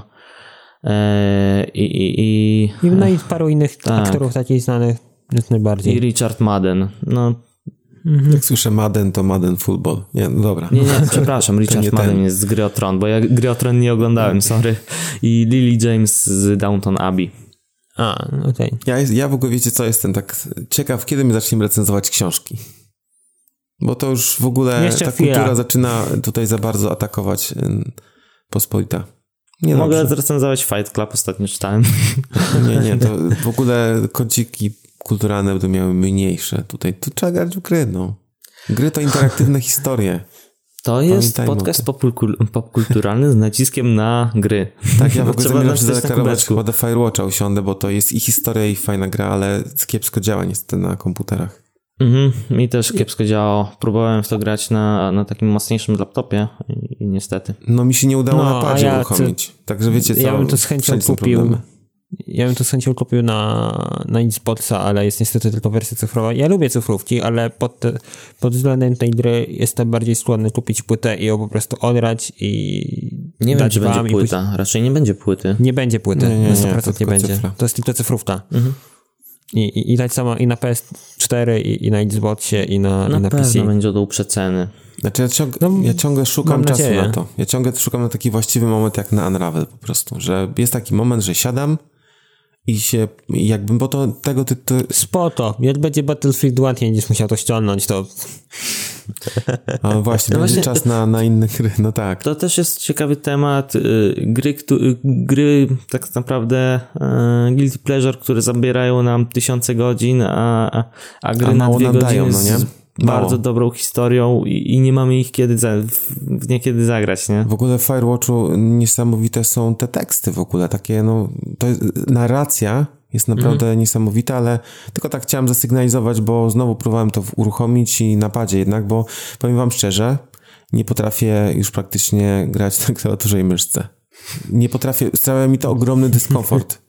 E, I, i, i, I, no i paru innych Tak. aktorów takich znanych i najbardziej. Richard Madden. No, Jak słyszę Madden, to Madden Football. Nie, no dobra. nie, nie, przepraszam, Richard nie Madden ten. jest z Gry o Tron, bo ja Gry o Tron nie oglądałem, sorry. I Lily James z Downton Abbey. A, okej. Ja, jest, ja w ogóle, wiecie co, jestem tak ciekaw, kiedy my zaczniemy recenzować książki. Bo to już w ogóle Jeszcze ta chwila. kultura zaczyna tutaj za bardzo atakować pospolita. Nie Mogę dobrze. zrecenzować Fight Club, ostatnio czytałem. Nie, nie, to w ogóle kąciki kulturalne będą miały mniejsze tutaj. Tu trzeba grać w gry, no. Gry to interaktywne historie. To jest Pamiętajmy podcast popkulturalny z naciskiem na gry. Tak, ja w ogóle zamierzam się zadeklarować, chyba do Firewatcha usiądę, bo to jest i historia, i fajna gra, ale kiepsko działa niestety na komputerach. Mhm, mi też kiepsko działało. Próbowałem w to grać na, na takim mocniejszym laptopie i, i niestety. No mi się nie udało No, na padzie ja uruchomić. Także wiecie co, Ja bym to z chęcią kupił. problemy. Ja bym to z chęcią kupił na, na Xboxa, ale jest niestety tylko wersja cyfrowa. Ja lubię cyfrówki, ale pod, te, pod względem tej gry jestem bardziej skłonny kupić płytę i ją po prostu odrać i Nie wiem, czy wam będzie i płyta. Raczej nie będzie płyty. Nie będzie płyty, Nie, nie, na nie, 100% to nie, tylko będzie. cyfra. To jest tylko cyfrówka. Mhm. I, i, I tak samo i na PS4, i, i na Xboxie, i na, Na i na pewno PC. będzie do uprzeceny. Znaczy ja, ciąg, No, ja ciągle szukam czasu nadzieję. na to. Ja ciągle szukam na taki właściwy moment jak na Unravel po prostu, że jest taki moment, że siadam i się i jakbym, bo to tego ty, ty Spoko. Jak będzie Battlefield 2, nie będziesz musiał to ściągnąć, to a właśnie, No będzie właśnie- czas na, na inne gry, no tak. To też jest ciekawy temat. y, Gry, y, gry tak naprawdę y, Guilty Pleasure, które zabierają nam tysiące godzin, a, a, gry A na dwie godziny dają, no nie? Mało. bardzo dobrą historią i, i nie mamy ich kiedy za, w, niekiedy zagrać, nie? W ogóle w Firewatchu niesamowite są te teksty w ogóle, takie no, to jest, narracja jest naprawdę Mhm. niesamowita, ale tylko tak chciałem zasygnalizować, bo znowu próbowałem to uruchomić i napadzie jednak, bo powiem wam szczerze, nie potrafię już praktycznie grać na klawiaturze i myszce. Nie potrafię, sprawia mi to ogromny dyskomfort.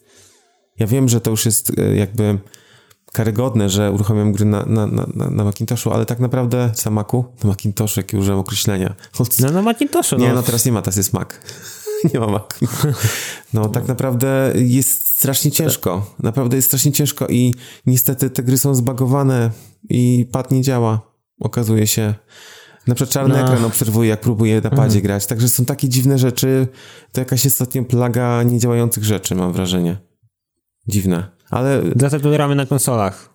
Ja wiem, że to już jest e, jakby karygodne, że uruchamiam gry na, na, na, na- Macintoshu, ale tak naprawdę, na Macu? Na Macintoshu, jakie użyłem określenia. no na Macintoshu. Nie, no. no teraz nie ma, teraz jest Mac. nie ma Mac. No tak naprawdę jest strasznie ciężko. Naprawdę jest strasznie ciężko i niestety te gry są zbagowane i pad nie działa. Okazuje się. Na przykład czarny No. ekran obserwuję, jak próbuję na padzie grać. Także są takie dziwne rzeczy. To jakaś ostatnio plaga niedziałających rzeczy, mam wrażenie. Dziwne. Ale Dlatego gramy na konsolach.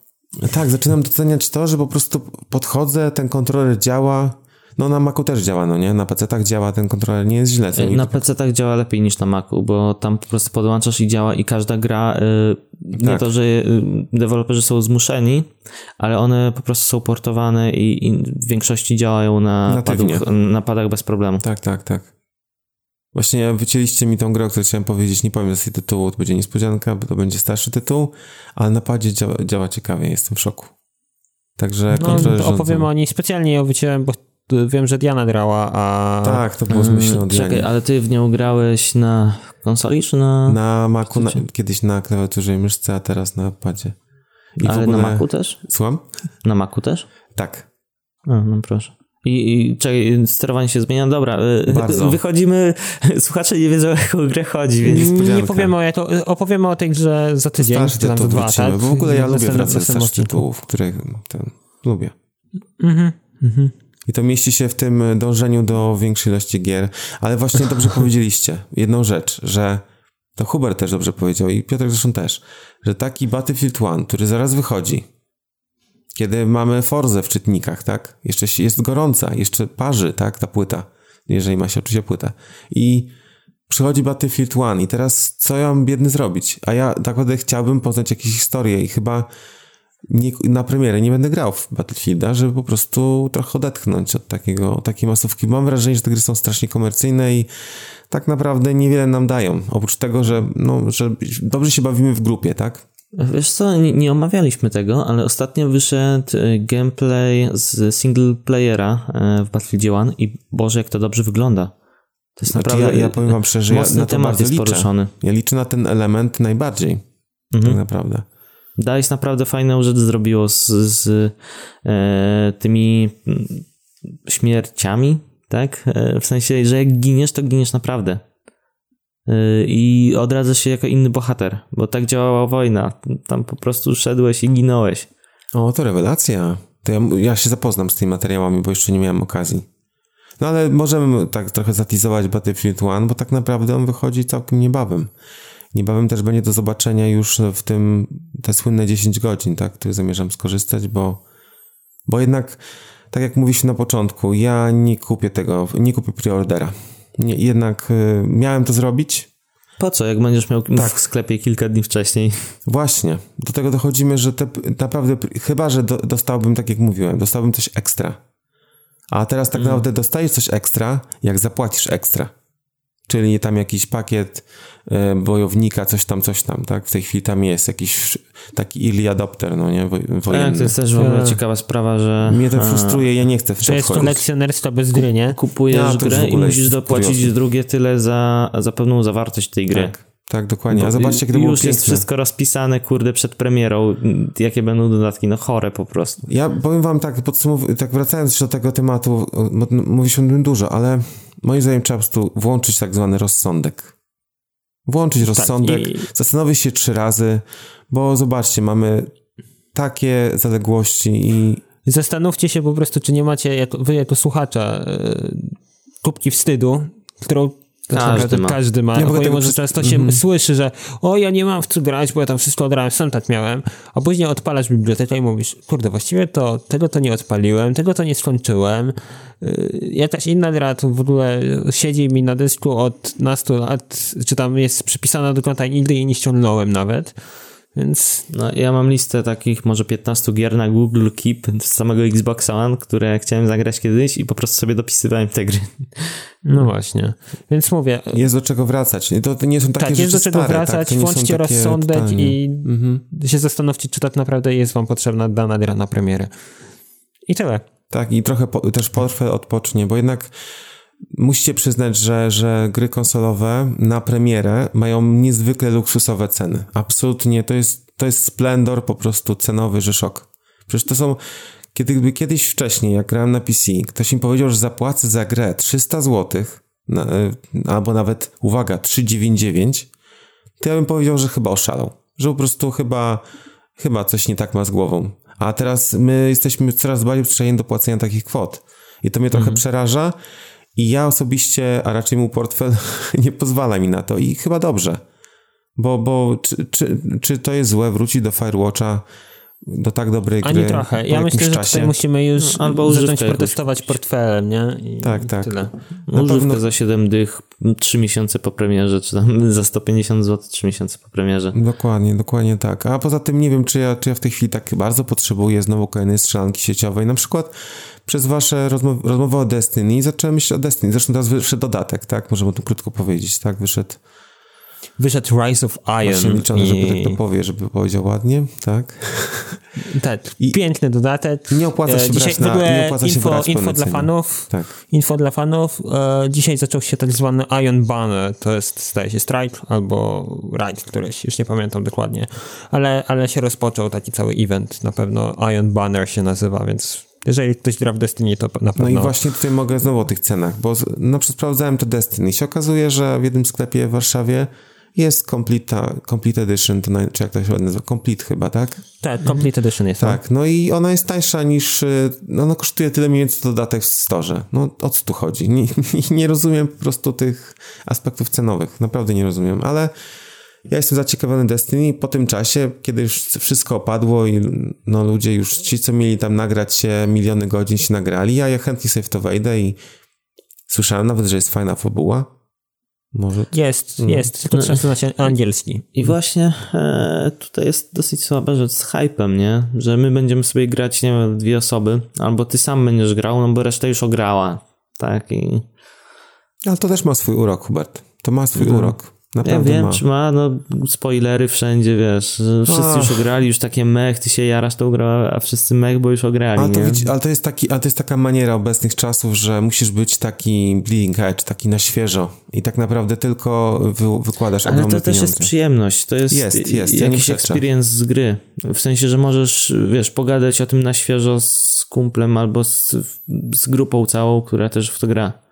tak, zaczynam doceniać to, że po prostu podchodzę, ten kontroler działa. No na Macu też działa, no nie? Na PC-tach działa, ten kontroler nie jest źle. mi Na PC-tach działa lepiej niż na Macu, bo tam po prostu podłączasz i działa i każda gra, y, nie Tak. to, że y, deweloperzy są zmuszeni, ale one po prostu są portowane i, i w większości działają na, Natywnie. padach, na padach bez problemu. Tak, tak, tak. Właśnie wycięliście mi tą grę, o której chciałem powiedzieć, nie powiem z tytułu, to będzie niespodzianka, bo to będzie starszy tytuł, ale na padzie działa, działa ciekawie, jestem w szoku. Także No, to opowiem o niej. Specjalnie ją wyciąłem, bo wiem, że Diana grała, a... Tak, to było z myślą o Mm, Czekaj, ale ty w nią grałeś na konsoli czy na... Na Macu, na, kiedyś na klawiaturze i myszce, a teraz na padzie. I ale ogóle... na Macu też? Słucham? Na Macu też? Tak. A, no proszę. I, i czekaj, sterowanie się zmienia. Dobra, y, Bardzo. wychodzimy. Słuchacze nie wiedzą, o jaką grę chodzi, więc. Nie powiemy o, jak to, opowiemy o tej grze za tydzień, Starszy za tytuł dwa, wrócimy, tak? bo w ogóle ja lubię wracać odcinku. tytułów, które ten, lubię. Mhm, mhm. I to mieści się w tym dążeniu do większej ilości gier. Ale właśnie dobrze powiedzieliście jedną rzecz, że to Hubert też dobrze powiedział i Piotr zresztą też, że taki Battlefield 1, który zaraz wychodzi, kiedy mamy Forzę w czytnikach, tak? Jeszcze jest gorąca, jeszcze parzy, tak? Ta płyta, jeżeli ma się oczywiście płytę. I przychodzi Battlefield 1 i teraz co ja mam biedny zrobić? A ja tak naprawdę chciałbym poznać jakieś historie i chyba nie, na premierę nie będę grał w Battlefielda, żeby po prostu trochę odetchnąć od takiego, takiej masówki. Mam wrażenie, że te gry są strasznie komercyjne i tak naprawdę niewiele nam dają. Oprócz tego, że, no, że dobrze się bawimy w grupie, tak? Wiesz co, nie, nie omawialiśmy tego, ale ostatnio wyszedł y, gameplay z single playera y, w Battlefield 1 i Boże, jak to dobrze wygląda. To jest Znaczy naprawdę. ja, ja powiem wam szczerze, ja na temat jest liczę. poruszony. Ja liczę na ten element najbardziej. Tak naprawdę. DICE naprawdę fajną rzecz zrobiło z, z e, tymi mm, śmierciami, tak? E, w sensie, że jak giniesz, to giniesz naprawdę. Yy, i odradza się jako inny bohater, bo tak działała wojna. Tam po prostu szedłeś i ginąłeś. O, to rewelacja. To ja, ja się zapoznam z tymi materiałami, bo jeszcze nie miałem okazji. No ale możemy tak trochę zatizować Battlefield 1, bo tak naprawdę on wychodzi całkiem niebawem. Niebawem też będzie do zobaczenia już w tym, te słynne 10 godzin, tak, które zamierzam skorzystać, bo, bo jednak, tak jak mówiliśmy na początku, ja nie kupię tego, nie kupię preordera. Nie, jednak y, miałem to zrobić. Po co, jak będziesz miał tak. w sklepie kilka dni wcześniej? Właśnie, do tego dochodzimy, że te, naprawdę, chyba, że do, dostałbym, tak jak mówiłem, dostałbym coś ekstra. A teraz tak mhm. naprawdę dostajesz coś ekstra, jak zapłacisz ekstra czyli tam jakiś pakiet bojownika, coś tam, coś tam, tak? W tej chwili tam jest jakiś taki early adopter, no nie? Wojenny. Tak, to jest też w ogóle ciekawa sprawa, że... Mnie to frustruje, ja nie chcę w to To jest kolekcjonerstwo bez gry, nie? Kupujesz ja, grę i musisz dopłacić drugie tyle za, za pewną zawartość tej gry. Tak. Tak, dokładnie. A zobaczcie, to Już jest wszystko rozpisane, kurde, przed premierą. Jakie będą dodatki? No chore po prostu. Ja powiem wam tak, tak wracając do tego tematu, mówiliśmy o tym dużo, ale moim zdaniem trzeba po prostu włączyć tak zwany rozsądek. Włączyć tak, rozsądek, tak, i... zastanowić się trzy razy, bo zobaczcie, mamy takie zaległości i... Zastanówcie się po prostu, czy nie macie, jako, wy jako słuchacza, yy, kubki wstydu, którą tak każdy ma. Każdy ma. Ja Pomimo, że często się mm -hmm. słyszy, że o, ja nie mam w co grać, bo ja tam wszystko odrałem, sam tak miałem, a później odpalasz bibliotekę i mówisz, kurde, właściwie to tego to nie odpaliłem, tego to nie skończyłem. Y, jakaś inna gra tu w ogóle siedzi mi na dysku od nastu lat, czy tam jest przypisana do konta i nigdy jej nie ściągnąłem nawet. Więc... No, ja mam listę takich może 15 gier na Google Keep z samego Xboxa One, które chciałem zagrać kiedyś i po prostu sobie dopisywałem te gry. No właśnie. Więc mówię... Jest do czego wracać. To, to nie są takie Tak, jest do czego stare, tak? wracać, tak? włączcie rozsądek i mhm. się zastanówcie, czy tak naprawdę jest wam potrzebna dana gra na premierę. I tyle. Tak, i trochę po, też portfel odpocznie, bo jednak musicie przyznać, że, że gry konsolowe na premierę mają niezwykle luksusowe ceny. Absolutnie, to jest, to jest splendor po prostu cenowy, że szok. Przecież to są, kiedy kiedyś wcześniej, jak grałem na PC, ktoś mi powiedział, że zapłacę za grę 300 zł, na, albo nawet, uwaga, 399, to ja bym powiedział, że chyba oszalał. Że po prostu chyba, chyba coś nie tak ma z głową. A teraz my jesteśmy coraz bardziej przyzwyczajeni do płacenia takich kwot. I to mnie trochę mhm. przeraża. I ja osobiście, a raczej mój portfel nie pozwala mi na to i chyba dobrze. Bo, bo czy, czy, czy to jest złe wrócić do Firewatcha do tak dobrej gry. Ani trochę. Ja myślę, że czasie. tutaj musimy już no, albo zacząć protestować jakoś. portfelem, nie? I tak, tak. Tyle. Na Używkę pewno... za 7 dych 3 miesiące po premierze, czy tam za 150 zł 3 miesiące po premierze. Dokładnie, dokładnie tak. A poza tym nie wiem, czy ja, czy ja w tej chwili tak bardzo potrzebuję znowu kolejnej strzelanki sieciowej. Na przykład przez wasze rozmowy, rozmowy o Destiny zacząłem myśleć o Destiny. Zresztą teraz wyszedł dodatek, tak? Możemy tu krótko powiedzieć, tak? Wyszedł Wyszedł Rise of Iron. Właśnie liczony, i... żeby tak to powie, żeby powiedział ładnie, tak? Tak, I piękny dodatek. Nie opłaca się Dzisiaj brać na, nie opłaca info, się info dla fanów. Tak. Info dla fanów. E, dzisiaj zaczął się tak zwany Iron Banner. To jest, staje się Strike albo Raid, któryś, już nie pamiętam dokładnie. Ale, ale się rozpoczął taki cały event. Na pewno Iron Banner się nazywa, więc jeżeli ktoś gra w Destiny, to na pewno... No i właśnie tutaj mogę znowu o tych cenach, bo no, sprawdzałem to Destiny i się okazuje, że w jednym sklepie w Warszawie jest Complete, complete Edition, to, czy jak to się nazywa? Complete chyba, tak? Tak, Complete Edition jest. Tak, no i ona jest tańsza niż, y, no ona kosztuje tyle mniej więcej dodatek w storze. No o co tu chodzi? Nie, nie, nie rozumiem po prostu tych aspektów cenowych, naprawdę nie rozumiem, ale ja jestem zaciekawiony Destiny po tym czasie, kiedy już wszystko opadło i no ludzie już, ci co mieli tam nagrać się miliony godzin się nagrali, a ja chętnie sobie w to wejdę i słyszałem nawet, że jest fajna fabuła. Może... Jest, hmm. jest, tylko trzeba znać angielski. I właśnie e, tutaj jest dosyć słaba rzecz z hypem, nie? Że my będziemy sobie grać, nie wiem, dwie osoby, albo ty sam będziesz grał, no bo reszta już ograła, tak? I... Ale to też ma swój urok, Hubert. To ma swój no. urok. Naprawdę ja wiem, ma. czy ma, no spoilery wszędzie, wiesz, wszyscy już ograli, już takie mech, ty się jarasz tą grę, a wszyscy mech, bo już ograli, ale to, widzi, ale to, jest taki, ale to jest taka maniera obecnych czasów, że musisz być taki bleeding edge, taki na świeżo i tak naprawdę tylko wy, wykładasz ale ogromne Ale to też jest przyjemność, to jest, jest, jest. jakiś ja experience z gry, w sensie, że możesz, wiesz, pogadać o tym na świeżo z kumplem albo z, z grupą całą, która też w to gra.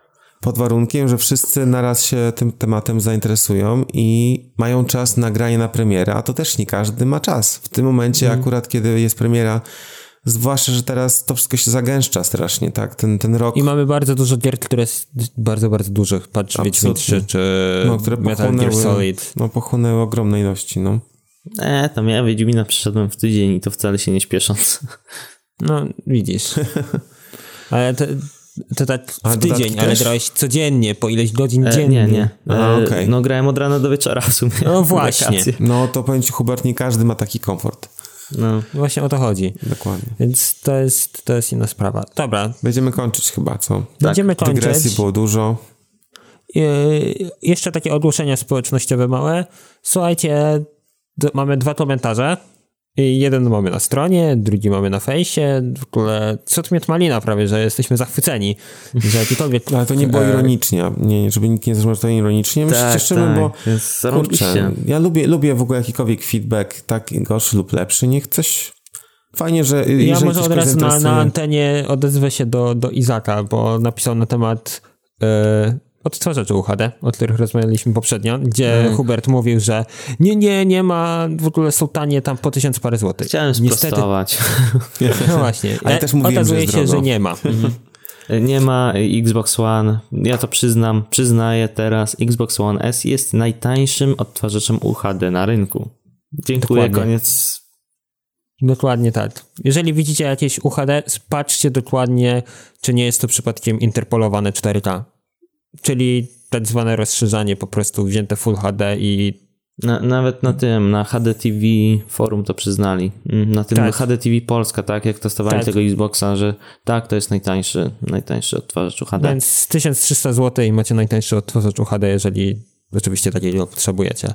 Pod warunkiem, że wszyscy naraz się tym tematem zainteresują i mają czas na granie na premierę, a to też nie każdy ma czas. W tym momencie Mhm. akurat, kiedy jest premiera, zwłaszcza, że teraz to wszystko się zagęszcza strasznie, tak? Ten, ten rok, I mamy bardzo dużo gier, które jest bardzo, bardzo dużych. Patrz, Wiedźmin Absolutnie. 3 czy no, które Metal Gear Solid. no, pochłonęły ogromne ilości, no. E, tam ja Wiedźmina przeszedłem w tydzień i to wcale się nie śpiesząc. No, widzisz. Ale to, to tak A w tydzień, ale też? grałeś codziennie, po ileś godzin E, dziennie. nie, nie. E, okej. No grałem od rana do wieczora w sumie. No właśnie. No to powiem ci, Hubert, nie każdy ma taki komfort. No. Właśnie o to chodzi. Dokładnie. Więc to jest, to jest inna sprawa. Dobra, Będziemy kończyć chyba, co? będziemy Dygresji kończyć. było dużo. Yy, jeszcze takie ogłoszenia społecznościowe małe. Słuchajcie, mamy dwa komentarze. I jeden mamy na stronie, drugi mamy na fejsie. W ogóle co tu mnie malina prawie, że jesteśmy zachwyceni, że jakikolwiek... Ale to nie było e, ironicznie, nie, żeby nikt nie zrozumiał, że to ironicznie. My się Tak, cieszymy, tak. bo Jest kurczę, ja lubię, lubię w ogóle jakikolwiek feedback, tak gorszy lub lepszy. Niech coś... Fajnie, że Ja może od razu na, na antenie odezwę się do, do Izaka, bo napisał na temat e, odtwarzaczy UHD, o których rozmawialiśmy poprzednio, gdzie Mhm. Hubert mówił, że nie, nie, nie ma, w ogóle są tanie tam po tysiąc parę złotych. Chciałem sprostować. No właśnie. Ale E, też mówiłem, Okazuje że się, że nie ma. Nie ma Xbox One. Ja to przyznam, przyznaję teraz. Xbox One S jest najtańszym odtwarzaczem UHD na rynku. Dziękuję, Dokładnie. koniec. Dokładnie tak. Jeżeli widzicie jakieś UHD, patrzcie dokładnie, czy nie jest to przypadkiem interpolowane 4K. Czyli tak zwane rozszerzanie, po prostu wzięte Full HD i Na, nawet na tym, na HD TV forum to przyznali. Mm, Na tym Tak. HD TV Polska, tak, jak testowali Tak. tego Xboxa, że tak, to jest najtańszy, najtańszy odtwarzacz UHD. Więc 1300 zł i macie najtańszy odtwarzacz UHD, jeżeli oczywiście takiego potrzebujecie.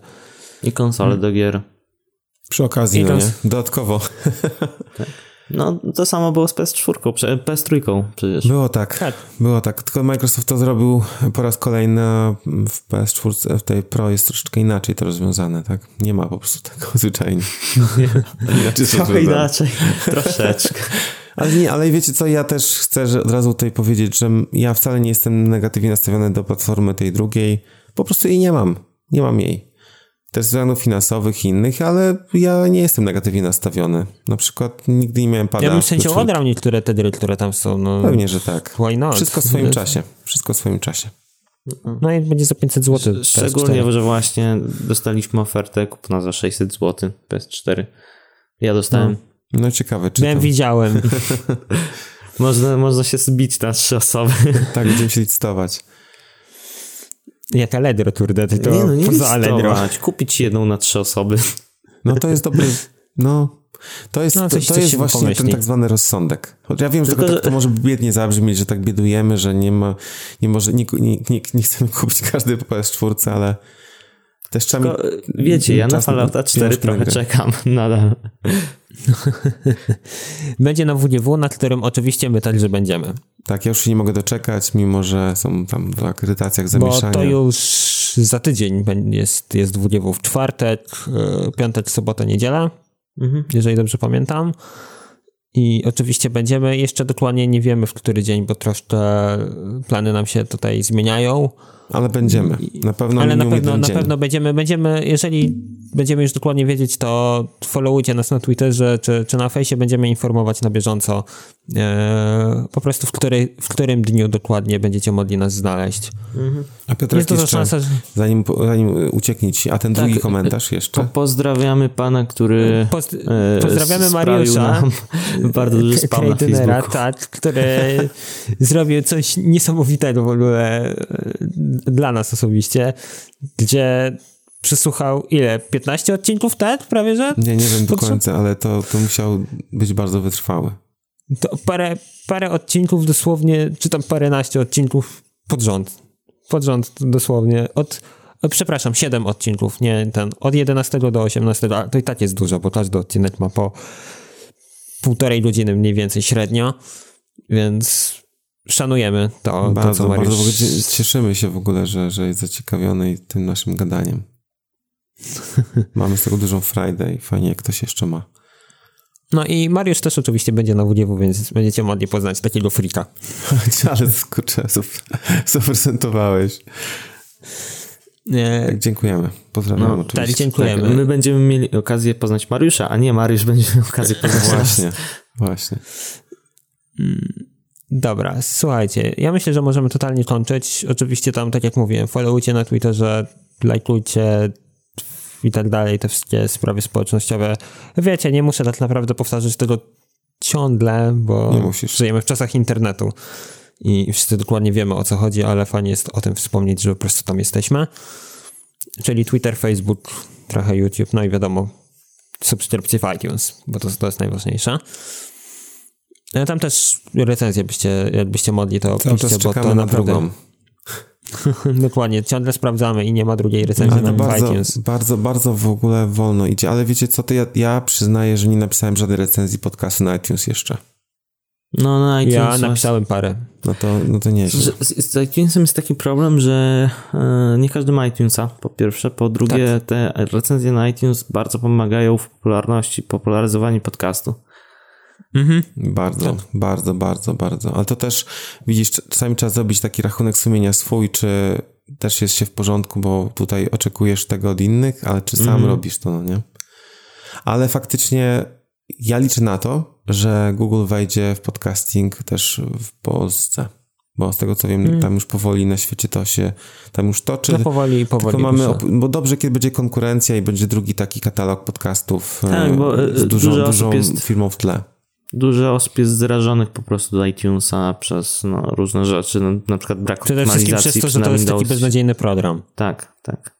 I konsole do gier. Przy okazji, I no nie? Dodatkowo. No, to samo było z PS4, prze- PS3 przecież. Było tak. Tak. Było tak. Tylko Microsoft to zrobił po raz kolejny w PS4, w tej Pro jest troszeczkę inaczej to rozwiązane, tak? Nie ma po prostu tego zwyczajnie. Inaczej to Trochę inaczej, troszeczkę. Ale nie, ale wiecie co, ja też chcę że od razu tutaj powiedzieć, że ja wcale nie jestem negatywnie nastawiony do platformy tej drugiej. Po prostu jej nie mam. Nie mam jej. Też ze względów finansowych i innych, ale ja nie jestem negatywnie nastawiony. Na przykład nigdy nie miałem pada. Ja bym z chęcią odrał niektóre te gry, które tam są. No, Pewnie, że tak. Why not? Wszystko w swoim czasie. Wszystko w swoim czasie. No i będzie za 500 zł. Szczególnie, że właśnie dostaliśmy ofertę kupna za 600 zł PS4. Ja dostałem. No ciekawe, czy widziałem. Można, można się zbić na trzy osoby. Tak, będziemy się licytować. Jak Allegro, kurde, ty to nie no, nie poza listować. Kupić jedną na trzy osoby. No to jest dobry... No... To jest, No, to, to jest właśnie pomyśli. ten tak zwany rozsądek. Choć ja wiem, że Tylko, to, że- to może biednie zabrzmieć, że tak biedujemy, że nie ma, nie może, nie, nie, nie, nie chcemy kupić każdej po PS4, ale też trzeba Tylko, mieć wiecie, ja na Fallouta 4 pieniążki na trochę grę. czekam nadal. Będzie na WDW, na którym oczywiście my także będziemy. Tak, ja już się nie mogę doczekać, mimo że są tam w akredytacjach Bo zamieszania. to już za tydzień jest, jest WDW w czwartek, e, piątek, sobota, niedziela, Mhm. jeżeli dobrze pamiętam. I oczywiście będziemy, jeszcze dokładnie nie wiemy w który dzień, bo troszkę plany nam się tutaj zmieniają. Ale będziemy. Na pewno Ale na pewno, jeden na pewno będziemy, będziemy, jeżeli będziemy już dokładnie wiedzieć, to followujcie nas na Twitterze czy, czy na fejsie, będziemy informować na bieżąco po prostu w, której, w którym dniu dokładnie będziecie mogli nas znaleźć. A Piotrek, Jest duża jeszcze, szansa, że... zanim, zanim ucieknie ci, a ten Tak. drugi komentarz Po, jeszcze? pozdrawiamy pana, który Poz, e, pozdrawiamy Mariusza. nam bardzo duży spam na Facebooku. tak, który zrobił coś niesamowitego w ogóle e, dla nas osobiście, gdzie przesłuchał ile? 15 odcinków, tak? Prawie, że? Nie, nie wiem do końca, ale to, to musiał być bardzo wytrwały. To parę, parę odcinków dosłownie, czy tam paręnaście odcinków pod rząd. Pod rząd dosłownie. Od, o, przepraszam, 7 odcinków, nie ten. Od 11 do 18, a to i tak jest dużo, bo każdy odcinek ma po półtorej godziny mniej więcej średnio, więc szanujemy to, to bardzo, co bardzo cieszymy się w ogóle, że, że jest zaciekawiony tym naszym gadaniem. Mamy z tego dużą frajdę i fajnie, jak ktoś jeszcze ma. No i Mariusz też oczywiście będzie na WGW, więc będziecie mogli poznać takiego frika. Ale kurczę, zaprezentowałeś. Tak, dziękujemy. Pozdrawiam no, oczywiście. Tak, dziękujemy. Tak, my będziemy mieli okazję poznać Mariusza, a nie Mariusz będzie miał okazję poznać Właśnie, właśnie. Mm, dobra, słuchajcie, ja myślę, że możemy totalnie kończyć. Oczywiście tam, tak jak mówiłem, followujcie na Twitterze, lajkujcie i tak dalej, te wszystkie sprawy społecznościowe. Wiecie, nie muszę tak naprawdę powtarzać tego ciągle, bo żyjemy w czasach internetu i wszyscy dokładnie wiemy o co chodzi, ale fajnie jest o tym wspomnieć, że po prostu tam jesteśmy. Czyli Twitter, Facebook, trochę YouTube, no i wiadomo, subskrypcje w iTunes, bo to, to jest najważniejsze. No, tam też recenzję byście, jakbyście modli, to opiszcie, bo to naprawdę... Drugą. Dokładnie, ciągle sprawdzamy i nie ma drugiej recenzji na bardzo, iTunes. Bardzo, bardzo w ogóle wolno idzie, ale wiecie co, to ja, ja przyznaję, że nie napisałem żadnej recenzji podcastu na iTunes jeszcze. No, na iTunes ja napisałem parę. No to, no to nie. Z, z, z iTunesem jest taki problem, że e, nie każdy ma iTunesa, po pierwsze. Po drugie, tak. te recenzje na iTunes bardzo pomagają w popularności, popularyzowaniu podcastu. Mhm. Bardzo, tak. bardzo, bardzo, bardzo. Ale to też, widzisz, czasami trzeba zrobić taki rachunek sumienia swój, czy też jest się w porządku, bo tutaj oczekujesz tego od innych, ale czy sam mhm. robisz to, no nie? Ale faktycznie ja liczę na to, że Google wejdzie w podcasting też w Polsce. Bo z tego co wiem, hmm. tam już powoli na świecie to się tam już toczy. No powoli, powoli. Tylko mamy, bo dobrze, kiedy będzie konkurencja i będzie drugi taki katalog podcastów tak, bo e, z dużą, dużą firmą w tle. Dużo osób jest zrażonych po prostu do iTunesa przez no, różne rzeczy, no, na przykład brak Przede wszystkim przez to, że to jest taki beznadziejny program. Tak, tak.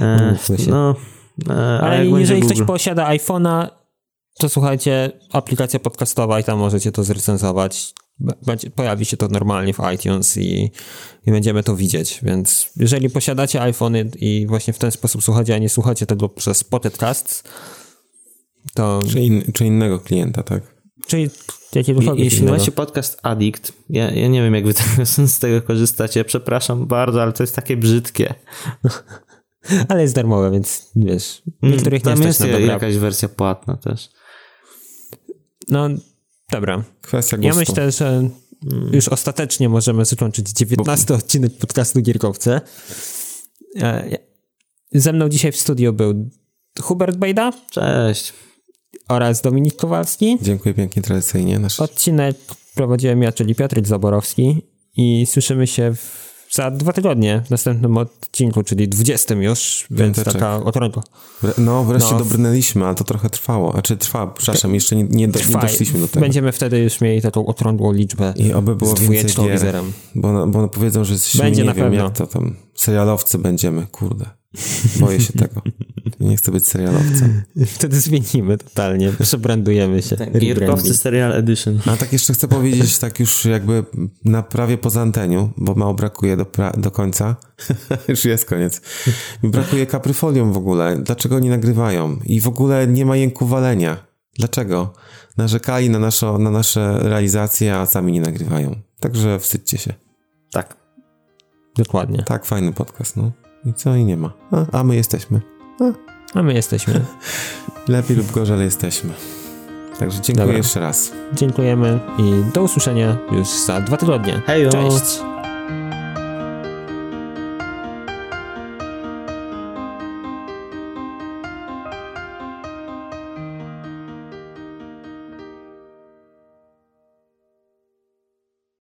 E, no, e, Ale jeżeli ktoś posiada iPhone'a, to słuchajcie, aplikacja podcastowa i tam możecie to zrecenzować. Będzie, pojawi się to normalnie w iTunes i, i będziemy to widzieć, więc jeżeli posiadacie iPhone i właśnie w ten sposób słuchacie, a nie słuchacie tego przez Pocket Casts, to... Czy, in, czy innego klienta, tak? Czyli jakiegokolwiek Jeśli macie podcast Addict, ja, ja nie wiem, jak wy z tego korzystacie, przepraszam bardzo, ale to jest takie brzydkie. ale jest darmowe, więc wiesz, niektórych mm, nie stać jest na jakaś wersja płatna też. No, dobra. Kwestia gustu. Ja myślę, że już ostatecznie możemy zakończyć 19 Bo... odcinek podcastu Gierkowce. E, ze mną dzisiaj w studio był Hubert Bejda. Cześć. Oraz Dominik Kowalski. Dziękuję pięknie, tradycyjnie. Nasz... Odcinek prowadziłem ja, czyli Piotr Zaborowski i słyszymy się w za dwa tygodnie w następnym odcinku, czyli 20 już, więc Piąteczek. taka otrągo. No, wreszcie no. dobrnęliśmy, a to trochę trwało. A czy trwa, przepraszam, jeszcze nie, nie, do, nie doszliśmy do tego. Będziemy wtedy już mieli taką otrągłą liczbę I oby było z więcej gier, bo, bo powiedzą, że jesteśmy, Będzie nie na wiem, pewno. jak to tam, serialowcy będziemy, kurde. Boję się tego. Nie chcę być serialowcem. Wtedy zmienimy totalnie, przebrandujemy się. Tak, Gierkowcy Serial Edition. A tak jeszcze chcę powiedzieć, tak już jakby na prawie poza anteniu, bo mało brakuje do, do końca. już jest koniec. Mi brakuje kapryfolium w ogóle. Dlaczego nie nagrywają? I w ogóle nie ma jęku walenia. Dlaczego? Narzekali na, naszo, na nasze realizacje, a sami nie nagrywają. Także wstydźcie się. Tak. Dokładnie. Tak, fajny podcast, no. I co? I nie ma. A, a my jesteśmy. A. a my jesteśmy. Lepiej lub gorzej, ale jesteśmy. Także dziękuję Dobra. jeszcze raz. Dziękujemy i do usłyszenia już za dwa tygodnie. Hejo. Cześć.